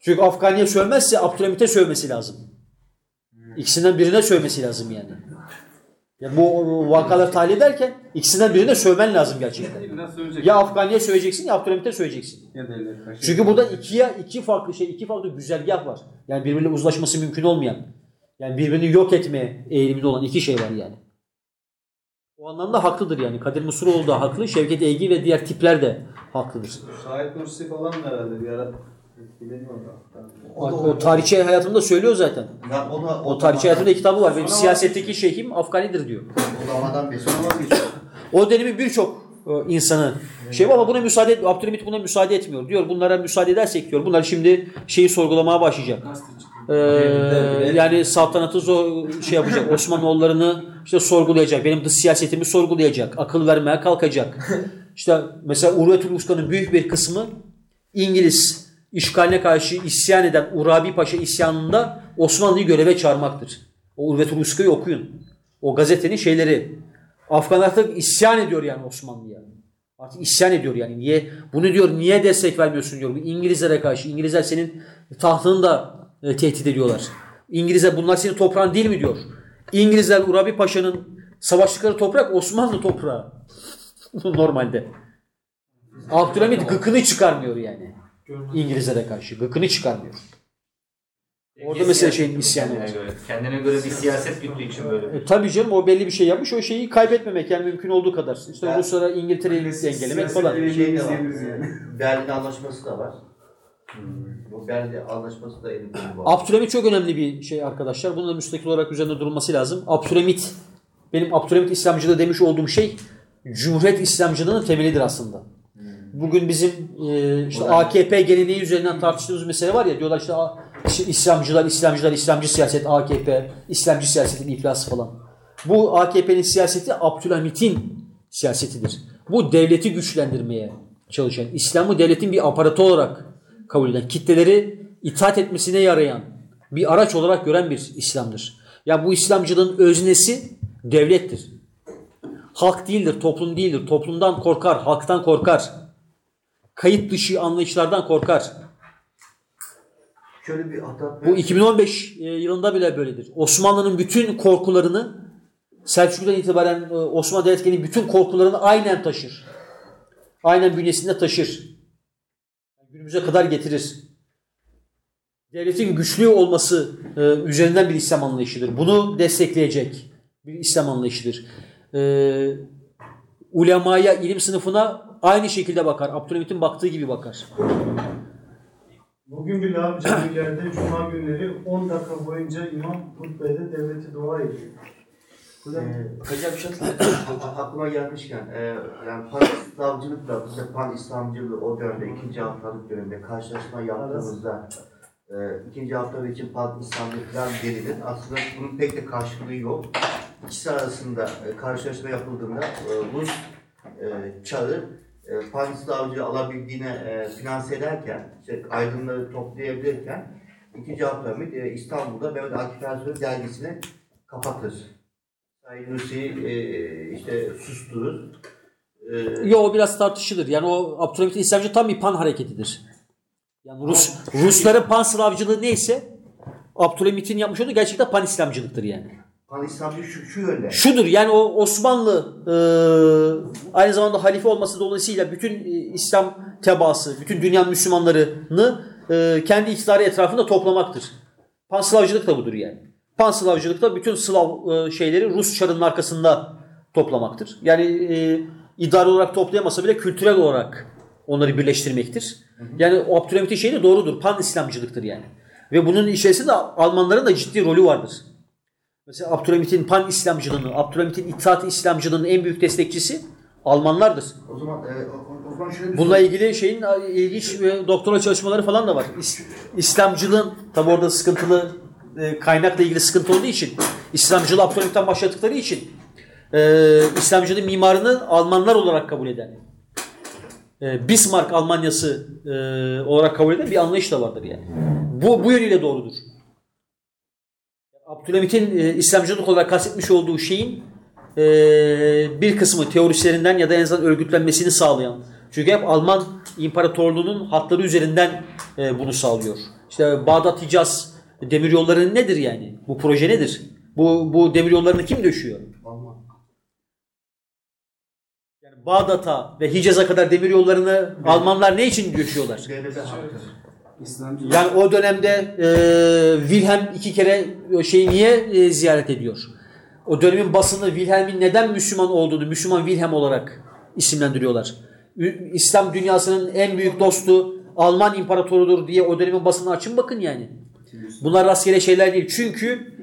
Çünkü Afgani'ye sövmezse Abdülhamit'e sövmesi lazım. İkisinden birine sövmesi lazım yani. Ya bu vakaları tahlil ederken ikisinden birine sövmen lazım gerçekten. Ya Afgani'ye söveceksin ya Abdülhamit'e söveceksin. Çünkü burada ikiye iki farklı şey, iki farklı güzergah var. Yani birbiriyle uzlaşması mümkün olmayan. Yani birbirini yok etme eğiliminde olan iki şey var yani. O anlamda haklıdır yani. Kadir Mısıroğlu da haklı, Şevket Eygi ve diğer tipler de haklıdır. Şahit Nursi falan da herhalde bir ara. O, o tarihçi hayatında söylüyor zaten. Ben ona, O tarihçi hayatında kitabı var. Benim siyasetteki şeyhim Afganidir diyor. O vazgeçiyor. O dönemin birçok e, insanı şey var ama buna müsaade et, Abdülhamit buna müsaade etmiyor. Diyor bunlara müsaade edersek diyor. Bunlar şimdi şeyi sorgulamaya başlayacak. Ee, yani saltanatı zor, şey yapacak. Osmanoğullarını işte sorgulayacak. Benim dış siyasetimi sorgulayacak. Akıl vermeye kalkacak. İşte mesela Urvetül Uska'nın büyük bir kısmı İngiliz işgaline karşı isyan eden Urabi Paşa isyanında Osmanlı'yı göreve çağırmaktır. O Urvetül Uska'yı okuyun. O gazetenin şeyleri. Afganlar artık isyan ediyor yani Osmanlı'ya. Artık isyan ediyor yani. Niye? Bunu diyor niye destek vermiyorsun diyor. İngilizlere karşı. İngilizler senin tahtını da e, tehdit ediyorlar. İngilizler bunlar senin toprağın değil mi diyor. İngilizler Urabi Paşa'nın savaştıkları toprak Osmanlı toprağı. Normalde. Abdülhamit gıkını çıkarmıyor yani. İngilizlere karşı. Gıkını çıkarmıyor. Orada mesela şeyin isyanı var. Kendine göre, kendine göre bir siyaset güttüğü için böyle. E, tabii canım o belli bir şey yapmış. O şeyi kaybetmemek yani mümkün olduğu kadar. İşte Ben- Ruslara İngiltere'yi dengelemek falan. Bir şey de var. Berlin Anlaşması da var. Bu Berlin Anlaşması da elimizde var. Abdülhamit çok önemli bir şey arkadaşlar. Bunun da müstakil olarak üzerinde durulması lazım. Abdülhamit, benim Abdülhamit İslamcılığı demiş olduğum şey Cumhuriyet İslamcılığının temelidir aslında. Bugün bizim e, işte AKP geleneği üzerinden tartıştığımız mesele var ya diyorlar işte İslamcılar, İslamcılar, İslamcı siyaset, AKP, İslamcı siyasetin iflası falan. Bu AKP'nin siyaseti Abdülhamit'in siyasetidir. Bu devleti güçlendirmeye çalışan, İslam'ı devletin bir aparatı olarak kabul eden, kitleleri itaat etmesine yarayan bir araç olarak gören bir İslam'dır. Ya bu İslamcılığın öznesi devlettir. Halk değildir, toplum değildir. Toplumdan korkar, halktan korkar. Kayıt dışı anlayışlardan korkar. Şöyle bir hata. Bu 2015 e, yılında bile böyledir. Osmanlı'nın bütün korkularını Selçuklu'dan itibaren e, Osmanlı Devleti'nin bütün korkularını aynen taşır. Aynen bünyesinde taşır. Günümüze kadar getirir. Devletin güçlü olması e, üzerinden bir İslam anlayışıdır. Bunu destekleyecek bir İslam anlayışıdır. Ulemaya, ilim sınıfına aynı şekilde bakar. Abdülhamit'in baktığı gibi bakar. Bugün bile abi camilerde cuma günleri 10 dakika boyunca imam hutbede devleti dua ediyor. Ee, Hocam bir şey aklıma gelmişken e, yani pan İslamcılıkla işte pan İslamcılığı o dönemde ikinci haftalık dönemde karşılaşma yaptığımızda e, ikinci haftalık için pan İslamcılık falan denilir. Aslında bunun pek de karşılığı yok. İkisi arasında e, karşılaşma yapıldığında e, Rus e, çağı e, pan İslamcılığı alabildiğine e, finanse ederken, işte aydınları toplayabilirken ikinci Abdülhamit e, İstanbul'da Mehmet Akif Ersoy'un dergisini kapatır. Sayın Nursi'yi e, işte susturur. E, Yo o biraz tartışılır. Yani o Abdülhamit İslamcı tam bir pan hareketidir. Yani Rus Rusların pan Slavcılığı neyse Abdülhamit'in yapmış olduğu gerçekten pan İslamcılıktır yani. İslamcı şu, şu yönde. Şudur yani o Osmanlı e, aynı zamanda halife olması dolayısıyla bütün e, İslam tebaası, bütün dünya Müslümanlarını e, kendi iktidarı etrafında toplamaktır. Panslavcılık da budur yani. Panslavcılık da bütün Slav e, şeyleri Rus çarının arkasında toplamaktır. Yani e, idari olarak toplayamasa bile kültürel olarak onları birleştirmektir. Yani o Abdülhamit'in şeyi de doğrudur. Pan İslamcılıktır yani. Ve bunun içerisinde Almanların da ciddi rolü vardır. Mesela Abdülhamit'in pan İslamcılığını, Abdülhamit'in itaat İslamcılığının en büyük destekçisi Almanlardır. O zaman e, o, o zaman şöyle Bununla ilgili şeyin ilginç e, doktora çalışmaları falan da var. İs- İslamcılığın tabi orada sıkıntılı e, kaynakla ilgili sıkıntı olduğu için İslamcılığı Abdülhamit'ten başladıkları için e, İslamcılığın mimarını Almanlar olarak kabul eden e, Bismarck Almanyası e, olarak kabul eden bir anlayış da vardır yani. Bu, bu yönüyle doğrudur. Abdülhamit'in e, İslamcılık olarak kastetmiş olduğu şeyin e, bir kısmı teorislerinden ya da en azından örgütlenmesini sağlayan. Çünkü hep Alman İmparatorluğu'nun hatları üzerinden e, bunu sağlıyor. İşte Bağdat Hicaz demiryolları nedir yani? Bu proje nedir? Bu, bu demiryollarını kim döşüyor? Alman. Yani Bağdat'a ve Hicaz'a kadar demiryollarını Almanlar ne için döşüyorlar? Devlete. İslamcı. Yani o dönemde e, Wilhelm iki kere şeyi niye e, ziyaret ediyor? O dönemin basını Wilhelm'in neden Müslüman olduğunu Müslüman Wilhelm olarak isimlendiriyorlar. İslam dünyasının en büyük dostu Alman imparatorudur diye o dönemin basını açın bakın yani. Bunlar rastgele şeyler değil. Çünkü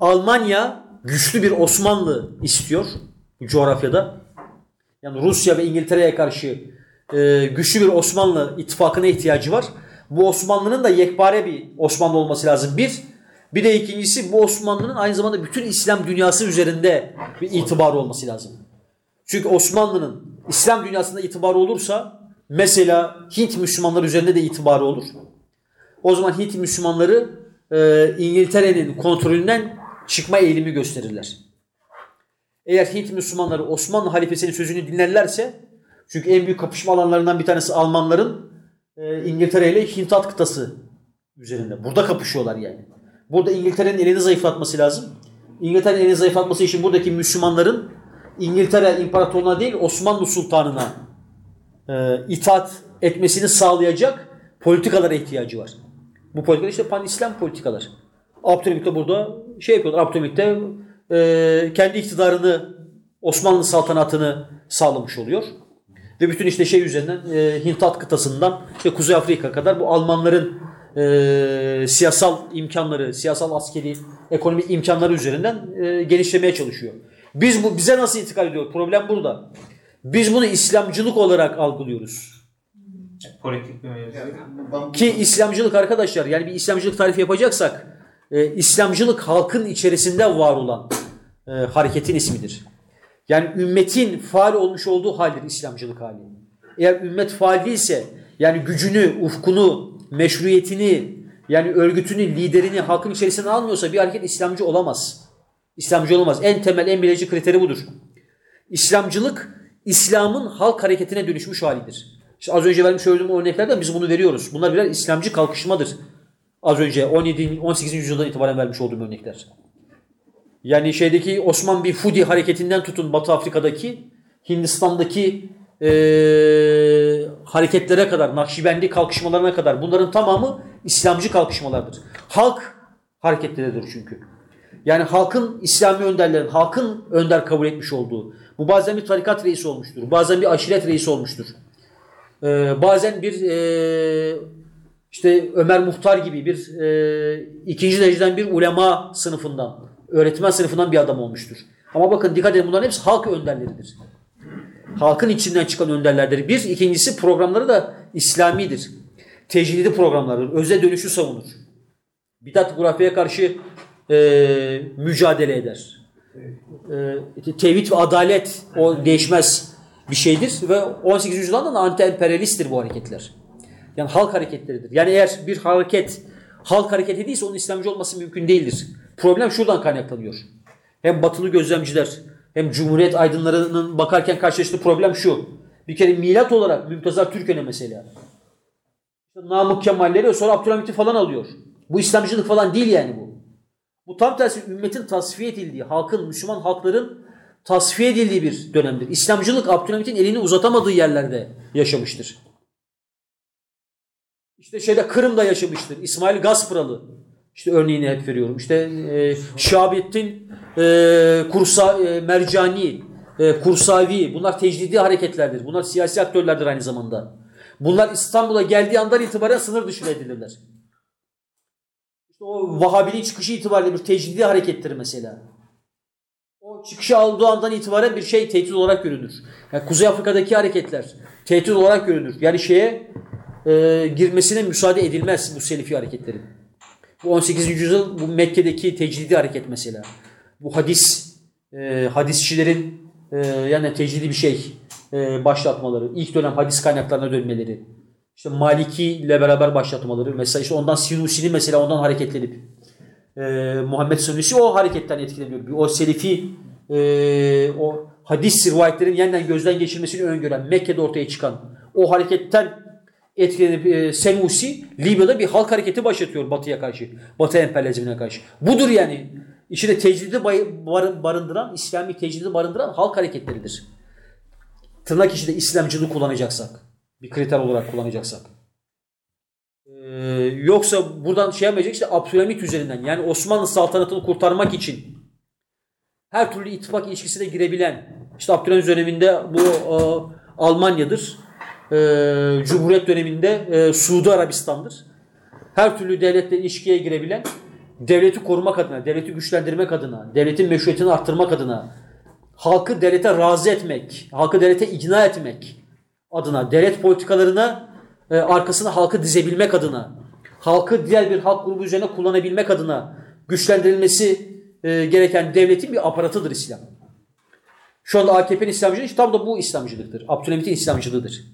Almanya güçlü bir Osmanlı istiyor coğrafyada. Yani Rusya ve İngiltere'ye karşı e, güçlü bir Osmanlı ittifakına ihtiyacı var. Bu Osmanlı'nın da yekpare bir Osmanlı olması lazım. Bir, bir de ikincisi bu Osmanlı'nın aynı zamanda bütün İslam dünyası üzerinde bir itibarı olması lazım. Çünkü Osmanlı'nın İslam dünyasında itibarı olursa mesela Hint Müslümanları üzerinde de itibarı olur. O zaman Hint Müslümanları e, İngiltere'nin kontrolünden çıkma eğilimi gösterirler. Eğer Hint Müslümanları Osmanlı halifesinin sözünü dinlerlerse çünkü en büyük kapışma alanlarından bir tanesi Almanların e, İngiltere ile Hintat kıtası üzerinde. Burada kapışıyorlar yani. Burada İngiltere'nin elini zayıflatması lazım. İngiltere'nin elini zayıflatması için buradaki Müslümanların İngiltere İmparatorluğu'na değil Osmanlı Sultanı'na e, itaat etmesini sağlayacak politikalara ihtiyacı var. Bu politikalar işte pan-İslam politikalar. Abdülhamit de burada şey yapıyorlar. Abdülhamit de e, kendi iktidarını Osmanlı saltanatını sağlamış oluyor. Ve bütün işte şey üzerinden e, Hintat kıtasından işte Kuzey Afrika kadar bu Almanların e, siyasal imkanları, siyasal askeri, ekonomik imkanları üzerinden e, genişlemeye çalışıyor. Biz bu bize nasıl intikal ediyor? Problem burada. Biz bunu İslamcılık olarak algılıyoruz. Politik bir. Ki İslamcılık arkadaşlar yani bir İslamcılık tarifi yapacaksak e, İslamcılık halkın içerisinde var olan e, hareketin ismidir. Yani ümmetin faal olmuş olduğu haldir İslamcılık hali. Eğer ümmet faal değilse yani gücünü, ufkunu, meşruiyetini yani örgütünü, liderini halkın içerisine almıyorsa bir hareket İslamcı olamaz. İslamcı olamaz. En temel, en belirleyici kriteri budur. İslamcılık İslam'ın halk hareketine dönüşmüş halidir. İşte az önce vermiş olduğum örneklerden biz bunu veriyoruz. Bunlar birer İslamcı kalkışmadır. Az önce 17. 18. yüzyıldan itibaren vermiş olduğum örnekler. Yani şeydeki Osman bin Fudi hareketinden tutun Batı Afrika'daki Hindistan'daki eee, hareketlere kadar, Nakşibendi kalkışmalarına kadar bunların tamamı İslamcı kalkışmalardır. Halk hareketleridir çünkü. Yani halkın İslami önderlerin, halkın önder kabul etmiş olduğu. Bu bazen bir tarikat reisi olmuştur. Bazen bir aşiret reisi olmuştur. Ee, bazen bir e, işte Ömer Muhtar gibi bir e, ikinci dereceden bir ulema sınıfından, öğretmen sınıfından bir adam olmuştur. Ama bakın dikkat edin bunların hepsi halk önderleridir. Halkın içinden çıkan önderlerdir. Bir, ikincisi programları da İslamidir. Tecrübeli programlardır. Öze dönüşü savunur. Bidat hurafeye karşı e, mücadele eder. E, tevhid ve adalet o değişmez bir şeydir ve 18. yüzyılda da anti-emperyalisttir bu hareketler. Yani halk hareketleridir. Yani eğer bir hareket halk hareketi değilse onun İslamcı olması mümkün değildir. Problem şuradan kaynaklanıyor. Hem batılı gözlemciler hem Cumhuriyet aydınlarının bakarken karşılaştığı problem şu. Bir kere milat olarak Mümtazar Türköne mesela. Namık Kemalleri sonra Abdülhamit'i falan alıyor. Bu İslamcılık falan değil yani bu. Bu tam tersi ümmetin tasfiye edildiği, halkın, Müslüman halkların tasfiye edildiği bir dönemdir. İslamcılık Abdülhamit'in elini uzatamadığı yerlerde yaşamıştır. İşte şeyde Kırım'da yaşamıştır. İsmail Gaspralı. İşte örneğini hep veriyorum. İşte e, Şahabettin e, Kursa, e, Mercani, e, Kursavi bunlar tecdidi hareketlerdir. Bunlar siyasi aktörlerdir aynı zamanda. Bunlar İstanbul'a geldiği andan itibaren sınır dışı edilirler. İşte o Vahabiliğin çıkışı itibariyle bir tecdidi harekettir mesela. O çıkışı aldığı andan itibaren bir şey tehdit olarak görünür. Yani Kuzey Afrika'daki hareketler tehdit olarak görünür. Yani şeye e, girmesine müsaade edilmez bu Selefi hareketlerin. Bu 18. yüzyıl bu Mekke'deki tecdidi hareket mesela. Bu hadis e, hadisçilerin e, yani tecdidi bir şey e, başlatmaları, ilk dönem hadis kaynaklarına dönmeleri, işte Maliki ile beraber başlatmaları, mesela işte ondan Sinusi'nin mesela ondan hareketlenip e, Muhammed Sinusi o hareketten etkileniyor. O Selefi e, o hadis rivayetlerin yeniden gözden geçirmesini öngören Mekke'de ortaya çıkan o hareketten etkilenip e, Senusi Libya'da bir halk hareketi başlatıyor Batı'ya karşı. Batı emperyalizmine karşı. Budur yani. İçinde tecridi barındıran, İslami tecridi barındıran halk hareketleridir. Tırnak içinde İslamcılığı kullanacaksak. Bir kriter olarak kullanacaksak. Ee, yoksa buradan şey yapmayacak işte Abdülhamit üzerinden yani Osmanlı saltanatını kurtarmak için her türlü ittifak ilişkisine girebilen işte Abdülhamit döneminde bu e, Almanya'dır. E, Cumhuriyet döneminde e, Suudi Arabistan'dır. Her türlü devletle ilişkiye girebilen devleti korumak adına, devleti güçlendirmek adına, devletin meşruiyetini arttırmak adına, halkı devlete razı etmek, halkı devlete ikna etmek adına, devlet politikalarına e, arkasına halkı dizebilmek adına, halkı diğer bir halk grubu üzerine kullanabilmek adına güçlendirilmesi e, gereken devletin bir aparatıdır İslam. Şu anda AKP'nin İslamcılığı tam da bu İslamcılıktır. Abdülhamit'in İslamcılığıdır.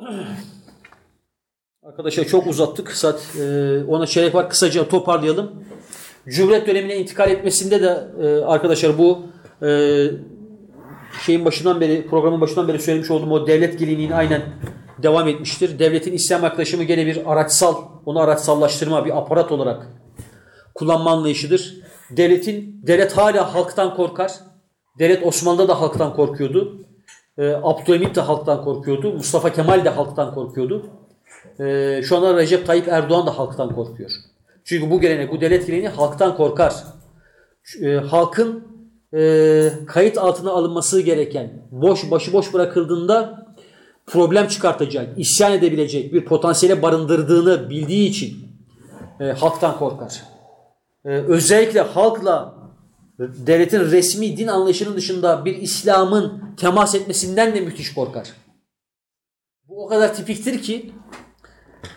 Arkadaşlar çok uzattık. Saat e, ona çeyrek var. Kısaca toparlayalım. Cumhuriyet dönemine intikal etmesinde de e, arkadaşlar bu e, şeyin başından beri programın başından beri söylemiş olduğum o devlet geleneğini aynen devam etmiştir. Devletin İslam yaklaşımı gene bir araçsal, onu araçsallaştırma, bir aparat olarak kullanma anlayışıdır. Devletin, devlet hala halktan korkar. Devlet Osmanlı'da da halktan korkuyordu. E, Abdülhamit de halktan korkuyordu. Mustafa Kemal de halktan korkuyordu. E, şu anda Recep Tayyip Erdoğan da halktan korkuyor. Çünkü bu gelenek, bu devlet geleneği halktan korkar. E, halkın e, kayıt altına alınması gereken, boş başıboş bırakıldığında problem çıkartacak, isyan edebilecek bir potansiyele barındırdığını bildiği için e, halktan korkar. E, özellikle halkla devletin resmi din anlayışının dışında bir İslam'ın temas etmesinden de müthiş korkar. Bu o kadar tipiktir ki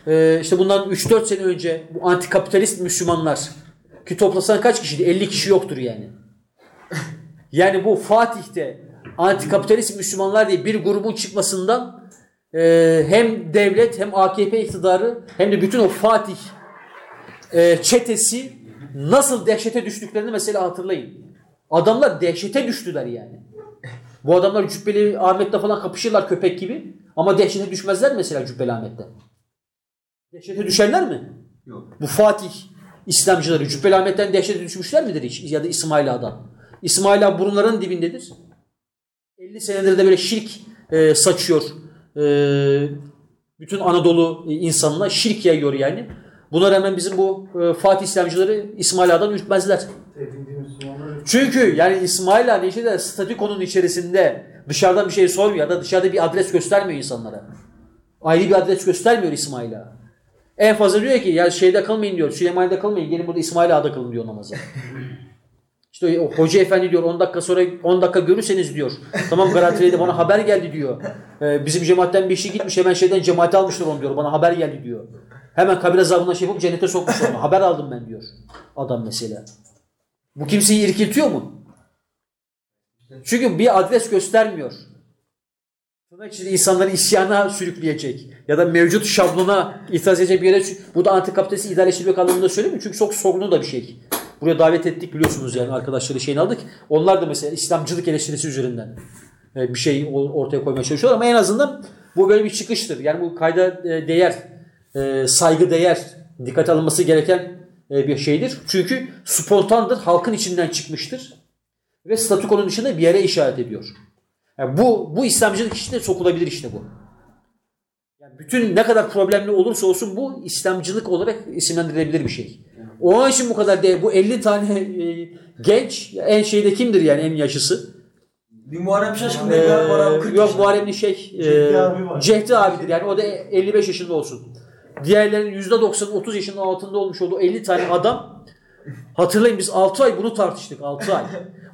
e, işte bundan 3-4 sene önce bu antikapitalist Müslümanlar ki toplasan kaç kişiydi? 50 kişi yoktur yani. Yani bu Fatih'te antikapitalist Müslümanlar diye bir grubun çıkmasından e, hem devlet hem AKP iktidarı hem de bütün o Fatih e, çetesi nasıl dehşete düştüklerini mesela hatırlayın. Adamlar dehşete düştüler yani. Bu adamlar Cübbeli Ahmet'le falan kapışırlar köpek gibi. Ama dehşete düşmezler mesela Cübbeli Ahmet'te. Dehşete düşerler mi? Yok. Bu Fatih İslamcıları Cübbeli Ahmet'ten dehşete düşmüşler midir hiç? Ya da İsmail Ağa'dan. İsmail Ağa burunların dibindedir. 50 senedir de böyle şirk e, saçıyor. E, bütün Anadolu insanına şirk yayıyor yani. Buna rağmen bizim bu e, Fatih İslamcıları İsmail Ağa'dan ürkmezler. Çünkü yani İsmail Ağa neşede statükonun içerisinde dışarıdan bir şey sormuyor ya da dışarıda bir adres göstermiyor insanlara. Ayrı bir adres göstermiyor İsmail Ağa. En fazla diyor ki ya şeyde kılmayın diyor. Süleyman'da kılmayın. Gelin burada İsmail Ağa'da kılın diyor namazı. İşte o hoca efendi diyor 10 dakika sonra 10 dakika görürseniz diyor. Tamam garantileydi bana haber geldi diyor. Ee, bizim cemaatten bir kişi gitmiş hemen şeyden cemaate almışlar onu diyor. Bana haber geldi diyor. Hemen kabir azabına şey yapıp cennete sokmuş onu. Haber aldım ben diyor. Adam mesela. Bu kimseyi irkiltiyor mu? Çünkü bir adres göstermiyor. Tırnak içinde insanları isyana sürükleyecek ya da mevcut şablona itiraz edecek bir yere bu da antikapitalist idareleştirmek anlamında söylemiyor çünkü çok sorunlu da bir şey. Buraya davet ettik biliyorsunuz yani arkadaşları şeyini aldık. Onlar da mesela İslamcılık eleştirisi üzerinden e, bir şey ortaya koymaya çalışıyorlar ama en azından bu böyle bir çıkıştır. Yani bu kayda e, değer, e, saygı değer, dikkat alınması gereken bir şeydir. Çünkü spontandır, halkın içinden çıkmıştır ve statükonun dışında bir yere işaret ediyor. Yani bu bu İslamcılık içinde sokulabilir işte bu. Yani bütün ne kadar problemli olursa olsun bu İslamcılık olarak isimlendirilebilir bir şey. Onun için bu kadar değil. Bu 50 tane e, genç en şeyde kimdir yani en yaşlısı? Bir Muharrem Şaşkın Ee, 40 yok. Muharrem'in şey e, Cehdi abi. Cehdi abidir yani o da 55 yaşında olsun. Diğerlerinin %90 30 yaşının altında olmuş olduğu 50 tane adam hatırlayın biz 6 ay bunu tartıştık 6 ay.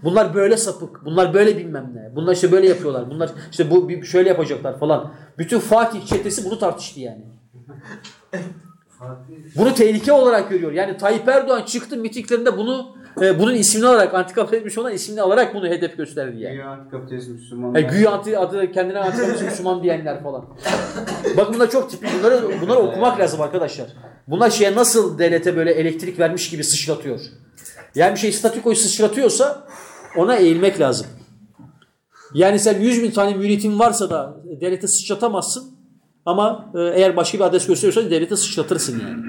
Bunlar böyle sapık, bunlar böyle bilmem ne. Bunlar işte böyle yapıyorlar. Bunlar işte bu şöyle yapacaklar falan. Bütün Fatih çetesi bunu tartıştı yani. Bunu tehlike olarak görüyor. Yani Tayyip Erdoğan çıktı mitinglerinde bunu e, bunun ismini alarak antikapitalist olan ismini alarak bunu hedef gösterdi yani. Güya antikapitalist Müslüman. E, güya anti, adı kendine antikapitalist Müslüman diyenler falan. Bakın bunlar çok tipik. Bunları, bunları okumak lazım arkadaşlar. Bunlar şeye nasıl devlete böyle elektrik vermiş gibi sıçratıyor. Yani bir şey statükoyu sıçratıyorsa ona eğilmek lazım. Yani sen 100 bin tane müritin varsa da devlete sıçratamazsın. Ama e, eğer başka bir adres gösteriyorsan devlete sıçratırsın yani.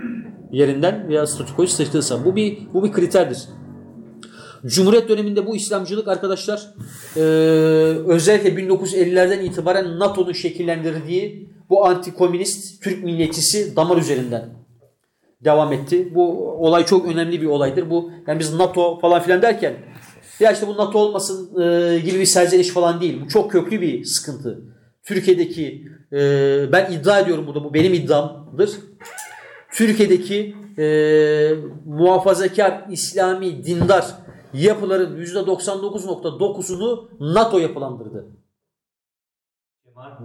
Yerinden veya statükoyu sıçratırsan. Bu bir, bu bir kriterdir. Cumhuriyet döneminde bu İslamcılık arkadaşlar e, özellikle 1950'lerden itibaren NATO'nun şekillendirdiği bu antikomünist Türk milliyetçisi damar üzerinden devam etti. Bu olay çok önemli bir olaydır. Bu yani biz NATO falan filan derken ya işte bu NATO olmasın e, gibi bir serzeniş falan değil. Bu çok köklü bir sıkıntı. Türkiye'deki e, ben iddia ediyorum burada bu benim iddiamdır. Türkiye'deki e, muhafazakar, İslami, dindar yapıların %99.9'unu NATO yapılandırdı.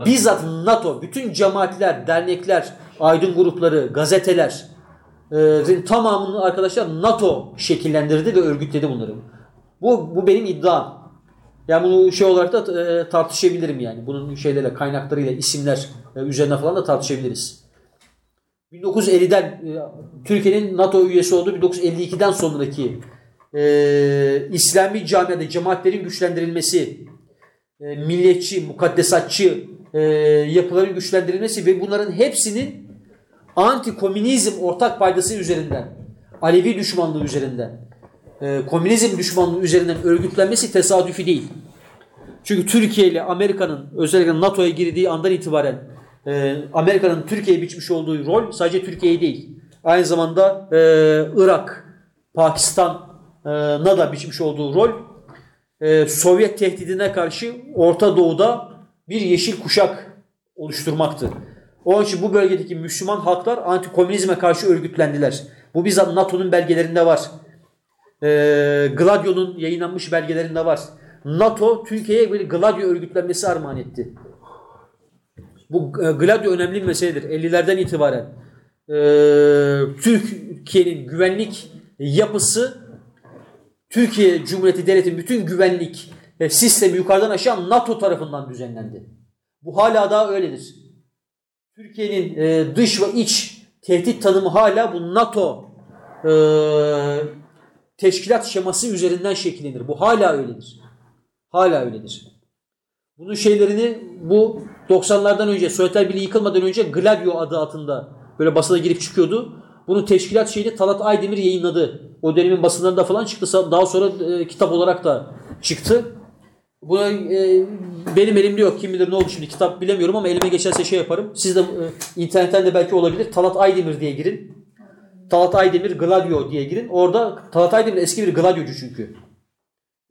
Bizzat NATO, bütün cemaatler, dernekler, aydın grupları, gazeteler e, tamamını arkadaşlar NATO şekillendirdi ve örgütledi bunları. Bu, bu benim iddiam. Yani bunu şey olarak da e, tartışabilirim yani. Bunun şeylerle, kaynaklarıyla, isimler e, üzerine falan da tartışabiliriz. 1950'den e, Türkiye'nin NATO üyesi olduğu 1952'den sonraki e, İslami camiada cemaatlerin güçlendirilmesi, e, milliyetçi, mukaddesatçı e, yapıların güçlendirilmesi ve bunların hepsinin anti-komünizm ortak paydası üzerinden, Alevi düşmanlığı üzerinden, e, komünizm düşmanlığı üzerinden örgütlenmesi tesadüfi değil. Çünkü Türkiye ile Amerika'nın özellikle NATO'ya girdiği andan itibaren e, Amerika'nın Türkiye'ye biçmiş olduğu rol sadece Türkiye'ye değil. Aynı zamanda e, Irak, Pakistan'a da biçmiş olduğu rol e, Sovyet tehdidine karşı Orta Doğu'da bir yeşil kuşak oluşturmaktı. Onun için bu bölgedeki Müslüman halklar antikomünizme karşı örgütlendiler. Bu bizzat NATO'nun belgelerinde var. E, Gladio'nun yayınlanmış belgelerinde var. NATO Türkiye'ye bir Gladio örgütlenmesi armağan etti. Bu e, Gladio önemli bir meseledir. 50'lerden itibaren e, Türkiye'nin güvenlik yapısı Türkiye Cumhuriyeti Devleti'nin bütün güvenlik sistemi yukarıdan aşağı NATO tarafından düzenlendi. Bu hala daha öyledir. Türkiye'nin e, dış ve iç tehdit tanımı hala bu NATO e, teşkilat şeması üzerinden şekillenir. Bu hala öyledir. Hala öyledir. Bunun şeylerini bu 90'lardan önce Sovyetler Birliği yıkılmadan önce Gladio adı altında böyle basına girip çıkıyordu. Bunu teşkilat şeyini Talat Aydemir yayınladı. O dönemin basınlarında falan çıktı. Daha sonra e, kitap olarak da çıktı. Buna e, benim elimde yok. Kim bilir ne oldu şimdi kitap bilemiyorum ama elime geçerse şey yaparım. Siz de e, internetten de belki olabilir. Talat Aydemir diye girin. Talat Aydemir Gladio diye girin. Orada Talat Aydemir eski bir Gladiocu çünkü.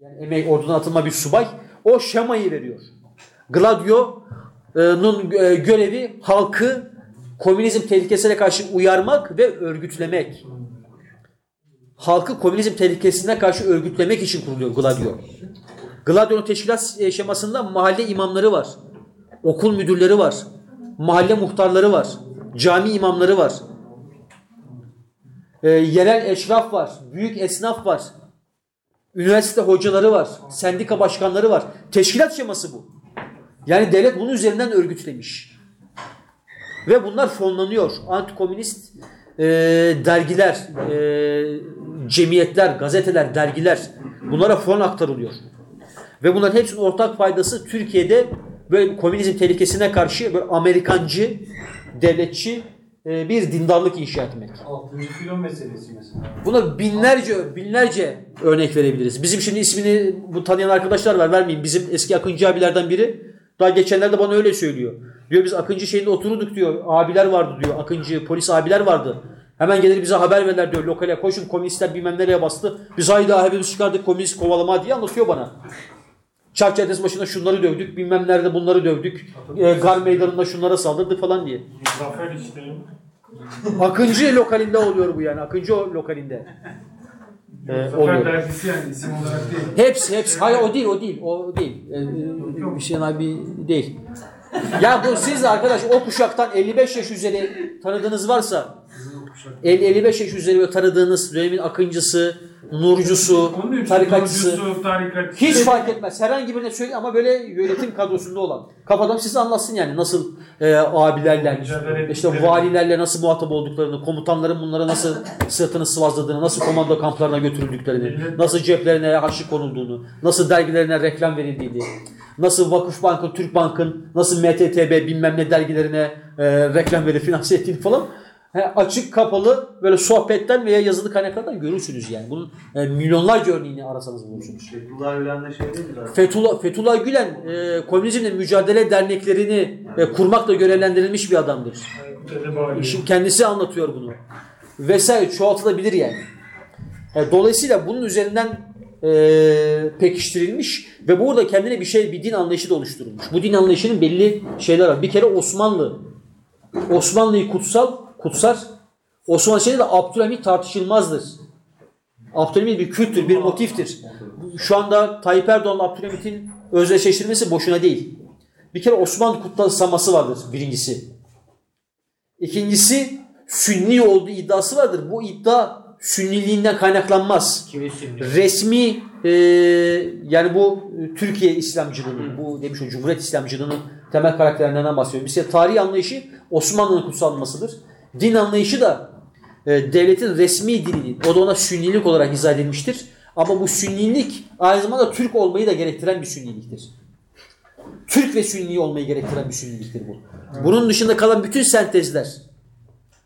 Yani emeği ordudan atılma bir subay. O şemayı veriyor. Gladio'nun e, görevi halkı komünizm tehlikesine karşı uyarmak ve örgütlemek. Halkı komünizm tehlikesine karşı örgütlemek için kuruluyor Gladio. Gladio'nun teşkilat e, şemasında mahalle imamları var. Okul müdürleri var. Mahalle muhtarları var. Cami imamları var. E, yerel eşraf var. Büyük esnaf var. Üniversite hocaları var. Sendika başkanları var. Teşkilat şeması bu. Yani devlet bunun üzerinden örgütlemiş. Ve bunlar fonlanıyor. Antikomünist e, dergiler, e, cemiyetler, gazeteler, dergiler bunlara fon aktarılıyor. Ve bunların hepsinin ortak faydası Türkiye'de böyle komünizm tehlikesine karşı böyle Amerikancı, devletçi e, bir dindarlık inşa etmek. 6. kilo meselesi mesela. Buna binlerce binlerce örnek verebiliriz. Bizim şimdi ismini bu tanıyan arkadaşlar var vermeyeyim. Bizim eski Akıncı abilerden biri daha geçenlerde bana öyle söylüyor. Diyor biz Akıncı şeyinde otururduk diyor. Abiler vardı diyor. Akıncı polis abiler vardı. Hemen gelir bize haber verirler diyor. Lokale koşun komünistler bilmem nereye bastı. Biz hayda hepimiz çıkardık komünist kovalama diye anlatıyor bana. Caddesi başında şunları dövdük. Bilmem nerede bunları dövdük. E, gar meydanında şunlara saldırdık falan diye. Zafer işte. Akıncı lokalinde oluyor bu yani. Akıncı lokalinde. E, oluyor. dergisi yani isim olarak değil. Hepsi hepsi. Hayır o değil o değil. O değil. Ee, Hüseyin abi değil. Ya bu siz arkadaş o kuşaktan 55 yaş üzeri tanıdığınız varsa 50-55 yaş üzeri tanıdığınız dönemin akıncısı, nurcusu, tarikatçısı tarikatçısı. hiç fark etmez. Herhangi birine söyle ama böyle yönetim kadrosunda olan. Kafadan size anlatsın yani nasıl e, abilerle, işte valilerle nasıl muhatap olduklarını, komutanların bunlara nasıl sırtını sıvazladığını, nasıl komando kamplarına götürüldüklerini, nasıl ceplerine haşlık konulduğunu, nasıl dergilerine reklam verildiğini, nasıl Vakıfbank'ın, Türkbank'ın, nasıl MTTB bilmem ne dergilerine e, reklam verip finanse ettiğini falan He, açık kapalı böyle sohbetten veya yazılı kaynaklardan görürsünüz yani. Bunun e, milyonlarca örneğini arasanız bulursunuz. Fethullah Gülen de şey değil mi zaten? Fethullah, Fethullah Gülen e, komünizmle mücadele derneklerini e, kurmakla görevlendirilmiş bir adamdır. İşin kendisi anlatıyor bunu. Vesaire çoğaltılabilir yani. E, dolayısıyla bunun üzerinden e, pekiştirilmiş ve burada kendine bir şey, bir din anlayışı da oluşturulmuş. Bu din anlayışının belli şeyler var. Bir kere Osmanlı. Osmanlı'yı kutsal, kutsar. Osmanlı şeyde de Abdülhamit tartışılmazdır. Abdülhamit bir kültür, bir motiftir. Şu anda Tayyip Erdoğan'la Abdülhamit'in özdeşleştirilmesi boşuna değil. Bir kere Osmanlı kutsaması vardır birincisi. İkincisi Sünni olduğu iddiası vardır. Bu iddia Sünniliğinden kaynaklanmaz. Resmi e, yani bu e, Türkiye İslamcılığının, bu demiş o Cumhuriyet İslamcılığının temel karakterlerinden bahsediyorum. Bir kere tarih anlayışı Osmanlı'nın kutsalmasıdır. Din anlayışı da e, devletin resmi dini, o da ona sünnilik olarak izah edilmiştir. Ama bu sünnilik aynı zamanda Türk olmayı da gerektiren bir sünniliktir. Türk ve sünni olmayı gerektiren bir sünniliktir bu. Bunun dışında kalan bütün sentezler,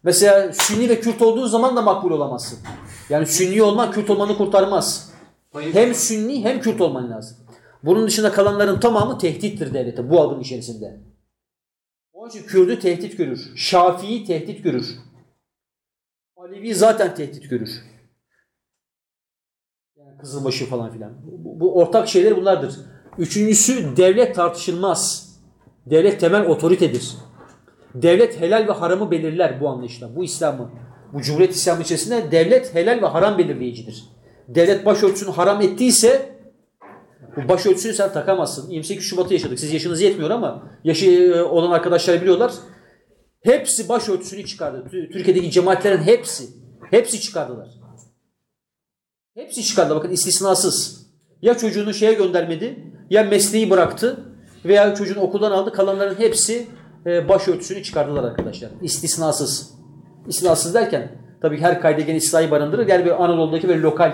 mesela sünni ve Kürt olduğu zaman da makbul olamazsın. Yani sünni olmak Kürt olmanı kurtarmaz. Hem sünni hem Kürt olman lazım. Bunun dışında kalanların tamamı tehdittir devlete bu algının içerisinde. İçin Kürt'ü tehdit görür. Şafii'yi tehdit görür. Alevi zaten tehdit görür. Yani Kızılbaşı falan filan. Bu, bu ortak şeyler bunlardır. Üçüncüsü devlet tartışılmaz. Devlet temel otoritedir. Devlet helal ve haramı belirler bu anlayışla. Bu İslam'ı, bu Cumhuriyet İslamı içerisinde devlet helal ve haram belirleyicidir. Devlet başörtüsünü haram ettiyse başörtüsünü sen takamazsın. 28 Şubat'ı yaşadık. Siz yaşınız yetmiyor ama yaşı e, olan arkadaşlar biliyorlar. Hepsi başörtüsünü çıkardı. Tü- Türkiye'deki cemaatlerin hepsi. Hepsi çıkardılar. Hepsi çıkardı. Bakın istisnasız. Ya çocuğunu şeye göndermedi, ya mesleği bıraktı veya çocuğunu okuldan aldı. Kalanların hepsi e, başörtüsünü çıkardılar arkadaşlar. İstisnasız. İstisnasız derken tabii her kaydegen İslam'ı barındırır. Yani bir Anadolu'daki böyle lokal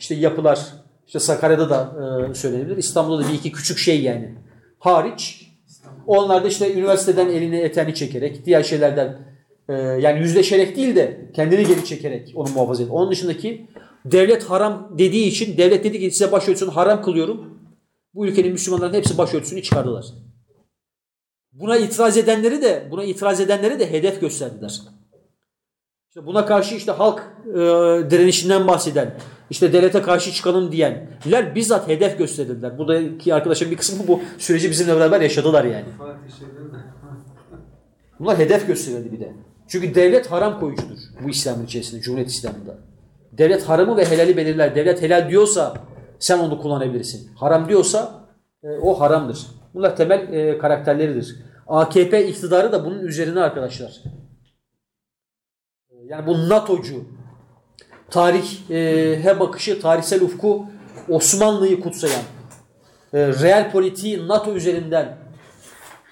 işte yapılar, işte Sakarya'da da e, söylenebilir. İstanbul'da da bir iki küçük şey yani. Hariç onlar da işte üniversiteden elini eteğini çekerek, diğer şeylerden e, yani yüzleşerek değil de kendini geri çekerek onu muhafaza ediyor. Onun dışındaki devlet haram dediği için devlet dedi ki size başörtüsünü haram kılıyorum. Bu ülkenin Müslümanların hepsi başörtüsünü çıkardılar. Buna itiraz edenleri de buna itiraz edenleri de hedef gösterdiler. İşte buna karşı işte halk e, direnişinden bahseden, işte devlete karşı çıkalım diyenler bizzat hedef gösterildiler. Buradaki arkadaşların bir kısmı bu süreci bizimle beraber yaşadılar yani. Bunlar hedef gösterildi bir de. Çünkü devlet haram koyucudur bu İslam'ın içerisinde, Cumhuriyet İslam'ında. Devlet haramı ve helali belirler. Devlet helal diyorsa sen onu kullanabilirsin. Haram diyorsa e, o haramdır. Bunlar temel e, karakterleridir. AKP iktidarı da bunun üzerine arkadaşlar. Yani bu NATO'cu tarihe bakışı, tarihsel ufku Osmanlı'yı kutsayan, e, real politiği NATO üzerinden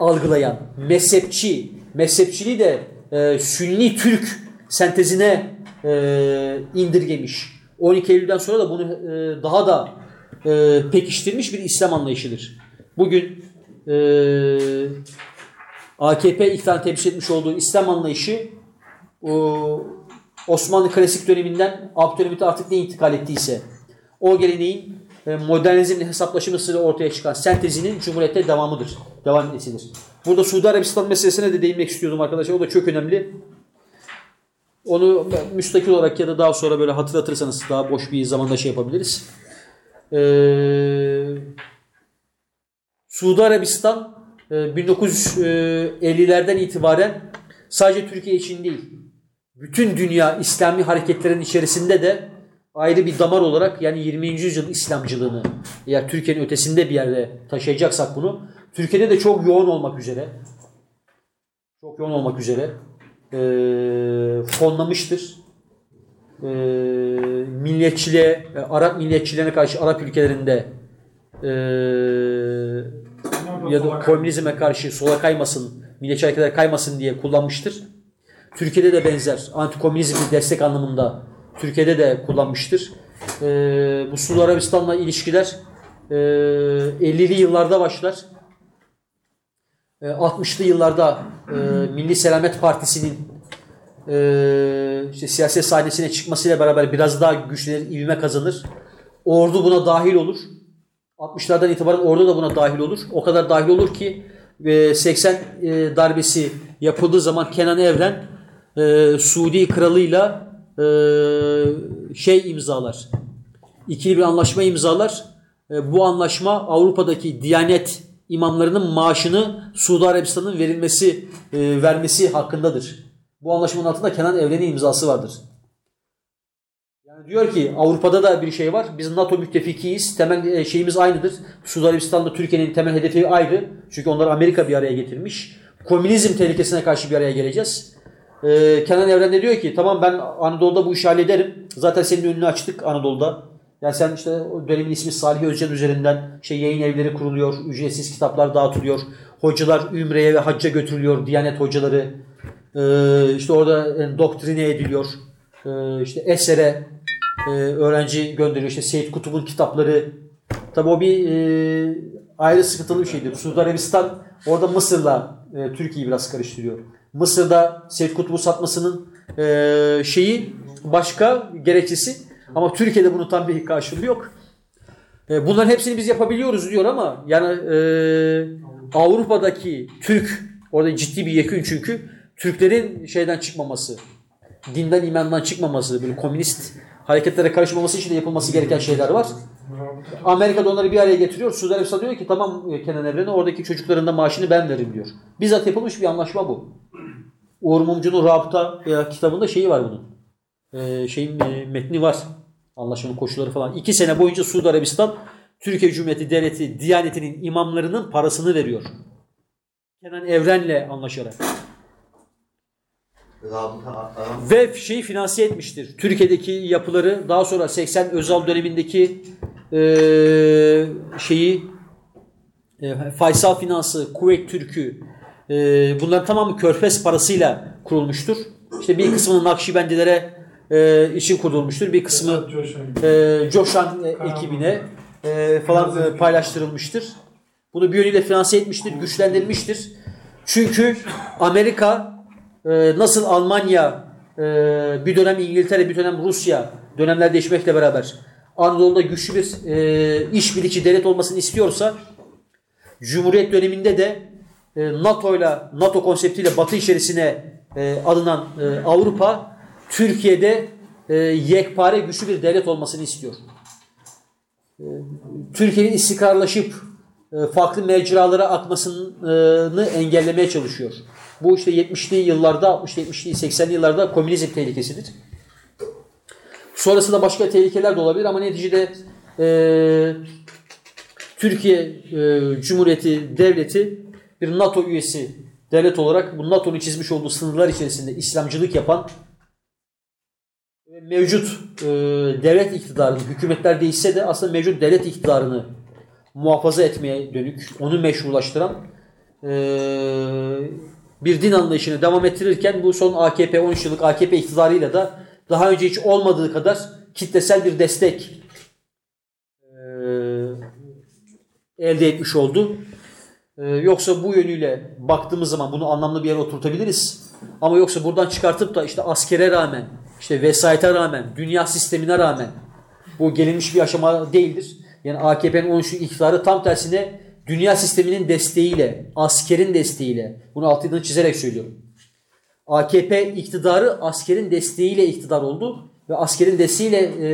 algılayan, mezhepçi, mezhepçiliği de e, Sünni Türk sentezine e, indirgemiş. 12 Eylül'den sonra da bunu daha da pekiştirmiş bir İslam anlayışıdır. Bugün AKP iktidarını temsil etmiş olduğu İslam anlayışı Osmanlı klasik döneminden Abdülhamit'e artık ne intikal ettiyse o geleneğin e, modernizmle hesaplaşmasıyla ortaya çıkan sentezinin Cumhuriyet'te devamıdır. Devam etmesidir. Burada Suudi Arabistan meselesine de değinmek istiyordum arkadaşlar. O da çok önemli. Onu müstakil olarak ya da daha sonra böyle hatırlatırsanız daha boş bir zamanda şey yapabiliriz. Ee, Suudi Arabistan e, 1950'lerden itibaren sadece Türkiye için değil, bütün dünya İslami hareketlerin içerisinde de ayrı bir damar olarak yani 20. yüzyıl İslamcılığını eğer Türkiye'nin ötesinde bir yerde taşıyacaksak bunu Türkiye'de de çok yoğun olmak üzere çok yoğun olmak üzere e, fonlamıştır. E, milliyetçiliğe, e, Arap milliyetçilerine karşı Arap ülkelerinde e, ya da komünizme karşı sola kaymasın, milliyetçi hareketler kaymasın diye kullanmıştır. Türkiye'de de benzer antikomünizm bir destek anlamında Türkiye'de de kullanmıştır. E, bu Suudi Arabistan'la ilişkiler e, 50'li yıllarda başlar. E, 60'lı yıllarda e, Milli Selamet Partisi'nin e, işte siyaset sahnesine çıkmasıyla beraber biraz daha güçlenir, ivme kazanır. Ordu buna dahil olur. 60'lardan itibaren ordu da buna dahil olur. O kadar dahil olur ki e, 80 e, darbesi yapıldığı zaman Kenan Evren e, Suudi kralıyla e, şey imzalar. İkili bir anlaşma imzalar. E, bu anlaşma Avrupa'daki Diyanet imamlarının maaşını Suudi Arabistan'ın verilmesi e, vermesi hakkındadır. Bu anlaşmanın altında Kenan Evren'in imzası vardır. Yani diyor ki Avrupa'da da bir şey var. Biz NATO müttefikiyiz. Temel e, şeyimiz aynıdır. Suudi Arabistan'da Türkiye'nin temel hedefi ayrı. Çünkü onları Amerika bir araya getirmiş. Komünizm tehlikesine karşı bir araya geleceğiz. Ee, Kenan Evren de diyor ki tamam ben Anadolu'da bu işi hallederim. Zaten senin önünü açtık Anadolu'da. Yani sen işte o dönemin ismi Salih Özcan üzerinden şey yayın evleri kuruluyor. Ücretsiz kitaplar dağıtılıyor. Hocalar Ümre'ye ve hacca götürülüyor. Diyanet hocaları. Ee, işte orada e, doktrine ediliyor. Ee, işte Eser'e e, öğrenci gönderiyor. İşte Seyit Kutup'un kitapları. Tabi o bir e, ayrı sıkıntılı bir şeydir. Suudi Arabistan orada Mısır'la e, Türkiye'yi biraz karıştırıyor. Mısır'da Seyit Kutup'u satmasının e, şeyi başka gerekçesi ama Türkiye'de bunun tam bir karşılığı yok. E, bunların hepsini biz yapabiliyoruz diyor ama yani e, Avrupa'daki Türk orada ciddi bir yekün çünkü Türklerin şeyden çıkmaması, dinden imandan çıkmaması, böyle komünist hareketlere karışmaması için de yapılması gereken şeyler var. Amerika'da onları bir araya getiriyor. Suudi Arabistan diyor ki tamam e, Kenan Evren'e oradaki çocukların da maaşını ben veririm diyor. Bizzat yapılmış bir anlaşma bu. Uğur Mumcu'nun Rabıta e, kitabında şeyi var bunun. E, şeyin e, metni var. Anlaşmanın koşulları falan. İki sene boyunca Suudi Arabistan Türkiye Cumhuriyeti Devleti Diyaneti'nin imamlarının parasını veriyor. Kenan Evren'le anlaşarak. Rabıta aram Ve şeyi finanse etmiştir. Türkiye'deki yapıları daha sonra 80 Özal dönemindeki eee, şeyi e, Faysal Finansı, Kuveyt Türk'ü e, bunların tamamı körfez parasıyla kurulmuştur. İşte bir kısmını Nakşibendilere e, için kurulmuştur. Bir kısmı e, Coşan e, ekibine e, falan e, paylaştırılmıştır. Bunu bir yönüyle finanse etmiştir, güçlendirilmiştir. Çünkü Amerika e, nasıl Almanya, e, bir dönem İngiltere, bir dönem Rusya dönemler değişmekle beraber Anadolu'da güçlü bir e, işbirlikçi devlet olmasını istiyorsa Cumhuriyet döneminde de e, NATO'yla NATO konseptiyle Batı içerisine e, alınan e, Avrupa Türkiye'de e, yekpare güçlü bir devlet olmasını istiyor. E, Türkiye'nin istikrarlaşıp e, farklı mecralara akmasını engellemeye çalışıyor. Bu işte 70'li yıllarda, 60'lı, 70'li, 80'li yıllarda komünizm tehlikesidir. Sonrasında başka tehlikeler de olabilir ama neticede e, Türkiye e, Cumhuriyeti Devleti bir NATO üyesi devlet olarak bu NATO'nun çizmiş olduğu sınırlar içerisinde İslamcılık yapan mevcut e, devlet iktidarını, hükümetler değişse de aslında mevcut devlet iktidarını muhafaza etmeye dönük, onu meşrulaştıran e, bir din anlayışını devam ettirirken bu son AKP 13 yıllık AKP iktidarıyla da daha önce hiç olmadığı kadar kitlesel bir destek e, elde etmiş oldu. E, yoksa bu yönüyle baktığımız zaman bunu anlamlı bir yere oturtabiliriz. Ama yoksa buradan çıkartıp da işte askere rağmen, işte vesayete rağmen, dünya sistemine rağmen bu gelinmiş bir aşama değildir. Yani AKP'nin 13 iktidarı tam tersine dünya sisteminin desteğiyle, askerin desteğiyle, bunu altını çizerek söylüyorum. AKP iktidarı askerin desteğiyle iktidar oldu ve askerin desteğiyle e,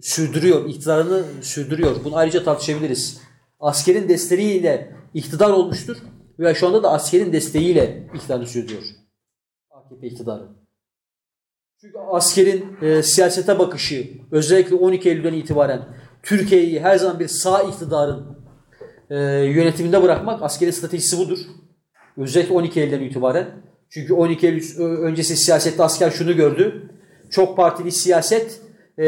sürdürüyor, iktidarını sürdürüyor. Bunu ayrıca tartışabiliriz. Askerin desteğiyle iktidar olmuştur ve şu anda da askerin desteğiyle iktidarını sürdürüyor. AKP iktidarı. Çünkü askerin e, siyasete bakışı özellikle 12 Eylül'den itibaren Türkiye'yi her zaman bir sağ iktidarın e, yönetiminde bırakmak askerin stratejisi budur. Özellikle 12 Eylül'den itibaren. Çünkü 12 Eylül öncesi siyasette asker şunu gördü. Çok partili siyaset e,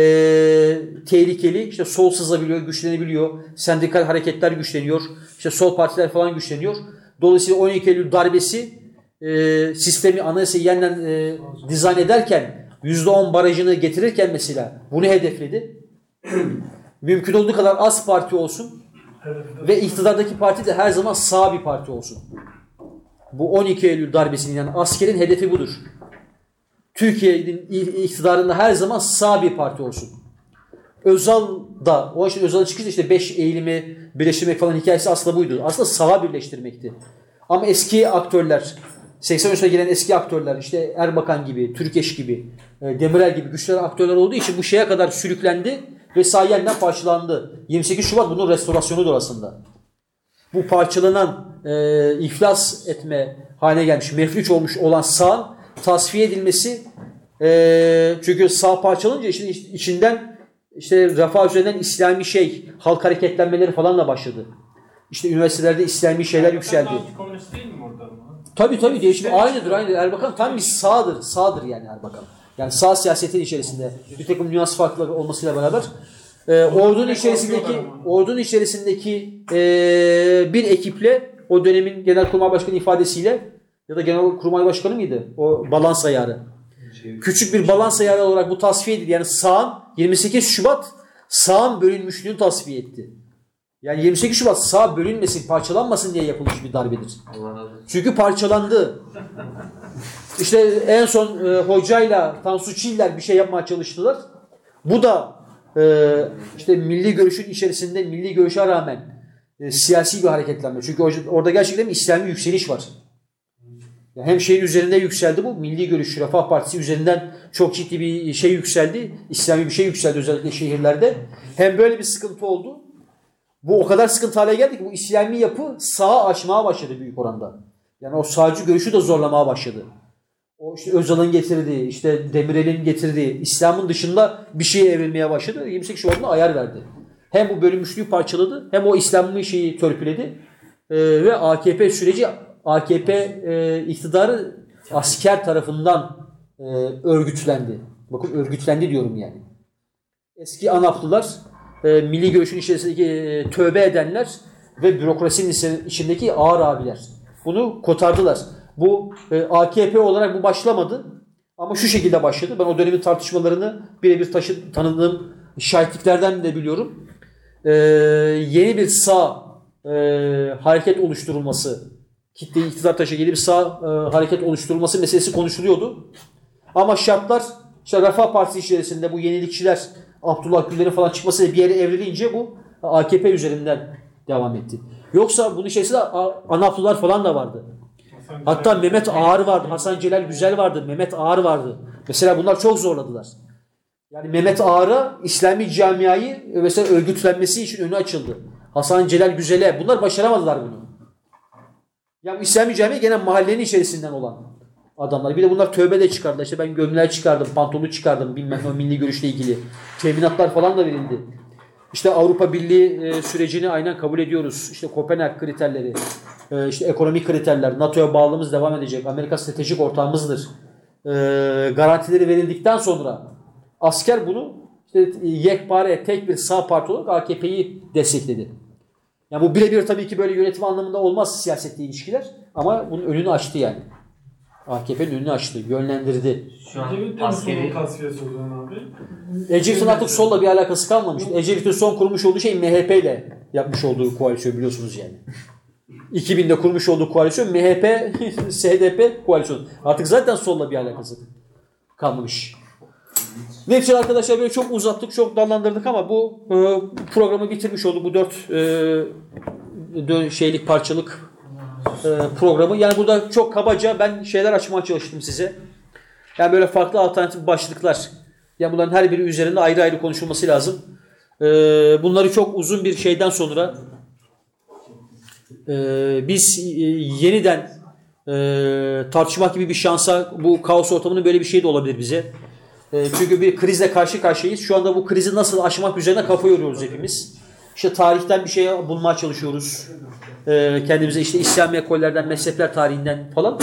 tehlikeli. İşte sol sızabiliyor, güçlenebiliyor. Sendikal hareketler güçleniyor. İşte sol partiler falan güçleniyor. Dolayısıyla 12 Eylül darbesi e, sistemi anayasayı yeniden e, dizayn ederken %10 barajını getirirken mesela bunu hedefledi. Mümkün olduğu kadar az parti olsun ve iktidardaki parti de her zaman sağ bir parti olsun. Bu 12 Eylül darbesinin yani askerin hedefi budur. Türkiye'nin iktidarında her zaman sağ bir parti olsun. Özal da, o işte Özal'ın çıkışı işte beş eğilimi birleştirmek falan hikayesi aslında buydu. Aslında sağa birleştirmekti. Ama eski aktörler, 80 yaşına gelen eski aktörler, işte Erbakan gibi, Türkeş gibi, e, Demirel gibi güçlü aktörler olduğu için bu şeye kadar sürüklendi ve sağ yeniden parçalandı. 28 Şubat bunun restorasyonudur aslında. Bu parçalanan, e, iflas etme haline gelmiş, meflüç olmuş olan sağın tasfiye edilmesi e, çünkü sağ parçalanınca işin içinden işte refah üzerinden İslami şey, halk hareketlenmeleri falan da başladı. İşte üniversitelerde İslami şeyler yükseldi. Komünist değil mi orada? Tabii tabii değişim aynıdır aynıdır. Erbakan tam bir sağdır. Sağdır yani Erbakan. Yani sağ siyasetin içerisinde bir takım nüans farkları olmasıyla beraber e, ordunun içerisindeki ordunun içerisindeki e, bir ekiple o dönemin Genelkurmay Başkanı ifadesiyle ya da Genelkurmay Başkanı mıydı? O balans ayarı. Küçük bir balans ayarı olarak bu tasfiye edildi. Yani sağın 28 Şubat sağın bölünmüşlüğünü tasfiye etti. Yani 28 Şubat sağ bölünmesin, parçalanmasın diye yapılmış bir darbedir. Çünkü parçalandı. İşte en son e, hocayla Tansu Çiller bir şey yapmaya çalıştılar. Bu da e, işte milli görüşün içerisinde milli görüşe rağmen e, siyasi bir hareketlenme. Çünkü or- orada gerçekten bir İslami yükseliş var. Ya hem şeyin üzerinde yükseldi bu. Milli Görüş Refah Partisi üzerinden çok ciddi bir şey yükseldi. İslami bir şey yükseldi özellikle şehirlerde. Hem böyle bir sıkıntı oldu. Bu o kadar sıkıntı hale geldi ki bu İslami yapı sağa aşmaya başladı büyük oranda. Yani o sağcı görüşü de zorlamaya başladı. O işte Özal'ın getirdiği, işte Demirel'in getirdiği İslam'ın dışında bir şeye evrilmeye başladı. 28 Şubat'ta ayar verdi. Hem bu bölünmüşlüğü parçaladı hem o İslam'ın şeyi törpüledi. Ee, ve AKP süreci AKP e, iktidarı asker tarafından e, örgütlendi. Bakın örgütlendi diyorum yani. Eski Anaplılar, e, milli görüşün içerisindeki e, tövbe edenler ve bürokrasinin içi- içindeki ağır abiler. Bunu kotardılar. Bu e, AKP olarak bu başlamadı. Ama şu şekilde başladı. Ben o dönemin tartışmalarını birebir taşı, tanıdığım şahitliklerden de biliyorum. E, yeni bir sağ e, hareket oluşturulması, kitle iktidar taşı yeni bir sağ e, hareket oluşturulması meselesi konuşuluyordu. Ama şartlar işte Refah Partisi içerisinde bu yenilikçiler Abdullah Güller'in falan çıkmasıyla bir yere evrilince bu AKP üzerinden devam etti. Yoksa bunun içerisinde A- Anaplılar falan da vardı. Hatta Mehmet Ağar vardı, Hasan Celal Güzel vardı, Mehmet Ağar vardı. Mesela bunlar çok zorladılar. Yani Mehmet Ağar'a İslami camiayı mesela örgütlenmesi için önü açıldı. Hasan Celal Güzel'e bunlar başaramadılar bunu. Ya bu İslami cami gene mahallenin içerisinden olan adamlar. Bir de bunlar tövbe de çıkardılar. İşte ben gömleği çıkardım, pantolonu çıkardım bilmem o milli görüşle ilgili. Teminatlar falan da verildi. İşte Avrupa Birliği e, sürecini aynen kabul ediyoruz. İşte Kopenhag kriterleri, e, işte ekonomik kriterler, NATO'ya bağlılığımız devam edecek. Amerika stratejik ortağımızdır. E, garantileri verildikten sonra asker bunu işte yekpare tek bir sağ parti olarak AKP'yi destekledi. Yani bu birebir tabii ki böyle yönetim anlamında olmaz siyasetli ilişkiler ama bunun önünü açtı yani. AKP'nin önünü açtı, yönlendirdi. Şu an Ecevit'te mi askeri tasfiyesi oluyor abi? Ecevit'in artık solla bir alakası kalmamıştı. Ecevit'in son kurmuş olduğu şey MHP ile yapmış olduğu koalisyon biliyorsunuz yani. 2000'de kurmuş olduğu koalisyon MHP, SDP koalisyonu. Artık zaten solla bir alakası kalmamış. Neyse arkadaşlar böyle çok uzattık, çok dallandırdık ama bu e, programı bitirmiş oldu. Bu dört e, şeylik parçalık e, programı. Yani burada çok kabaca ben şeyler açmaya çalıştım size. Yani böyle farklı alternatif başlıklar. Yani bunların her biri üzerinde ayrı ayrı konuşulması lazım. E, bunları çok uzun bir şeyden sonra e, biz yeniden tartışmak gibi bir şansa bu kaos ortamının böyle bir şey de olabilir bize. Çünkü bir krizle karşı karşıyayız. Şu anda bu krizi nasıl aşmak üzerine kafa yoruyoruz hepimiz. İşte tarihten bir şey bulmaya çalışıyoruz. E, kendimize işte İslami ekollerden, mezhepler tarihinden falan.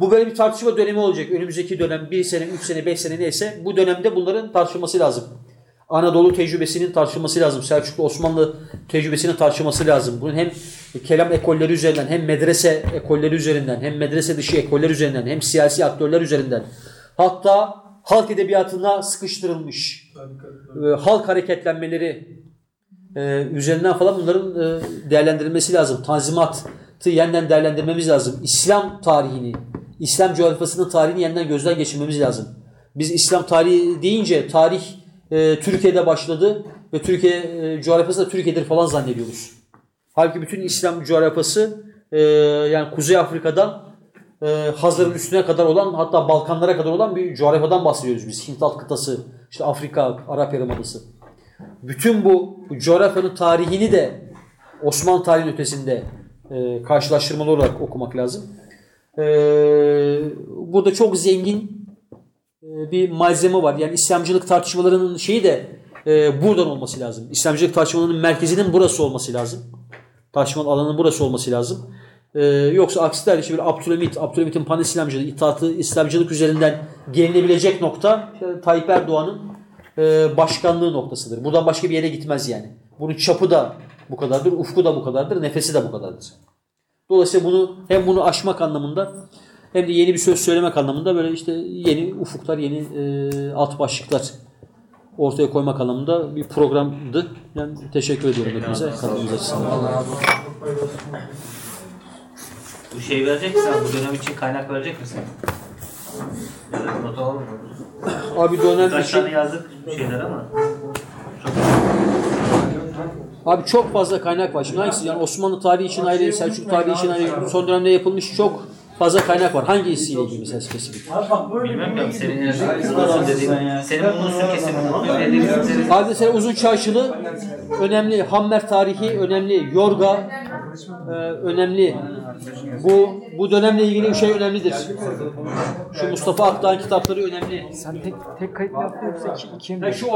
Bu böyle bir tartışma dönemi olacak. Önümüzdeki dönem bir sene, üç sene, beş sene neyse bu dönemde bunların tartışılması lazım. Anadolu tecrübesinin tartışılması lazım. Selçuklu Osmanlı tecrübesinin tartışılması lazım. Bunun hem kelam ekolleri üzerinden hem medrese ekolleri üzerinden hem medrese dışı ekoller üzerinden hem siyasi aktörler üzerinden hatta halk edebiyatına sıkıştırılmış e, halk hareketlenmeleri e, üzerinden falan bunların e, değerlendirilmesi lazım. Tanzimatı yeniden değerlendirmemiz lazım. İslam tarihini, İslam coğrafyasının tarihini yeniden gözden geçirmemiz lazım. Biz İslam tarihi deyince tarih e, Türkiye'de başladı ve Türkiye e, coğrafyası da Türkiye'dir falan zannediyoruz. Halbuki bütün İslam coğrafyası e, yani Kuzey Afrika'dan e, Hazar'ın üstüne kadar olan hatta Balkanlara kadar olan bir coğrafyadan bahsediyoruz biz. Hint alt kıtası, işte Afrika, Arap Yarımadası. Bütün bu coğrafyanın tarihini de Osmanlı tarihinin ötesinde e, karşılaştırmalı olarak okumak lazım. E, burada çok zengin e, bir malzeme var. Yani İslamcılık tartışmalarının şeyi de e, buradan olması lazım. İslamcılık tartışmalarının merkezinin burası olması lazım. Tartışmanın alanının burası olması lazım. E, yoksa aksi der işte bir Abdülhamit, Abdülhamit'in pan-İslamcılığı, itaatı İslamcılık üzerinden gelinebilecek nokta işte Tayyip Erdoğan'ın e, başkanlığı noktasıdır. Buradan başka bir yere gitmez yani. Bunun çapı da bu kadardır, ufku da bu kadardır, nefesi de bu kadardır. Dolayısıyla bunu hem bunu aşmak anlamında hem de yeni bir söz söylemek anlamında böyle işte yeni ufuklar, yeni e, alt başlıklar ortaya koymak anlamında bir programdı. Ben teşekkür ediyorum hepinize katkınız açısından. Bu şeyi verecek misin? Bu dönem için kaynak verecek misin? Not alalım mı? Abi dönem Kaç için tane yazdık bir şeyler ama. Abi çok fazla kaynak var. Şimdi hangisi? Yani Osmanlı tarihi için ayrı, Selçuk tarihi için ayrı, son dönemde yapılmış çok fazla kaynak var. Hangisiyle ilgili mesela spesifik? Abi bak böyle Bilmem ki abi, senin nasıl dediğin. Senin bunun sürkesi mi? Abi mesela Uzun Çarşılı önemli. Hammer tarihi önemli. Yorga e, önemli. Bu bu dönemle ilgili bir şey önemlidir. Şu Mustafa Akdağ'ın kitapları önemli. Sen tek tek kayıt mı yaptın yoksa iki, ikiye mi? Şu